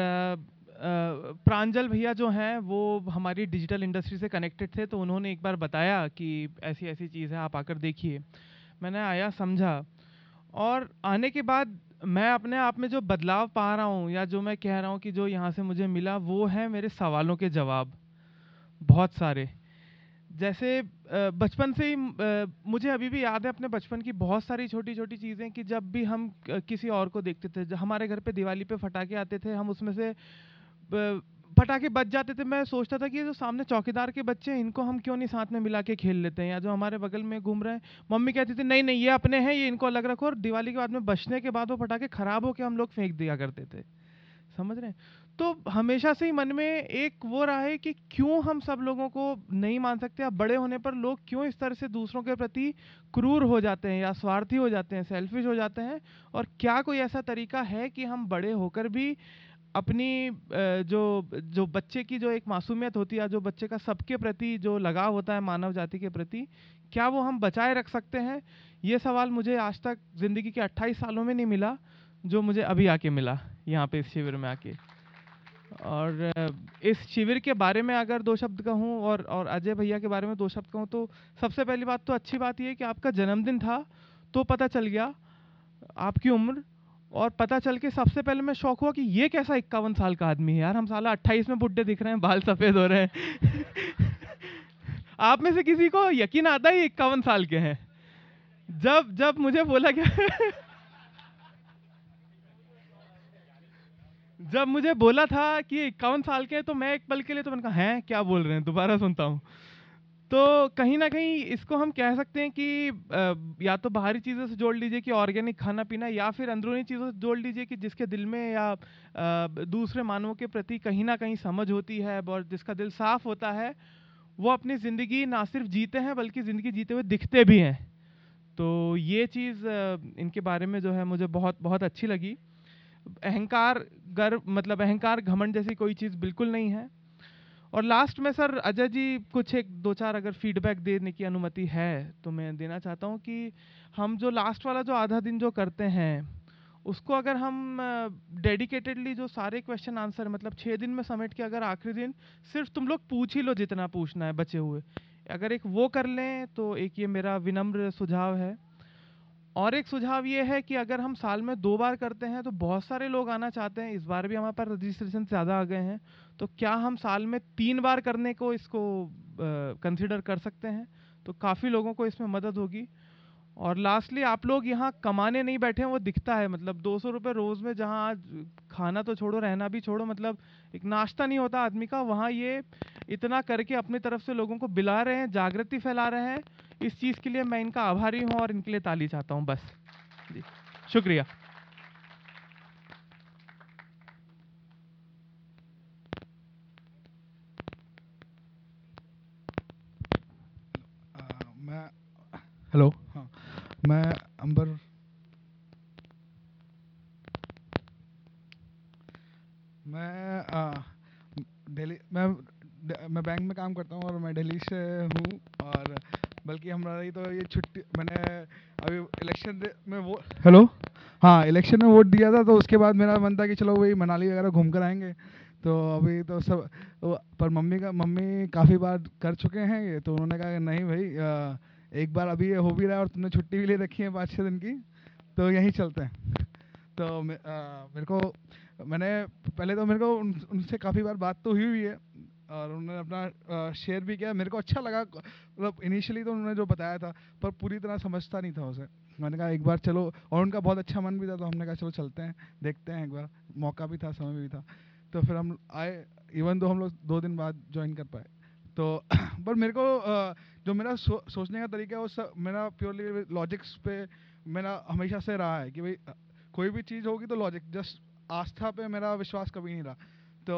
प्रांजल भैया जो हैं, वो हमारी डिजिटल इंडस्ट्री से कनेक्टेड थे तो उन्होंने एक बार बताया कि ऐसी ऐसी चीज़ है आप आकर देखिए। मैंने आया, समझा। और आने के बाद मैं अपने आप में जो बदलाव पा रहा हूँ, या जो मैं कह रहा हूँ कि जो यहाँ से मुझे मिला, वो है मेरे सवालों के जवाब। बहुत सारे। जैसे बचपन से ही मुझे अभी भी याद है अपने बचपन की बहुत सारी छोटी छोटी चीज़ें कि जब भी हम किसी और को देखते थे हमारे घर पे दिवाली पे फटाके आते थे, हम उसमें से पटाखे बच जाते थे। मैं सोचता था कि जो सामने चौकीदार के बच्चे हैं, इनको हम क्यों नहीं साथ में मिला के खेल लेते हैं? या जो हमारे बगल में घूम रहे हैं, मम्मी कहती थी, नहीं नहीं, ये अपने हैं, ये इनको अलग रखो। और दिवाली के बाद में बचने के बाद वो पटाखे ख़राब होकर हम लोग फेंक दिया करते थे। समझ रहे हैं? तो हमेशा से ही मन में एक वो रहा है कि क्यों हम सब लोगों को नहीं मान सकते या बड़े होने पर लोग क्यों इस तरह से दूसरों के प्रति क्रूर हो जाते हैं या स्वार्थी हो जाते हैं सेल्फिश हो जाते हैं? और क्या कोई ऐसा तरीका है कि हम बड़े होकर भी अपनी जो जो बच्चे की जो एक मासूमियत होती है जो बच्चे का सबके प्रति जो लगाव होता है मानव जाति के प्रति, क्या वो हम बचाए रख सकते हैं? ये सवाल मुझे आज तक ज़िंदगी के 28 सालों में नहीं मिला, जो मुझे अभी आके मिला, यहाँ पे इस शिविर में आके। और इस शिविर के बारे में अगर दो शब्द कहूँ और और अजय भैया के बारे में दो शब्द कहूँ तो सबसे पहली बात तो अच्छी बात ये है कि आपका जन्मदिन था तो पता चल गया, आपकी उम्र और पता चल के सबसे पहले मैं शौक हुआ कि ये कैसा इक्यावन साल का आदमी है यार, हम साला अट्ठाईस में बुढ़े दिख रहे हैं, बाल सफ़ेद हो रहे हैं। आप में से किसी को यकीन आता है इक्यावन साल के हैं। जब जब मुझे बोला गया जब मुझे बोला था कि इक्यावन साल के तो मैं एक पल के लिए तो मैंने कहा, हैं, क्या बोल रहे हैं? दोबारा सुनता हूँ। तो कहीं ना कहीं इसको हम कह सकते हैं कि या तो बाहरी चीज़ों से जोड़ लीजिए कि ऑर्गेनिक खाना पीना, या फिर अंदरूनी चीज़ों से जोड़ लीजिए कि जिसके दिल में या दूसरे मानवों के प्रति कहीं ना कहीं समझ होती है और जिसका दिल साफ़ होता है, वो अपनी ज़िंदगी ना सिर्फ़ जीते हैं, बल्कि ज़िंदगी जीते हुए दिखते भी हैं। तो ये चीज़ इनके बारे में जो है मुझे बहुत बहुत अच्छी लगी। अहंकार गर्व मतलब अहंकार घमंड जैसी कोई चीज़ बिल्कुल नहीं है। और लास्ट में सर अजय जी कुछ एक दो चार अगर फीडबैक देने की अनुमति है तो मैं देना चाहता हूँ कि हम जो लास्ट वाला जो आधा दिन जो करते हैं, उसको अगर हम डेडिकेटेडली जो सारे क्वेश्चन आंसर मतलब छः दिन में समेट के अगर आखिरी दिन सिर्फ़ तुम लोग पूछ ही लो जितना पूछना है बचे हुए। अगर एक वो कर लें तो एक ये मेरा विनम्र सुझाव है। और एक सुझाव ये है कि अगर हम साल में दो बार करते हैं तो बहुत सारे लोग आना चाहते हैं। इस बार भी हमारे पास रजिस्ट्रेशन ज़्यादा आ गए हैं। तो क्या हम साल में तीन बार करने को इसको कंसिडर कर सकते हैं? तो काफ़ी लोगों को इसमें मदद होगी। और लास्टली आप लोग यहाँ कमाने नहीं बैठे हैं, वो दिखता है। मतलब दो सौ रुपये रोज़ में जहाँ आज खाना तो छोड़ो, रहना भी छोड़ो मतलब एक नाश्ता नहीं होता आदमी का। वहाँ ये इतना करके अपनी तरफ़ से लोगों को बिला रहे हैं, जागृति फैला रहे हैं। इस चीज़ के लिए मैं इनका आभारी हूँ और इनके लिए ताली चाहता हूँ बस। जी। शुक्रिया। मैं हेलो हाँ मैं अंबर मैं दिल्ली मैं मैं बैंक में काम करता हूँ और मैं दिल्ली से हूँ और बल्कि हमारा ही तो ये छुट्टी मैंने अभी इलेक्शन में वो हेलो हाँ इलेक्शन में वोट दिया था तो उसके बाद मेरा मन था कि चलो वही मनाली वगैरह घूम कर आएँगे। तो अभी तो सब पर मम्मी का मम्मी काफ़ी बार कर चुके हैं ये तो उन्होंने कहा नहीं भाई एक बार अभी ये हो भी रहा है और तुमने छुट्टी भी ले रखी है पाँच छः दिन की तो यहीं चलते हैं। तो मे- आ, मेरे को मैंने पहले तो मेरे को उन, उनसे काफ़ी बार बात तो हुई हुई है और उन्होंने अपना शेयर भी किया। मेरे को अच्छा लगा मतलब इनिशियली तो उन्होंने जो बताया था पर पूरी तरह समझता नहीं था उसे। मैंने कहा एक बार चलो। और उनका बहुत अच्छा मन भी था तो हमने कहा चलो चलते हैं देखते हैं एक बार। मौका भी था समय भी था। तो फिर हम आए इवन तो हम लोग दो दिन बाद ज्वाइन कर पाए। तो पर मेरे को जो मेरा सो, सोचने का तरीका है वो सब मेरा प्योरली लॉजिक्स पे मेरा हमेशा से रहा है कि भाई कोई भी चीज़ होगी तो लॉजिक जस्ट आस्था पे मेरा विश्वास कभी नहीं रहा। तो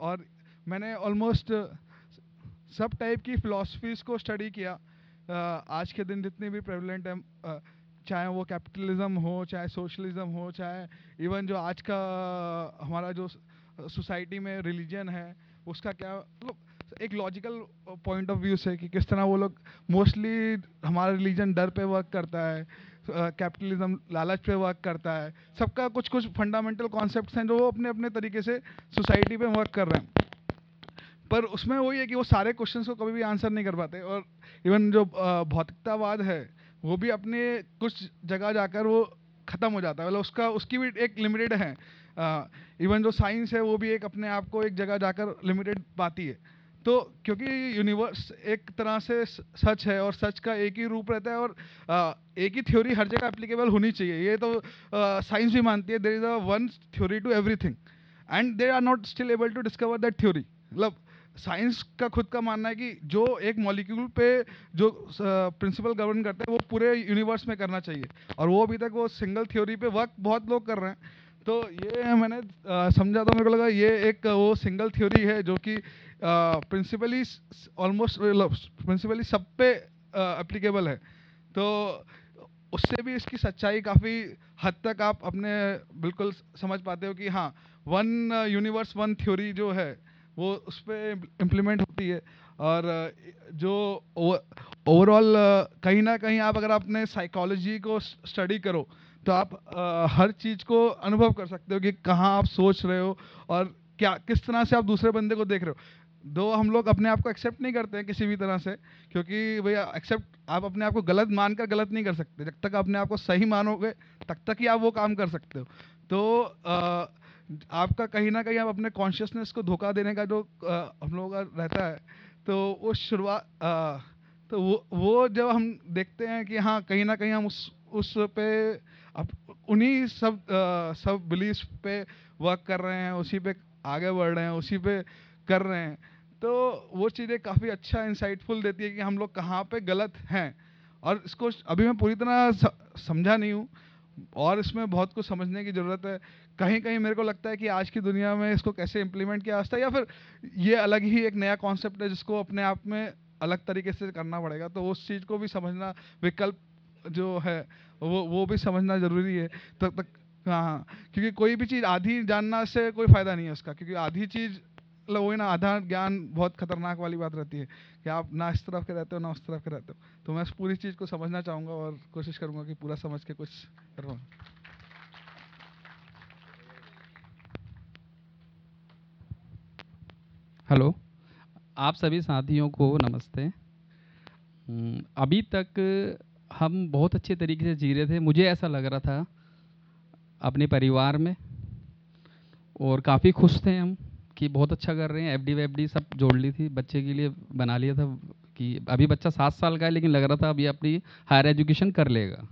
और मैंने ऑलमोस्ट सब टाइप की फ़िलासफ़ीज़ को स्टडी किया। अ, आज के दिन जितने भी प्रेवलेंट हैं अ, चाहे वो कैपिटलिज्म हो चाहे सोशलिज्म हो चाहे इवन जो आज का हमारा जो सोसाइटी में रिलीजन है उसका क्या मतलब एक लॉजिकल पॉइंट ऑफ़ व्यू से कि किस तरह वो लोग मोस्टली हमारा रिलीजन डर पे वर्क करता है कैपिटलिज्म लालच पे वर्क करता है। सबका कुछ कुछ फंडामेंटल कॉन्सेप्ट्स हैं जो वो अपने अपने तरीके से सोसाइटी पे वर्क कर रहे हैं। पर उसमें वही है कि वो सारे क्वेश्चंस को कभी भी आंसर नहीं कर पाते और इवन जो भौतिकतावाद है वो भी अपने कुछ जगह जाकर वो ख़त्म हो जाता है। मतलब उसका उसकी भी एक लिमिटेड है। इवन जो साइंस है वो भी एक अपने आप को एक जगह जाकर लिमिटेड पाती है। तो क्योंकि यूनिवर्स एक तरह से सच है और सच का एक ही रूप रहता है और अ, एक ही थ्योरी हर जगह एप्लीकेबल होनी चाहिए। ये तो साइंस भी मानती है there is a one theory to everything and they are not still able to discover that theory मतलब साइंस का खुद का मानना है कि जो एक मॉलिक्यूल पे जो प्रिंसिपल गवर्न करता है, वो पूरे यूनिवर्स में करना चाहिए। और वो अभी तक वो सिंगल थ्योरी पे वर्क बहुत लोग कर रहे हैं। तो ये मैंने समझा तो मेरे को लगा ये एक वो सिंगल थ्योरी है जो कि प्रिंसिपली ऑलमोस्ट प्रिंसिपली सब पे एप्लीकेबल है। तो उससे भी इसकी सच्चाई काफ़ी हद तक आप अपने बिल्कुल समझ पाते हो कि हाँ वन यूनिवर्स वन थ्योरी जो है वो उस पर इम्प्लीमेंट होती है। और, जो ओवरऑल कहीं ना कहीं आप अगर अपने साइकोलॉजी को स्टडी करो तो आप हर चीज़ को अनुभव कर सकते हो कि कहाँ आप सोच रहे हो और क्या, किस तरह से आप दूसरे बंदे को देख रहे हो। दो, हम लोग अपने आप को एक्सेप्ट नहीं करते हैं किसी भी तरह से, क्योंकि भैया एक्सेप्ट आप अपने आप को गलत मानकर गलत नहीं कर सकते। जब तक अपने आप को सही मानोगे, तब तक ही आप वो काम कर सकते हो। तो आपका कहीं ना कहीं आप अपने कॉन्शियसनेस को धोखा देने का जो आ, हम लोगों का रहता है तो वो शुरुआत तो वो वो जब हम देखते हैं कि हाँ कहीं ना कहीं हम उस उस पे उन्हीं सब आ, सब बिलीफ पे वर्क कर रहे हैं उसी पे आगे बढ़ रहे हैं उसी पे कर रहे हैं तो वो चीज़ें काफ़ी अच्छा इंसाइटफुल देती है कि हम लोग कहाँ पे गलत हैं। और इसको अभी मैं पूरी तरह समझा नहीं हूँ और इसमें बहुत कुछ समझने की ज़रूरत है। कहीं कहीं मेरे को लगता है कि आज की दुनिया में इसको कैसे इम्प्लीमेंट किया जाता है या फिर ये अलग ही एक नया कॉन्सेप्ट है जिसको अपने आप में अलग तरीके से करना पड़ेगा। तो उस चीज़ को भी समझना, विकल्प जो है, वो वो भी समझना ज़रूरी है। तब तक हाँ हाँ क्योंकि कोई भी चीज़ आधी जानना से कोई फ़ायदा नहीं है उसका, क्योंकि आधी चीज़ मतलब वही ना, आधा ज्ञान बहुत खतरनाक वाली बात रहती है कि आप ना इस तरफ़ के रहते हो, ना उस तरफ़ के रहते हो। तो मैं इस पूरी चीज़ को समझना चाहूँगा और कोशिश करूँगा कि पूरा समझ के कुछ करूँगा हेलो। आप सभी साथियों को नमस्ते। हम्म, अभी तक हम बहुत अच्छे तरीके से जी रहे थे। मुझे ऐसा लग रहा था अपने परिवार में और काफ़ी खुश थे हम कि बहुत अच्छा कर रहे हैं। एफ़ डी सब जोड़ ली थी। बच्चे के लिए बना लिया था कि अभी बच्चा सात साल का है लेकिन लग रहा था अभी अपनी हायर एजुकेशन कर लेगा।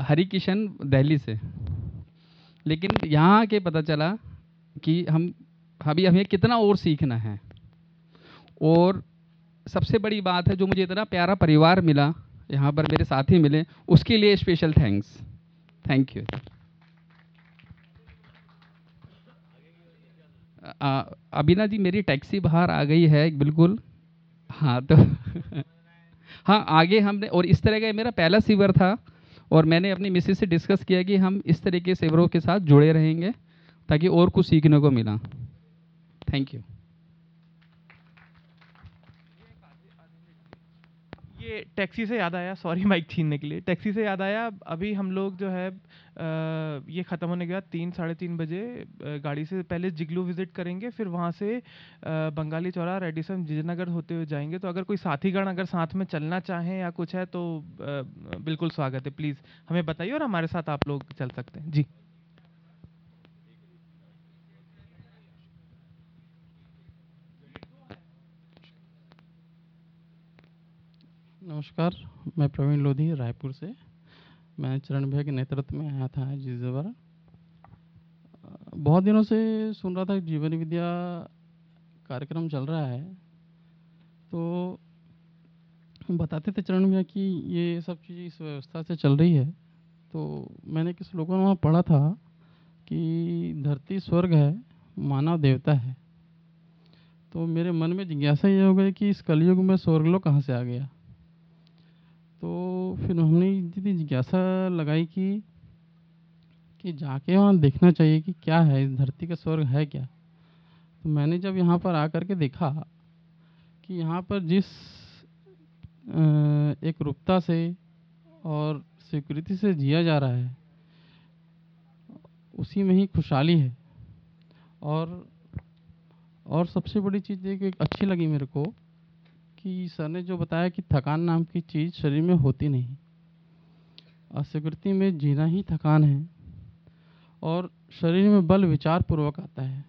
हरी किशन दिल्ली से। लेकिन यहाँ के पता चला कि हम अभी हमें कितना और सीखना है। और सबसे बड़ी बात है जो मुझे इतना प्यारा परिवार मिला, यहाँ पर मेरे साथी मिले, उसके लिए special thanks thank you Abhina ji, मेरी टैक्सी बाहर आ गई है, बिल्कुल। हाँ तो हाँ आगे हमने, और इस तरह का मेरा पहला सीवर था, और मैंने अपनी मिसेज से डिस्कस किया कि हम इस तरह के सेवरों के साथ जुड़े रहेंगे, ताकि और कुछ सीखने को मिला। थैंक यू ये टैक्सी से याद आया सॉरी माइक छीनने के लिए। टैक्सी से याद आया अभी हम लोग जो है आ, ये ख़त्म होने के बाद तीन साढ़े तीन बजे गाड़ी से पहले जिगलू विज़िट करेंगे फिर वहाँ से आ, बंगाली चौरा रेडिसन जिजनगर होते हुए जाएँगे। तो अगर कोई साथीगण अगर साथ में चलना चाहें या कुछ है तो आ, बिल्कुल स्वागत है। प्लीज़ हमें बताइए और हमारे साथ आप लोग चल सकते हैं। जी। नमस्कार, मैं प्रवीण लोधी रायपुर से। मैं चरण भैया के नेतृत्व में आया था जिस बहुत दिनों से सुन रहा था जीवन विद्या कार्यक्रम चल रहा है। तो बताते थे चरण भैया कि ये सब चीज़ इस व्यवस्था से चल रही है। तो मैंने किस लोगों ने वहाँ पढ़ा था कि धरती स्वर्ग है, मानव देवता है। तो मेरे मन में जिज्ञासा ये हो गई कि इस कलयुग में स्वर्गलोक कहाँ से आ गया? तो फिर हमने इतनी जिज्ञासा लगाई कि कि जाके वहाँ देखना चाहिए कि क्या है, इस धरती का स्वर्ग है क्या? तो मैंने जब यहाँ पर आकर के देखा कि यहाँ पर जिस एक रूपता से और स्वीकृति से जिया जा रहा है, उसी में ही खुशहाली है। और और सबसे बड़ी चीज़ एक अच्छी लगी मेरे को कि सर ने जो बताया कि थकान नाम की चीज़ शरीर में होती नहीं। अस्वीकृति में जीना ही थकान है और शरीर में बल विचार पूर्वक आता है।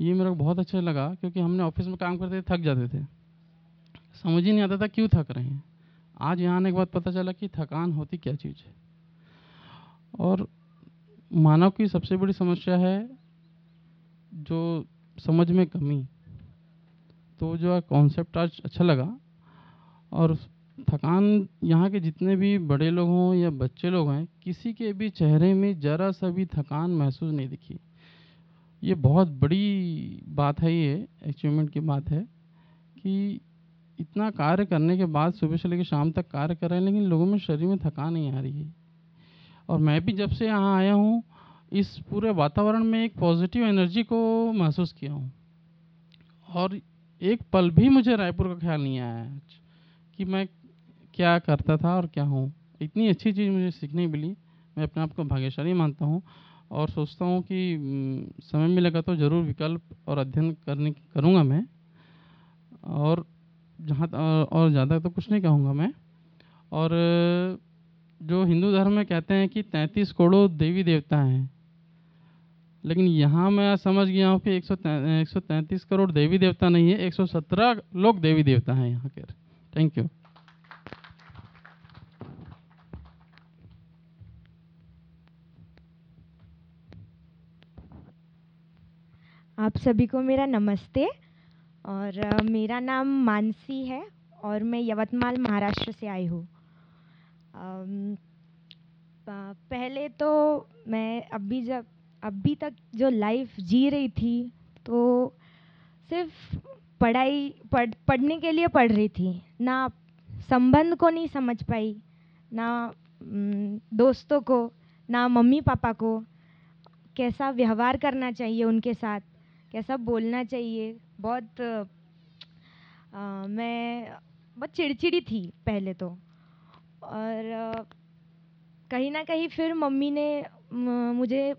ये मेरे को बहुत अच्छा लगा क्योंकि हमने ऑफ़िस में काम करते थक जाते थे। समझ ही नहीं आता था क्यों थक रहे हैं। आज यहाँ आने के बाद पता चला कि थकान होती क्या चीज़ है। और मानव की सबसे बड़ी समस्या है जो समझ में कमी। तो जो है कॉन्सेप्ट आज अच्छा लगा। और थकान यहाँ के जितने भी बड़े लोग हों या बच्चे लोग हैं, किसी के भी चेहरे में ज़रा सा भी थकान महसूस नहीं दिखी। ये बहुत बड़ी बात है ये अचीवमेंट की बात है कि इतना कार्य करने के बाद सुबह से लेकर शाम तक कार्य कर रहे हैं, लेकिन लोगों में शरीर में थकान नहीं आ रही है। और मैं भी जब से यहाँ आया हूँ, इस पूरे वातावरण में एक पॉजिटिव एनर्जी को महसूस किया हूँ। और एक पल भी मुझे रायपुर का ख्याल नहीं आया कि मैं क्या करता था और क्या हूँ। इतनी अच्छी चीज़ मुझे सीखने मिली। मैं अपने आप को भाग्यशाली मानता हूँ और सोचता हूँ कि समय मिलेगा तो ज़रूर विकल्प और अध्ययन करने करूँगा मैं। और जहाँ और ज़्यादा तो कुछ नहीं कहूँगा मैं। और जो हिंदू धर्म में कहते हैं कि तैंतीस करोड़ देवी देवता हैं। लेकिन यहाँ मैं समझ गया हूँ कि एक सौ तैंतीस करोड़ देवी देवता नहीं है, एक सौ सत्रह लोग देवी देवता हैं यहाँ के। थैंक यू आप सभी को मेरा नमस्ते, और मेरा नाम मानसी है, और मैं यवतमाल, महाराष्ट्र से आई हूँ। पहले तो मैं अभी जब अभी तक जो लाइफ जी रही थी तो सिर्फ़ पढ़ाई पढ़ पढ़ने के लिए पढ़ रही थी। ना संबंध को नहीं समझ पाई ना दोस्तों को ना मम्मी पापा को। कैसा व्यवहार करना चाहिए उनके साथ कैसा बोलना चाहिए। बहुत अ, मैं बहुत चिड़चिड़ी थी पहले तो। और कहीं ना कहीं फिर मम्मी ने मुझे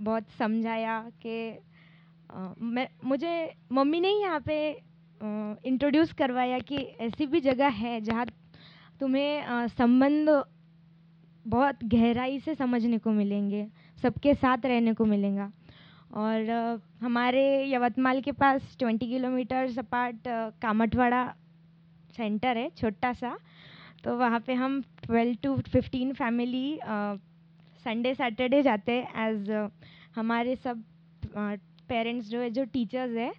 बहुत समझाया कि मैं, मुझे मम्मी ने ही यहाँ पे इंट्रोड्यूस करवाया कि ऐसी भी जगह है जहाँ तुम्हें संबंध बहुत गहराई से समझने को मिलेंगे, सबके साथ रहने को मिलेगा। और हमारे यवतमाल के पास twenty kilometres apart Kamathwada centre है, छोटा सा तो वहाँ पे हम twelve to fifteen family Sunday Saturday जाते हैं एज हमारे सब पेरेंट्स जो है जो टीचर्स है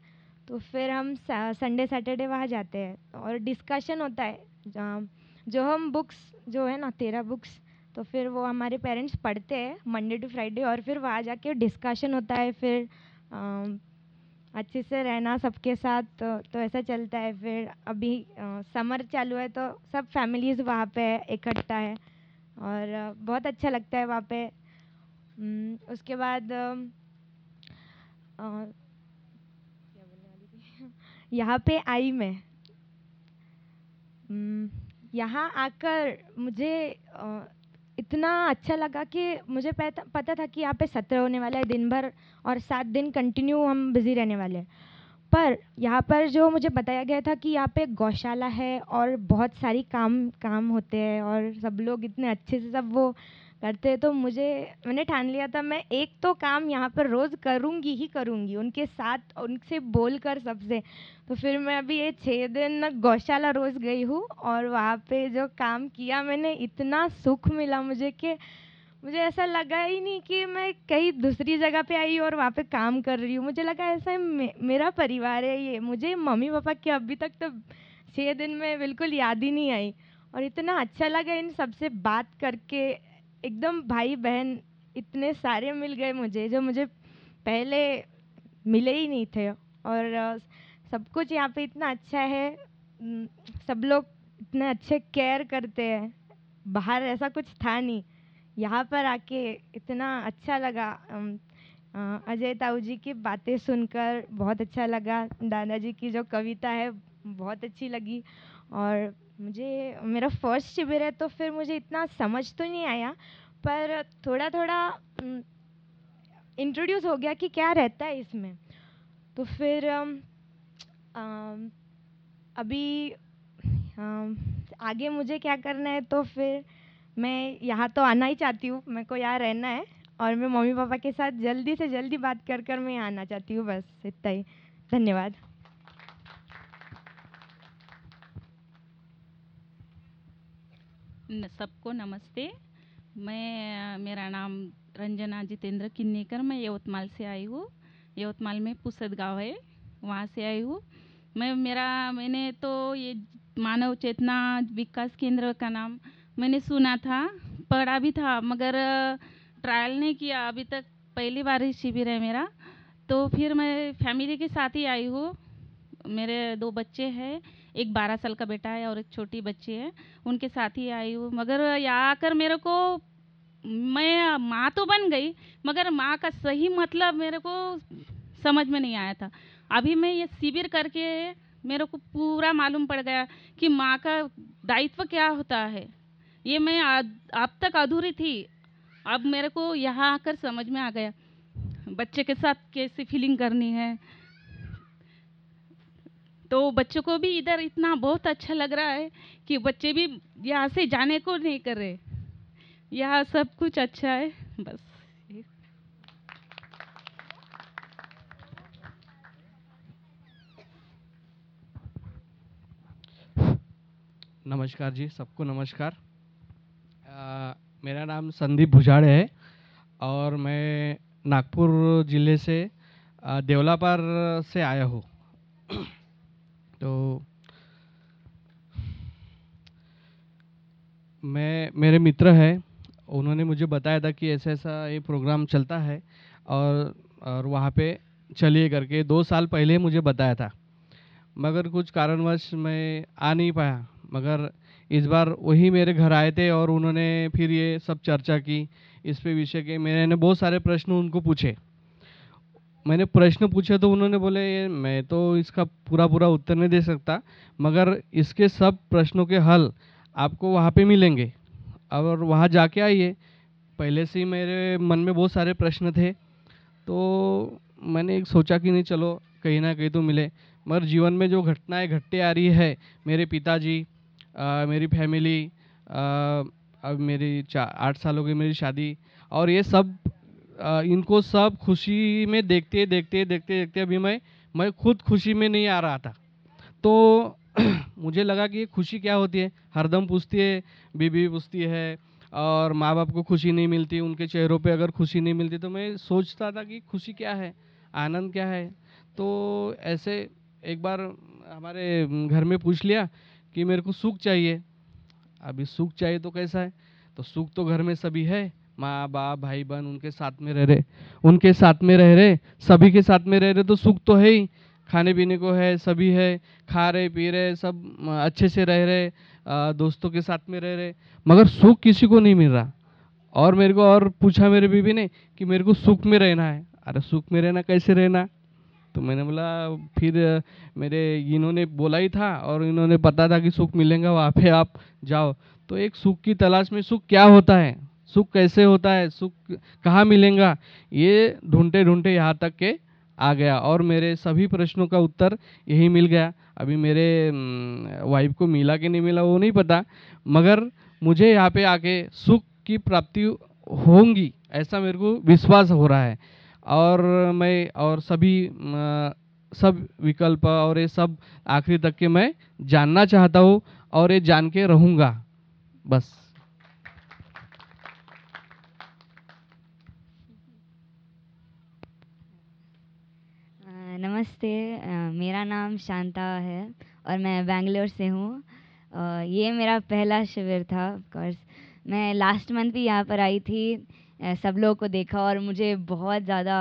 तो फिर हम संडे सैटरडे वहाँ जाते हैं। और डिस्कशन होता है जो हम बुक्स जो है ना तेरह बुक्स तो फिर वो हमारे पेरेंट्स पढ़ते हैं मंडे टू फ्राइडे और फिर वहाँ जाके डिस्कशन होता है फिर अम, अच्छे से रहना सबके साथ तो, तो ऐसा चलता है। फिर अभी समर चालू है तो सब फैमिलीज़ वहाँ पे इकट्ठा है। और बहुत अच्छा लगता है वहाँ पे। उसके बाद यहाँ पे आई मैं। यहाँ आकर मुझे इतना अच्छा लगा कि मुझे पता था कि यहाँ पे सत्र होने वाला है दिन भर और सात दिन कंटिन्यू हम बिज़ी रहने वाले हैं। पर यहाँ पर जो मुझे बताया गया था कि यहाँ पे गौशाला है और बहुत सारी काम काम होते हैं और सब लोग इतने अच्छे से सब वो करते हैं तो मुझे, मैंने ठान लिया था, मैं एक तो काम यहाँ पर रोज़ करूँगी ही करूँगी, उनके साथ उनसे बोल कर सबसे। तो फिर मैं अभी ये छः दिन गौशाला रोज़ गई हूँ और वहाँ पे जो काम किया मैंने, इतना सुख मिला मुझे कि मुझे ऐसा लगा ही नहीं कि मैं कहीं दूसरी जगह पे आई और वहाँ पे काम कर रही हूँ। मुझे लगा ऐसा मे, मेरा परिवार है ये। मुझे मम्मी पापा की अभी तक तो छः दिन में बिल्कुल याद ही नहीं आई। और इतना अच्छा लगा इन सबसे बात करके। एकदम भाई बहन इतने सारे मिल गए मुझे जो मुझे पहले मिले ही नहीं थे। और सब कुछ यहाँ पे इतना अच्छा है। सब लोग इतने अच्छे केयर करते हैं। बाहर ऐसा कुछ था नहीं। यहाँ पर आके इतना अच्छा लगा। अजय ताऊ जी की बातें सुनकर बहुत अच्छा लगा। दादाजी की जो कविता है, बहुत अच्छी लगी। और मुझे, मेरा फ़र्स्ट शिविर है तो फिर मुझे इतना समझ तो नहीं आया, पर थोड़ा थोड़ा इंट्रोड्यूस हो गया कि क्या रहता है इसमें। तो फिर अभी आगे मुझे क्या करना है तो फिर मैं यहाँ तो आना ही चाहती हूँ, मेरे को यहाँ रहना है और मैं मम्मी पापा के साथ जल्दी से जल्दी बात कर कर मैं आना चाहती हूँ, बस इतना ही। धन्यवाद। सबको नमस्ते। मैं, मेरा नाम रंजना जितेंद्र किन्नेकर, मैं यवतमाल से आई हूँ। यवतमाल में पुसद गाँव है, वहाँ से आई हूँ। मैं, मेरा, मैंने तो ये मानव चेतना विकास केंद्र का नाम मैंने सुना था, पढ़ा भी था, मगर ट्रायल नहीं किया। अभी तक पहली बार ही शिविर है मेरा। तो फिर मैं फैमिली के साथ ही आई हूँ। मेरे दो बच्चे हैं, एक बारह साल का बेटा है और एक छोटी बच्ची है। उनके साथ ही आई हूँ। मगर, यहाँ आकर मेरे को, मैं, माँ तो बन गई, मगर माँ का सही मतलब मेरे को समझ में नहीं आया था। अभी मैं ये शिविर करके मेरे को पूरा मालूम पड़ गया कि माँ का दायित्व क्या होता है। ये मैं आ- अब तक अधूरी थी। अब मेरे को यहाँ आकर समझ में आ गया। बच्चे के साथ कैसे फीलिंग करनी है? तो बच्चों को भी इधर इतना बहुत अच्छा लग रहा है कि बच्चे भी यहाँ से जाने को नहीं कर रहे। यहाँ सब कुछ अच्छा है, बस। नमस्कार जी, सबको नमस्कार। मेरा नाम संदीप भुजाड़ है और मैं नागपुर ज़िले से देवलापार से आया हूँ। तो मैं, मेरे मित्र हैं, उन्होंने मुझे बताया था कि ऐसा ऐसा ये प्रोग्राम चलता है और और वहाँ पे चलिए करके दो साल पहले मुझे बताया था। मगर कुछ कारणवश मैं आ नहीं पाया, मगर इस बार वही मेरे घर आए थे और उन्होंने फिर ये सब चर्चा की इस पे विषय के। मैंने बहुत सारे प्रश्न उनको पूछे। मैंने प्रश्न पूछे तो उन्होंने बोले, ये मैं तो इसका पूरा पूरा उत्तर नहीं दे सकता, मगर इसके सब प्रश्नों के हल आपको वहाँ पे मिलेंगे। और वहाँ जाके आइए। पहले से ही मेरे मन में बहुत सारे प्रश्न थे तो मैंने एक सोचा कि नहीं, चलो कहीं ना कहीं तो मिले। मगर जीवन में जो घटनाएँ, घटते आ रही है, मेरे पिताजी आ, मेरी फैमिली अब मेरी चा आठ साल हो गई मेरी शादी। और ये सब आ, इनको सब खुशी में देखते देखते देखते देखते अभी मैं मैं खुद खुशी में नहीं आ रहा था। तो मुझे लगा कि ये खुशी क्या होती है? हरदम पूछती है बीबी पूछती है और माँ बाप को खुशी नहीं मिलती उनके चेहरों पे अगर खुशी नहीं मिलती तो मैं सोचता था कि खुशी क्या है? आनंद क्या है? तो ऐसे एक बार हमारे घर में पूछ लिया कि मेरे को सुख चाहिए। अभी सुख चाहिए तो कैसा है? तो सुख तो घर में सभी है। माँ, बाप, भाई, बहन उनके साथ में रह रहे। उनके साथ में रह रहे। सभी के साथ में रह रहे तो सुख तो है ही। खाने पीने को है, सभी है। खा रहे, पी रहे, सब अच्छे से रह रहे। दोस्तों के साथ में रह रहे। मगर सुख किसी को नहीं मिल रहा। और मेरे को और पूछा मेरे बीबी ने कि मेरे को सुख में रहना है। अरे सुख में रहना कैसे रहना? तो मैंने बोला, फिर, मेरे, इन्होंने बोला ही था और इन्होंने पता था कि सुख मिलेगा, वहाँ पे आप जाओ। तो एक सुख की तलाश में सुख क्या होता है? सुख कैसे होता है? सुख कहाँ मिलेगा? ये ढूंढते ढूंढते यहाँ तक के आ गया और मेरे सभी प्रश्नों का उत्तर यही मिल गया। अभी मेरे वाइफ को मिला कि नहीं मिला वो नहीं पता, मगर मुझे यहाँ पे आके सुख की प्राप्ति होंगी ऐसा मेरे को विश्वास हो रहा है। और मैं और सभी सब विकल्प और ये सब आखिरी तक के मैं जानना चाहता हूँ और ये जान के रहूँगा। बस। नमस्ते। मेरा नाम शांता है और मैं बेंगलोर से हूँ। ये मेरा पहला शिविर था कोर्स मैं लास्ट मंथ भी यहाँ पर आई थी। सब लोगों को देखा और मुझे बहुत ज़्यादा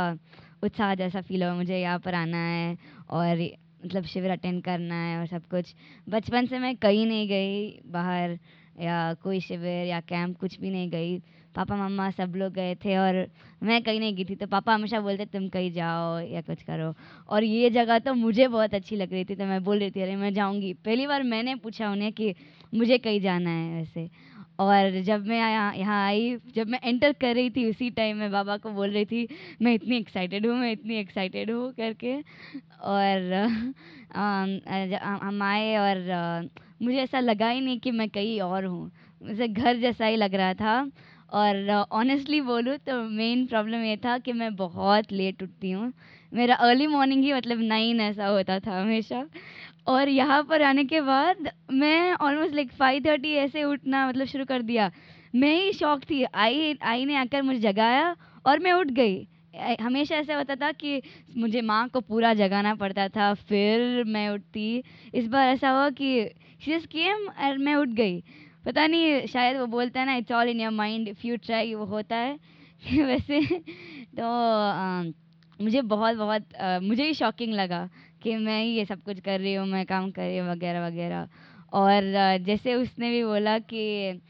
उत्साह जैसा फील हुआ, मुझे यहाँ पर आना है और मतलब शिविर अटेंड करना है और सब कुछ। बचपन से मैं कहीं नहीं गई, बाहर या कोई शिविर या कैंप कुछ भी नहीं गई। पापा, मम्मा सब लोग गए थे और मैं कहीं नहीं गई थी तो पापा हमेशा बोलते, तुम कहीं जाओ या कुछ करो। और ये जगह तो मुझे बहुत अच्छी लग रही थी तो मैं बोल रही थी, अरे, मैं जाऊँगी। पहली बार मैंने पूछा उन्हें कि मुझे कहीं जाना है वैसे और जब मैं यहाँ आई, जब मैं एंटर कर रही थी उसी टाइम मैं बाबा को बोल रही थी, मैं इतनी एक्साइटेड हूँ, मैं इतनी एक्साइटेड हूँ, करके। और हम आए और, मुझे ऐसा लगा ही नहीं कि मैं कहीं और हूँ। मुझे घर जैसा ही लग रहा था। और ऑनेस्टली बोलूँ तो मेन प्रॉब्लम ये था कि मैं बहुत लेट उठती हूँ। मेरा अर्ली मॉर्निंग ही मतलब नाइन ऐसा होता था हमेशा। और यहाँ पर आने के बाद मैं ऑलमोस्ट लाइक फाइव थर्टी ऐसे उठना मतलब शुरू कर दिया। मैं ही शौक थी। आई आई ने आकर मुझे जगाया और मैं उठ गई। हमेशा ऐसा होता था कि मुझे माँ को पूरा जगाना पड़ता था फिर मैं उठती। इस बार ऐसा हुआ कि शीज केम और मैं उठ गई। पता नहीं शायद वो बोलता है ना it's all in your mind if you try वो होता है। वैसे तो आ, मुझे बहुत बहुत आ, मुझे ही शॉकिंग लगा। कि मैं ही ये सब कुछ कर रही हूँ, मैं काम कर रही हूँ, वगैरह वगैरह। और जैसे उसने भी बोला कि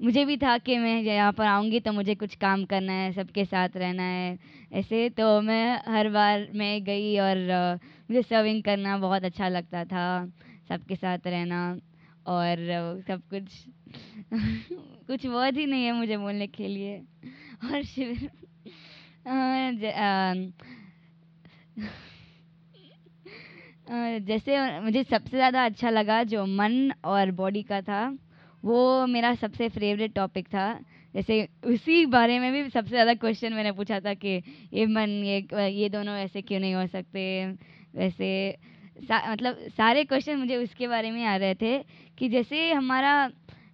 मुझे भी था कि मैं यहाँ पर आऊँगी तो मुझे कुछ काम करना है, सबके साथ रहना है, ऐसे। तो मैं हर बार मैं गई और मुझे सर्विंग करना बहुत अच्छा लगता था, सबके साथ रहना और सब कुछ। कुछ वर्ड ही नहीं है मुझे बोलने के लिए। और शिविर जैसे मुझे सबसे ज़्यादा अच्छा लगा जो मन और बॉडी का था वो मेरा सबसे फेवरेट टॉपिक था। जैसे उसी बारे में भी सबसे ज़्यादा क्वेश्चन मैंने पूछा था कि ये मन ये ये दोनों ऐसे क्यों नहीं हो सकते? वैसे सा, मतलब सारे क्वेश्चन मुझे उसके बारे में आ रहे थे कि जैसे हमारा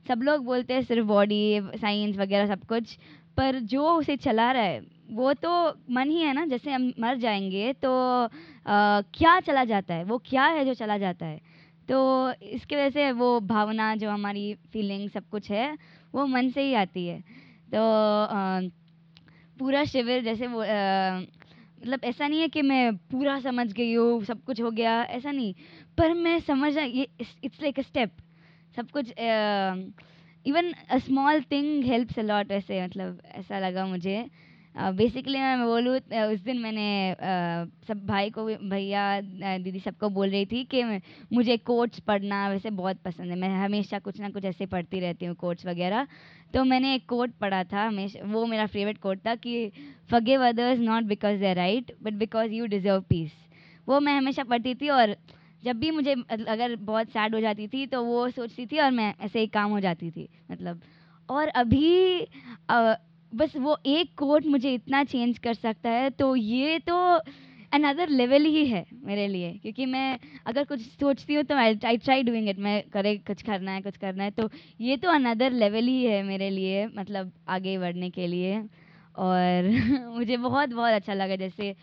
सब लोग बोलते हैं सिर्फ़ बॉडी साइंस वगैरह सब कुछ पर जो उसे चला रहा है वो तो मन ही है ना जैसे हम मर जाएँगे तो आ, क्या चला जाता है? वो क्या है जो चला जाता है? तो इसके वजह से वो भावना जो हमारी फीलिंग सब कुछ है वो मन से ही आती है। तो आ, पूरा शिविर जैसे वो मतलब ऐसा नहीं है कि मैं पूरा समझ गई हूँ सब कुछ हो गया ऐसा नहीं। पर मैं समझ ये इट्स लाइक अ स्टेप सब कुछ even a small thing helps a lot ऐसे मतलब ऐसा लगा मुझे। बेसिकली मैं बोलूँ उस दिन मैंने सब भाई को, भैया दीदी सबको बोल रही थी कि मुझे कोट्स पढ़ना वैसे बहुत पसंद है। मैं हमेशा कुछ ना कुछ ऐसे पढ़ती रहती हूँ कोट्स वगैरह। तो मैंने एक कोट पढ़ा था हमेशा, वो मेरा फेवरेट कोट था कि forgive others not because they right but because you deserve peace वो मैं हमेशा पढ़ती थी और जब भी मुझे, अगर बहुत सैड हो जाती थी तो वो सोचती थी और मैं ऐसे ही काम हो जाती थी मतलब। और अभी बस वो एक कोट मुझे इतना चेंज कर सकता है तो ये तो अनदर लेवल ही है मेरे लिए। क्योंकि मैं अगर कुछ सोचती हूँ तो आई ट्राई डूइंग इट मैं करे, कुछ करना है, कुछ करना है तो ये तो अनदर लेवल ही है मेरे लिए मतलब आगे बढ़ने के लिए। और मुझे बहुत बहुत अच्छा लगा जैसे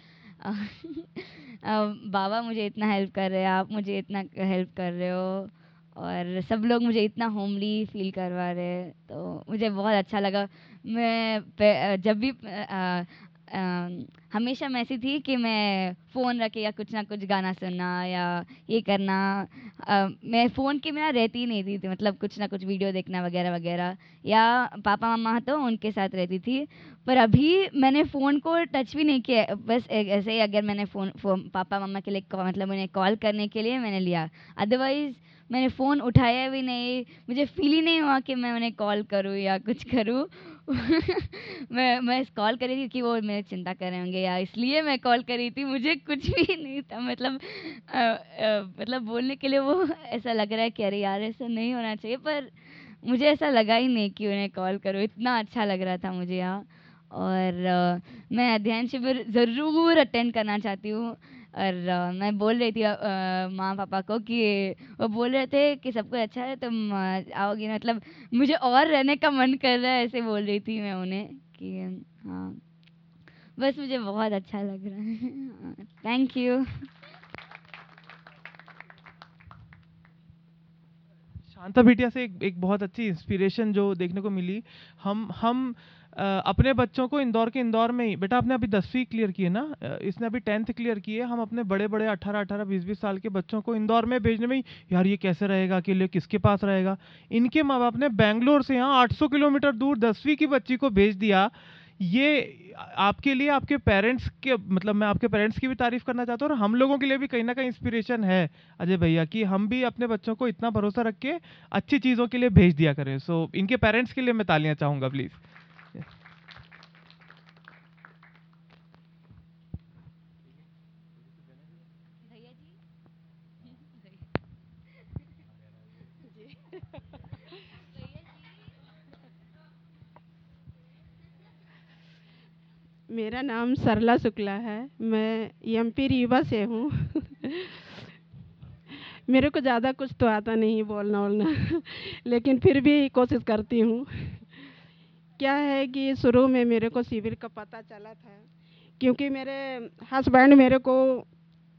बाबा मुझे इतना हेल्प कर रहे हैं, आप मुझे इतना हेल्प कर रहे हो, और सब लोग मुझे इतना होमली फील करवा रहे हैं तो मुझे बहुत अच्छा लगा। मैं जब भी अ, अ, हमेशा मैं ऐसी थी कि मैं फ़ोन रखे या कुछ ना कुछ गाना सुनना या ये करना अ, मैं फ़ोन के बिना रहती ही नहीं थी, थी मतलब कुछ ना कुछ वीडियो देखना वगैरह वगैरह या पापा मम्मा तो उनके साथ रहती थी पर अभी मैंने फ़ोन को टच भी नहीं किया बस ऐसे ही अगर मैंने फ़ोन पापा मम्मा के लिए मतलब उन्हें कॉल करने के लिए मैंने लिया। अदरवाइज़ मैंने फ़ोन उठाया भी नहीं मुझे फील ही नहीं हुआ कि मैं उन्हें कॉल करूँ या कुछ करूँ मैं मैं कॉल करी थी कि वो मेरी चिंता कर रहे होंगे या इसलिए मैं कॉल करी थी मुझे कुछ भी नहीं था मतलब अ, अ, मतलब बोलने के लिए वो ऐसा लग रहा है कि अरे यार ऐसा नहीं होना चाहिए पर मुझे ऐसा लगा ही नहीं कि उन्हें कॉल करो इतना अच्छा लग रहा था मुझे यहाँ और अ, मैं अध्ययन शिविर ज़रूर अटेंड करना चाहती हूँ और मैं बोल रही थी माँ पापा को कि वो बोल रहे थे कि सब कुछ अच्छा है, तुम आओगी। मतलब मुझे और रहने का मन कर रहा है, ऐसे बोल रही थी मैं उन्हें कि हाँ। बस मुझे बहुत अच्छा लग रहा है। थैंक यू शांता बिटिया से एक एक बहुत अच्छी इंस्पिरेशन जो देखने को मिली। हम हम अपने बच्चों को इंदौर के इंदौर में ही बेटा आपने अभी दसवीं क्लियर की है ना? इसने अभी टेंथ क्लियर की है। हम अपने बड़े बड़े अठारह अठारह बीस बीस साल के बच्चों को इंदौर में भेजने में यार ये कैसे रहेगा? अकेले किसके पास रहेगा? इनके माँ बाप ने बैंगलोर से यहाँ 800 किलोमीटर दूर दसवीं की बच्ची को भेज दिया। ये आपके लिए आपके पेरेंट्स के मतलब मैं आपके पेरेंट्स की भी तारीफ़ करना चाहता हूँ और हम लोगों के लिए भी कहीं ना कहीं इंस्पिरेशन है। अजय भैया कि हम भी अपने बच्चों को इतना भरोसा रख के अच्छी चीज़ों के लिए भेज दिया करें। सो so, इनके पेरेंट्स के लिए मैं तालियाँ चाहूँगा प्लीज़ मेरा नाम सरला शुक्ला है। मैं एमपी रीवा से हूँ। मेरे को ज़्यादा कुछ तो आता नहीं बोलना वोलना लेकिन फिर भी कोशिश करती हूँ। क्या है कि शुरू में मेरे को शिविर का पता चला था, क्योंकि मेरे हस्बैंड मेरे को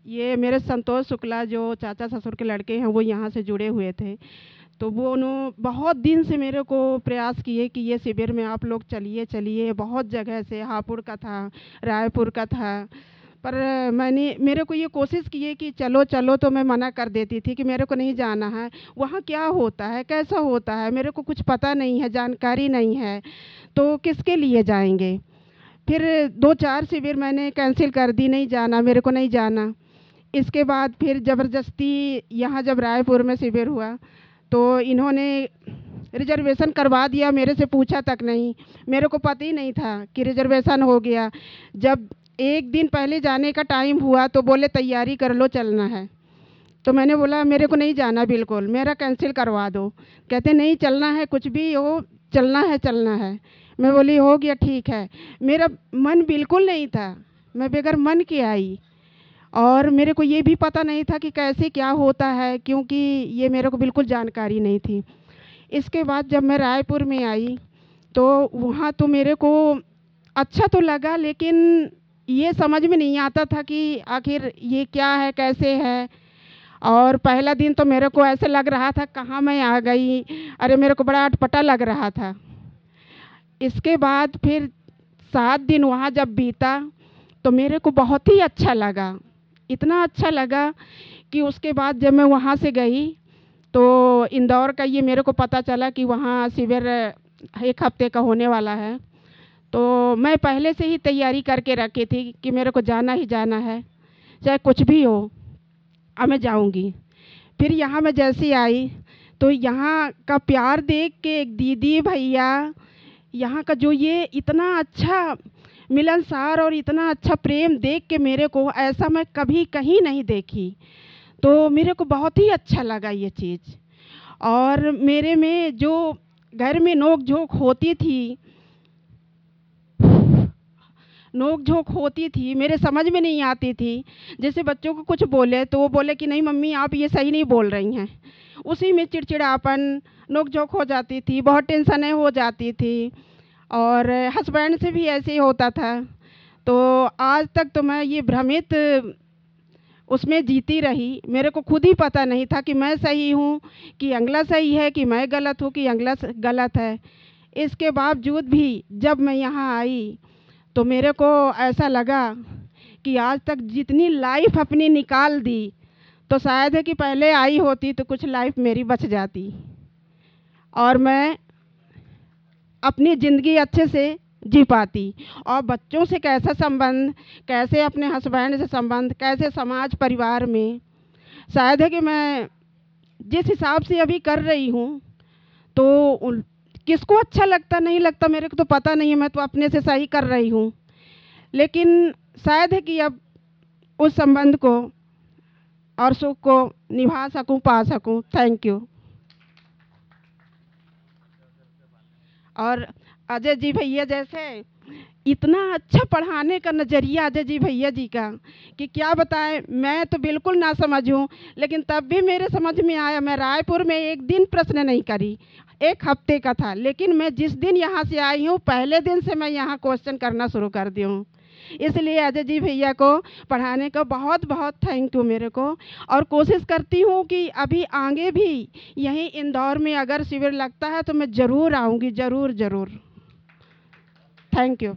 ये मेरे संतोष शुक्ला जो चाचा ससुर के लड़के हैं, वो यहाँ से जुड़े हुए थे। तो वो उन्होंने बहुत दिन से मेरे को प्रयास किए कि ये शिविर में आप लोग चलिए चलिए। बहुत जगह से, हापुड़ का था, रायपुर का था। पर मैंने, मेरे को ये कोशिश की है कि चलो चलो तो मैं मना कर देती थी कि मेरे को नहीं जाना है। वहाँ क्या होता है, कैसा होता है, मेरे को कुछ पता नहीं है, जानकारी नहीं है तो किसके लिए जाएँगे? फिर दो चार शिविर मैंने कैंसिल कर दी, नहीं जाना, मेरे को नहीं जाना। इसके बाद फिर ज़बरदस्ती यहाँ जब रायपुर में शिविर हुआ तो इन्होंने रिजर्वेशन करवा दिया, मेरे से पूछा तक नहीं। मेरे को पता ही नहीं था कि रिजर्वेशन हो गया। जब एक दिन पहले जाने का टाइम हुआ तो बोले, तैयारी कर लो, चलना है। तो मैंने बोला, मेरे को नहीं जाना बिल्कुल, मेरा कैंसिल करवा दो। कहते, नहीं, चलना है, कुछ भी हो, चलना है चलना है। मैं बोली, हो गया, ठीक है। मेरा मन बिल्कुल नहीं था। मैं बगैर मन के आई। और मेरे को ये भी पता नहीं था कि कैसे क्या होता है, क्योंकि ये मेरे को बिल्कुल जानकारी नहीं थी। इसके बाद जब मैं रायपुर में आई तो वहाँ तो मेरे को अच्छा तो लगा, लेकिन ये समझ में नहीं आता था कि आखिर ये क्या है, कैसे है। और पहला दिन तो मेरे को ऐसे लग रहा था, कहाँ मैं आ गई? अरे, मेरे को बड़ा अटपटा लग रहा था। इसके बाद फिर सात दिन वहाँ जब बीता तो मेरे को बहुत ही अच्छा लगा। इतना अच्छा लगा कि उसके बाद जब मैं वहाँ से गई तो इंदौर का ये मेरे को पता चला कि वहाँ शिविर एक हफ़्ते का होने वाला है। तो मैं पहले से ही तैयारी करके रखी थी कि मेरे को जाना ही जाना है, चाहे कुछ भी हो, अब मैं जाऊँगी। फिर यहाँ मैं जैसे आई तो यहाँ का प्यार देख के एक दीदी भैया, यहाँ का जो ये इतना अच्छा मिलनसार और इतना अच्छा प्रेम देख के मेरे को ऐसा मैं कभी कहीं नहीं देखी। तो मेरे को बहुत ही अच्छा लगा ये चीज़। और मेरे में जो घर में नोक झोंक होती थी नोक झोंक होती थी, मेरे समझ में नहीं आती थी। जैसे बच्चों को कुछ बोले तो वो बोले कि, नहीं मम्मी, आप ये सही नहीं बोल रही हैं। उसी में चिड़चिड़ापन नोक झोंक हो जाती थी, बहुत टेंशनें हो जाती थी। और हस्बैंड से भी ऐसे ही होता था। तो आज तक तो मैं ये भ्रमित उसमें जीती रही। मेरे को खुद ही पता नहीं था कि मैं सही हूँ, कि अंगला सही है, कि मैं गलत हूँ, कि अंगला गलत है। इसके बावजूद भी जब मैं यहाँ आई तो मेरे को ऐसा लगा कि आज तक जितनी लाइफ अपनी निकाल दी तो शायद है कि पहले आई होती तो कुछ लाइफ मेरी बच जाती। और मैं अपनी ज़िंदगी अच्छे से जी पाती। और बच्चों से कैसा संबंध, कैसे अपने हस्बैंड से संबंध, कैसे समाज, परिवार में। शायद है कि मैं जिस हिसाब से अभी कर रही हूँ तो किसको अच्छा लगता, नहीं लगता, मेरे को तो पता नहीं है, मैं तो अपने से सही कर रही हूँ। लेकिन शायद है कि अब उस संबंध को और सुख को निभा सकूँ, पा सकूँ। Thank you. और अजय जी भैया जैसे, इतना अच्छा पढ़ाने का नज़रिया अजय जी भैया जी का कि क्या बताएँ, मैं तो बिल्कुल ना समझूं, लेकिन तब भी मेरे समझ में आया, मैं रायपुर में एक दिन प्रश्न नहीं करी, एक हफ़्ते का था, लेकिन मैं जिस दिन यहाँ से आई हूँ, पहले दिन से मैं यहाँ क्वेश्चन करना शुरू कर दी हूँ। इसलिए अजय जी भैया को पढ़ाने का बहुत बहुत थैंक यू मेरे को। और कोशिश करती हूँ कि अभी आगे भी यहीं इंदौर में अगर शिविर लगता है तो मैं ज़रूर आऊँगी, ज़रूर ज़रूर। Thank you